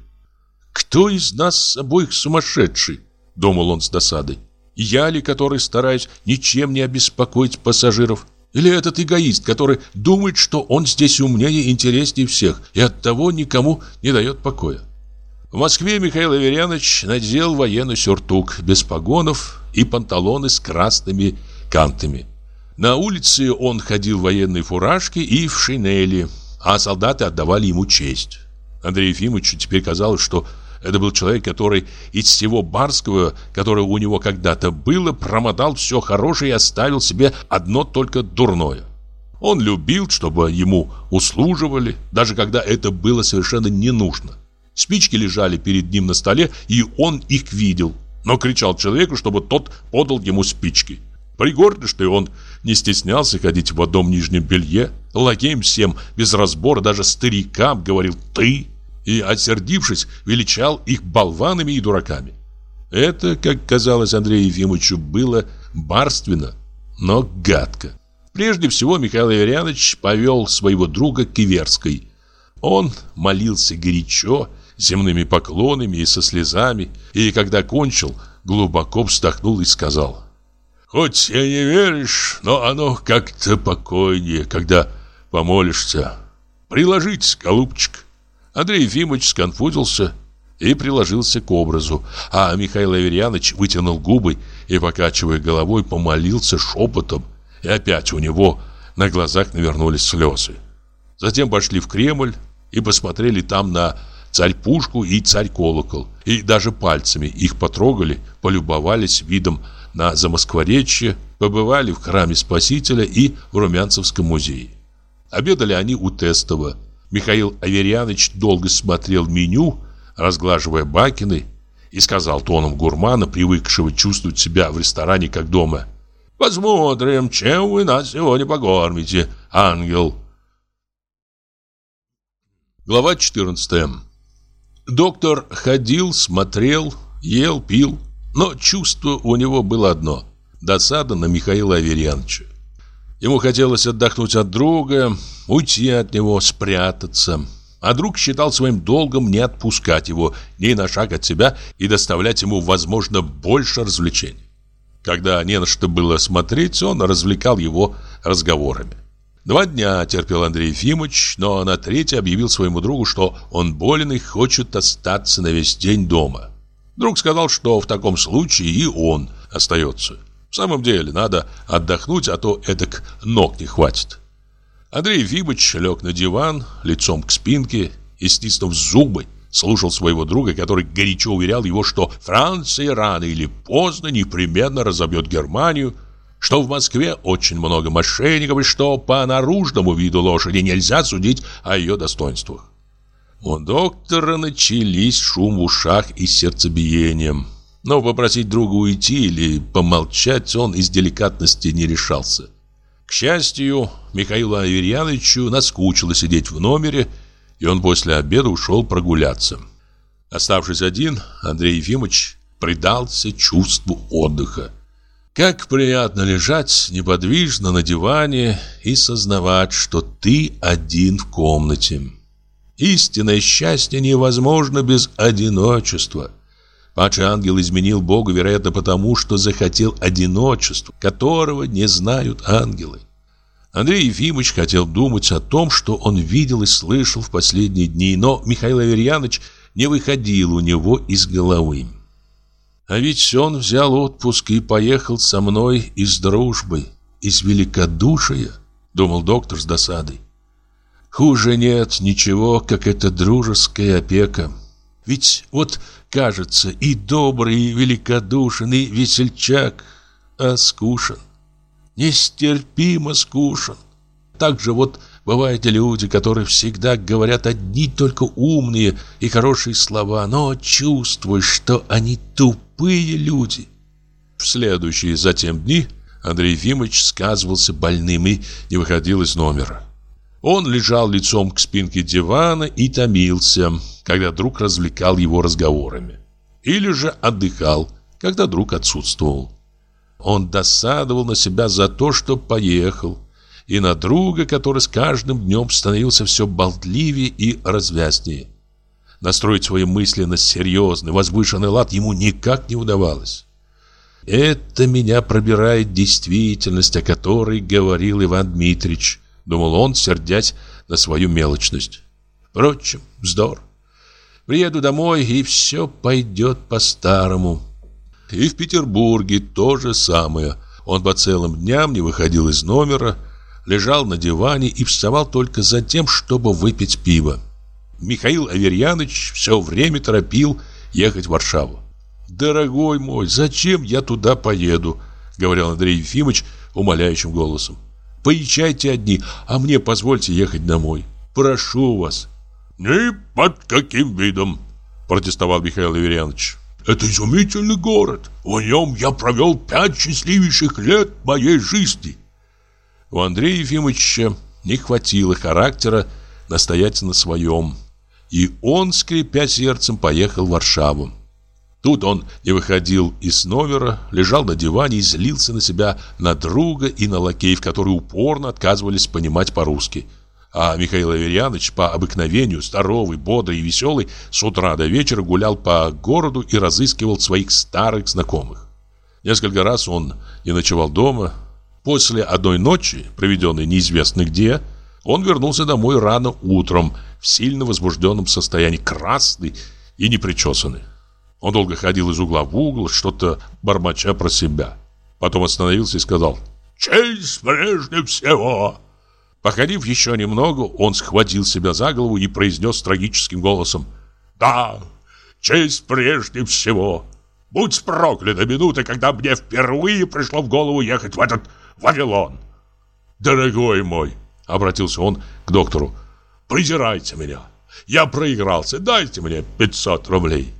«Кто из нас обоих сумасшедший?» — думал он с досадой. «Я ли, который стараюсь ничем не обеспокоить пассажиров? Или этот эгоист, который думает, что он здесь умнее и интереснее всех и оттого никому не дает покоя?» В Москве Михаил Аверьянович надел военный сюртук без погонов и панталоны с красными кантами. На улице он ходил в военной фуражке и в шинели, а солдаты отдавали ему честь. Андрею Ефимовичу теперь казалось, что это был человек, который из всего барского, которое у него когда-то было, промотал все хорошее и оставил себе одно только дурное. Он любил, чтобы ему услуживали, даже когда это было совершенно не нужно. Спички лежали перед ним на столе, и он их видел. но кричал человеку, чтобы тот подал ему спички. Пригордно, что и он не стеснялся ходить в одном нижнем белье, лакеем всем без разбора, даже старикам говорил «ты» и, осердившись, величал их болванами и дураками. Это, как казалось Андрею Ефимовичу, было барственно, но гадко. Прежде всего Михаил Аверьянович повел своего друга к Иверской. Он молился горячо, земными поклонами и со слезами, и когда кончил, глубоко вздохнул и сказал «Хоть и не веришь, но оно как-то покойнее, когда помолишься. Приложитесь, голубчик». Андрей Ефимович сконфузился и приложился к образу, а Михаил Аверьянович вытянул губы и, покачивая головой, помолился шепотом, и опять у него на глазах навернулись слезы. Затем пошли в Кремль и посмотрели там на царь-пушку и царь-колокол. И даже пальцами их потрогали, полюбовались видом на Замоскворечье, побывали в храме Спасителя и в Румянцевском музее. Обедали они у Тестова. Михаил Аверьянович долго смотрел меню, разглаживая бакины, и сказал тоном гурмана, привыкшего чувствовать себя в ресторане как дома. «Посмотрим, чем вы нас сегодня покормите, ангел». Глава 14 Доктор ходил, смотрел, ел, пил, но чувство у него было одно – досада на Михаила Аверьяновича. Ему хотелось отдохнуть от друга, уйти от него, спрятаться. А друг считал своим долгом не отпускать его ни на шаг от себя и доставлять ему, возможно, больше развлечений. Когда не на что было смотреть, он развлекал его разговорами. Два дня терпел Андрей Ефимович, но на третий объявил своему другу, что он болен и хочет остаться на весь день дома. Друг сказал, что в таком случае и он остается. В самом деле, надо отдохнуть, а то эдак ног не хватит. Андрей Ефимович лег на диван, лицом к спинке и, стиснув зубы, слушал своего друга, который горячо уверял его, что Франция рано или поздно непременно разобьет Германию, что в Москве очень много мошенников и что по наружному виду лошади нельзя судить о ее достоинствах. У доктора начались шум в ушах и сердцебиение. Но попросить друга уйти или помолчать он из деликатности не решался. К счастью, Михаилу Аверьяновичу наскучило сидеть в номере, и он после обеда ушел прогуляться. Оставшись один, Андрей Ефимович предался чувству отдыха. Как приятно лежать неподвижно на диване и сознавать, что ты один в комнате. Истинное счастье невозможно без одиночества. Падший ангел изменил Богу, вероятно, потому, что захотел одиночества, которого не знают ангелы. Андрей Ефимович хотел думать о том, что он видел и слышал в последние дни, но Михаил Аверьянович не выходил у него из головы. А ведь он взял отпуск и поехал со мной из дружбы, из великодушия, думал доктор с досадой. Хуже нет ничего, как эта дружеская опека. Ведь вот, кажется, и добрый, и великодушен, и весельчак, а скушен. Нестерпимо скушен. Так же вот Бывают люди, которые всегда говорят одни только умные и хорошие слова, но чувствуешь, что они тупые люди. В следующие затем дни Андрей Ефимович сказывался больным и не выходил из номера. Он лежал лицом к спинке дивана и томился, когда друг развлекал его разговорами. Или же отдыхал, когда друг отсутствовал. Он досадовал на себя за то, что поехал, и на друга, который с каждым днем становился все болтливее и развязнее. Настроить свои мысли на серьезный, возвышенный лад ему никак не удавалось. «Это меня пробирает действительность, о которой говорил Иван Дмитрич», думал он, сердясь на свою мелочность. Впрочем, вздор. Приеду домой, и все пойдет по-старому. И в Петербурге то же самое. Он по целым дням не выходил из номера, лежал на диване и вставал только за тем, чтобы выпить пиво. Михаил Аверьянович все время торопил ехать в Варшаву. «Дорогой мой, зачем я туда поеду?» — говорил Андрей Ефимович умоляющим голосом. «Поезжайте одни, а мне позвольте ехать домой. Прошу вас». «Ни под каким видом!» — протестовал Михаил Аверьянович. Это изумительный город. В нем я провел пять счастливейших лет моей жизни. У Андрея Ефимовича не хватило характера настоять на своем. И он, скрипя сердцем, поехал в Варшаву. Тут он не выходил из номера, лежал на диване и злился на себя, на друга и на лакеев, которые упорно отказывались понимать по-русски. А Михаил Аверьянович по обыкновению, здоровый, бодрый и веселый, с утра до вечера гулял по городу и разыскивал своих старых знакомых. Несколько раз он не ночевал дома. После одной ночи, проведенной неизвестно где, он вернулся домой рано утром, в сильно возбужденном состоянии, красный и непричесанный. Он долго ходил из угла в угол, что-то бормоча про себя. Потом остановился и сказал «Честь прежде всего!» Походив еще немного, он схватил себя за голову и произнес трагическим голосом «Да, честь прежде всего! Будь проклята минута, когда мне впервые пришло в голову ехать в этот Вавилон!» «Дорогой мой!» — обратился он к доктору. «Презирайте меня! Я проигрался, дайте мне 500 рублей!»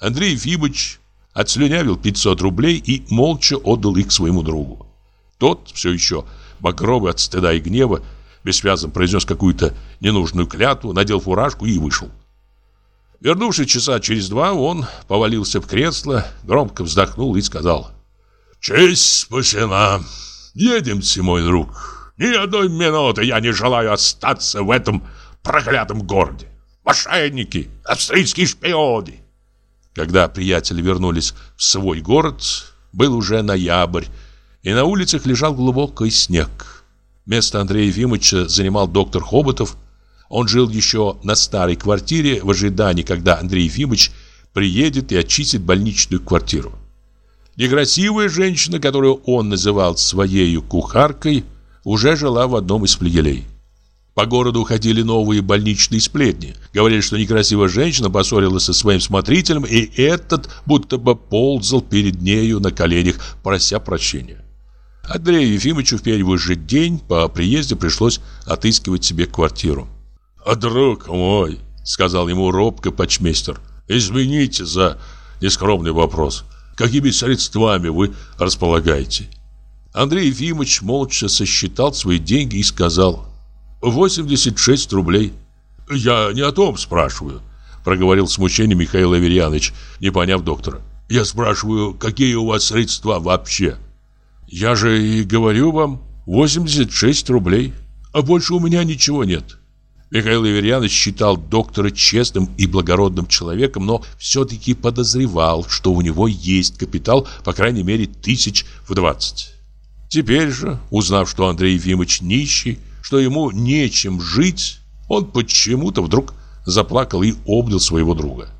Андрей Ефимович отслюнявил 500 рублей и молча отдал их своему другу. Тот, все еще багровый от стыда и гнева, бессвязно произнес какую-то ненужную клятву, надел фуражку и вышел. Вернувшись часа через два, он повалился в кресло, громко вздохнул и сказал «Честь спасена! Едемте, мой друг! Ни одной минуты я не желаю остаться в этом проклятом городе! Мошенники! Австрийские шпионы!» Когда приятели вернулись в свой город, был уже ноябрь, и на улицах лежал глубокий снег. Место Андрея Ефимовича занимал доктор Хоботов. Он жил еще на старой квартире в ожидании, когда Андрей Ефимович приедет и очистит больничную квартиру. Некрасивая женщина, которую он называл своей кухаркой, уже жила в одном из флигелей. По городу ходили новые больничные сплетни. Говорили, что некрасивая женщина поссорилась со своим смотрителем, и этот будто бы ползал перед нею на коленях, прося прощения. Андрею Ефимовичу в первый же день по приезде пришлось отыскивать себе квартиру. «А друг мой», — сказал ему робко почмейстер, — «извините за нескромный вопрос. Какими средствами вы располагаете?» Андрей Ефимович молча сосчитал свои деньги и сказал 86 рублей. Я не о том спрашиваю, проговорил в смущении Михаил Аверьянович, не поняв доктора. Я спрашиваю, какие у вас средства вообще? Я же и говорю вам, 86 рублей, а больше у меня ничего нет. Михаил Аверьянович считал доктора честным и благородным человеком, но все-таки подозревал, что у него есть капитал, по крайней мере, тысяч в двадцать. Теперь же, узнав, что Андрей Ефимович нищий, что ему нечем жить, он почему-то вдруг заплакал и обнял своего друга.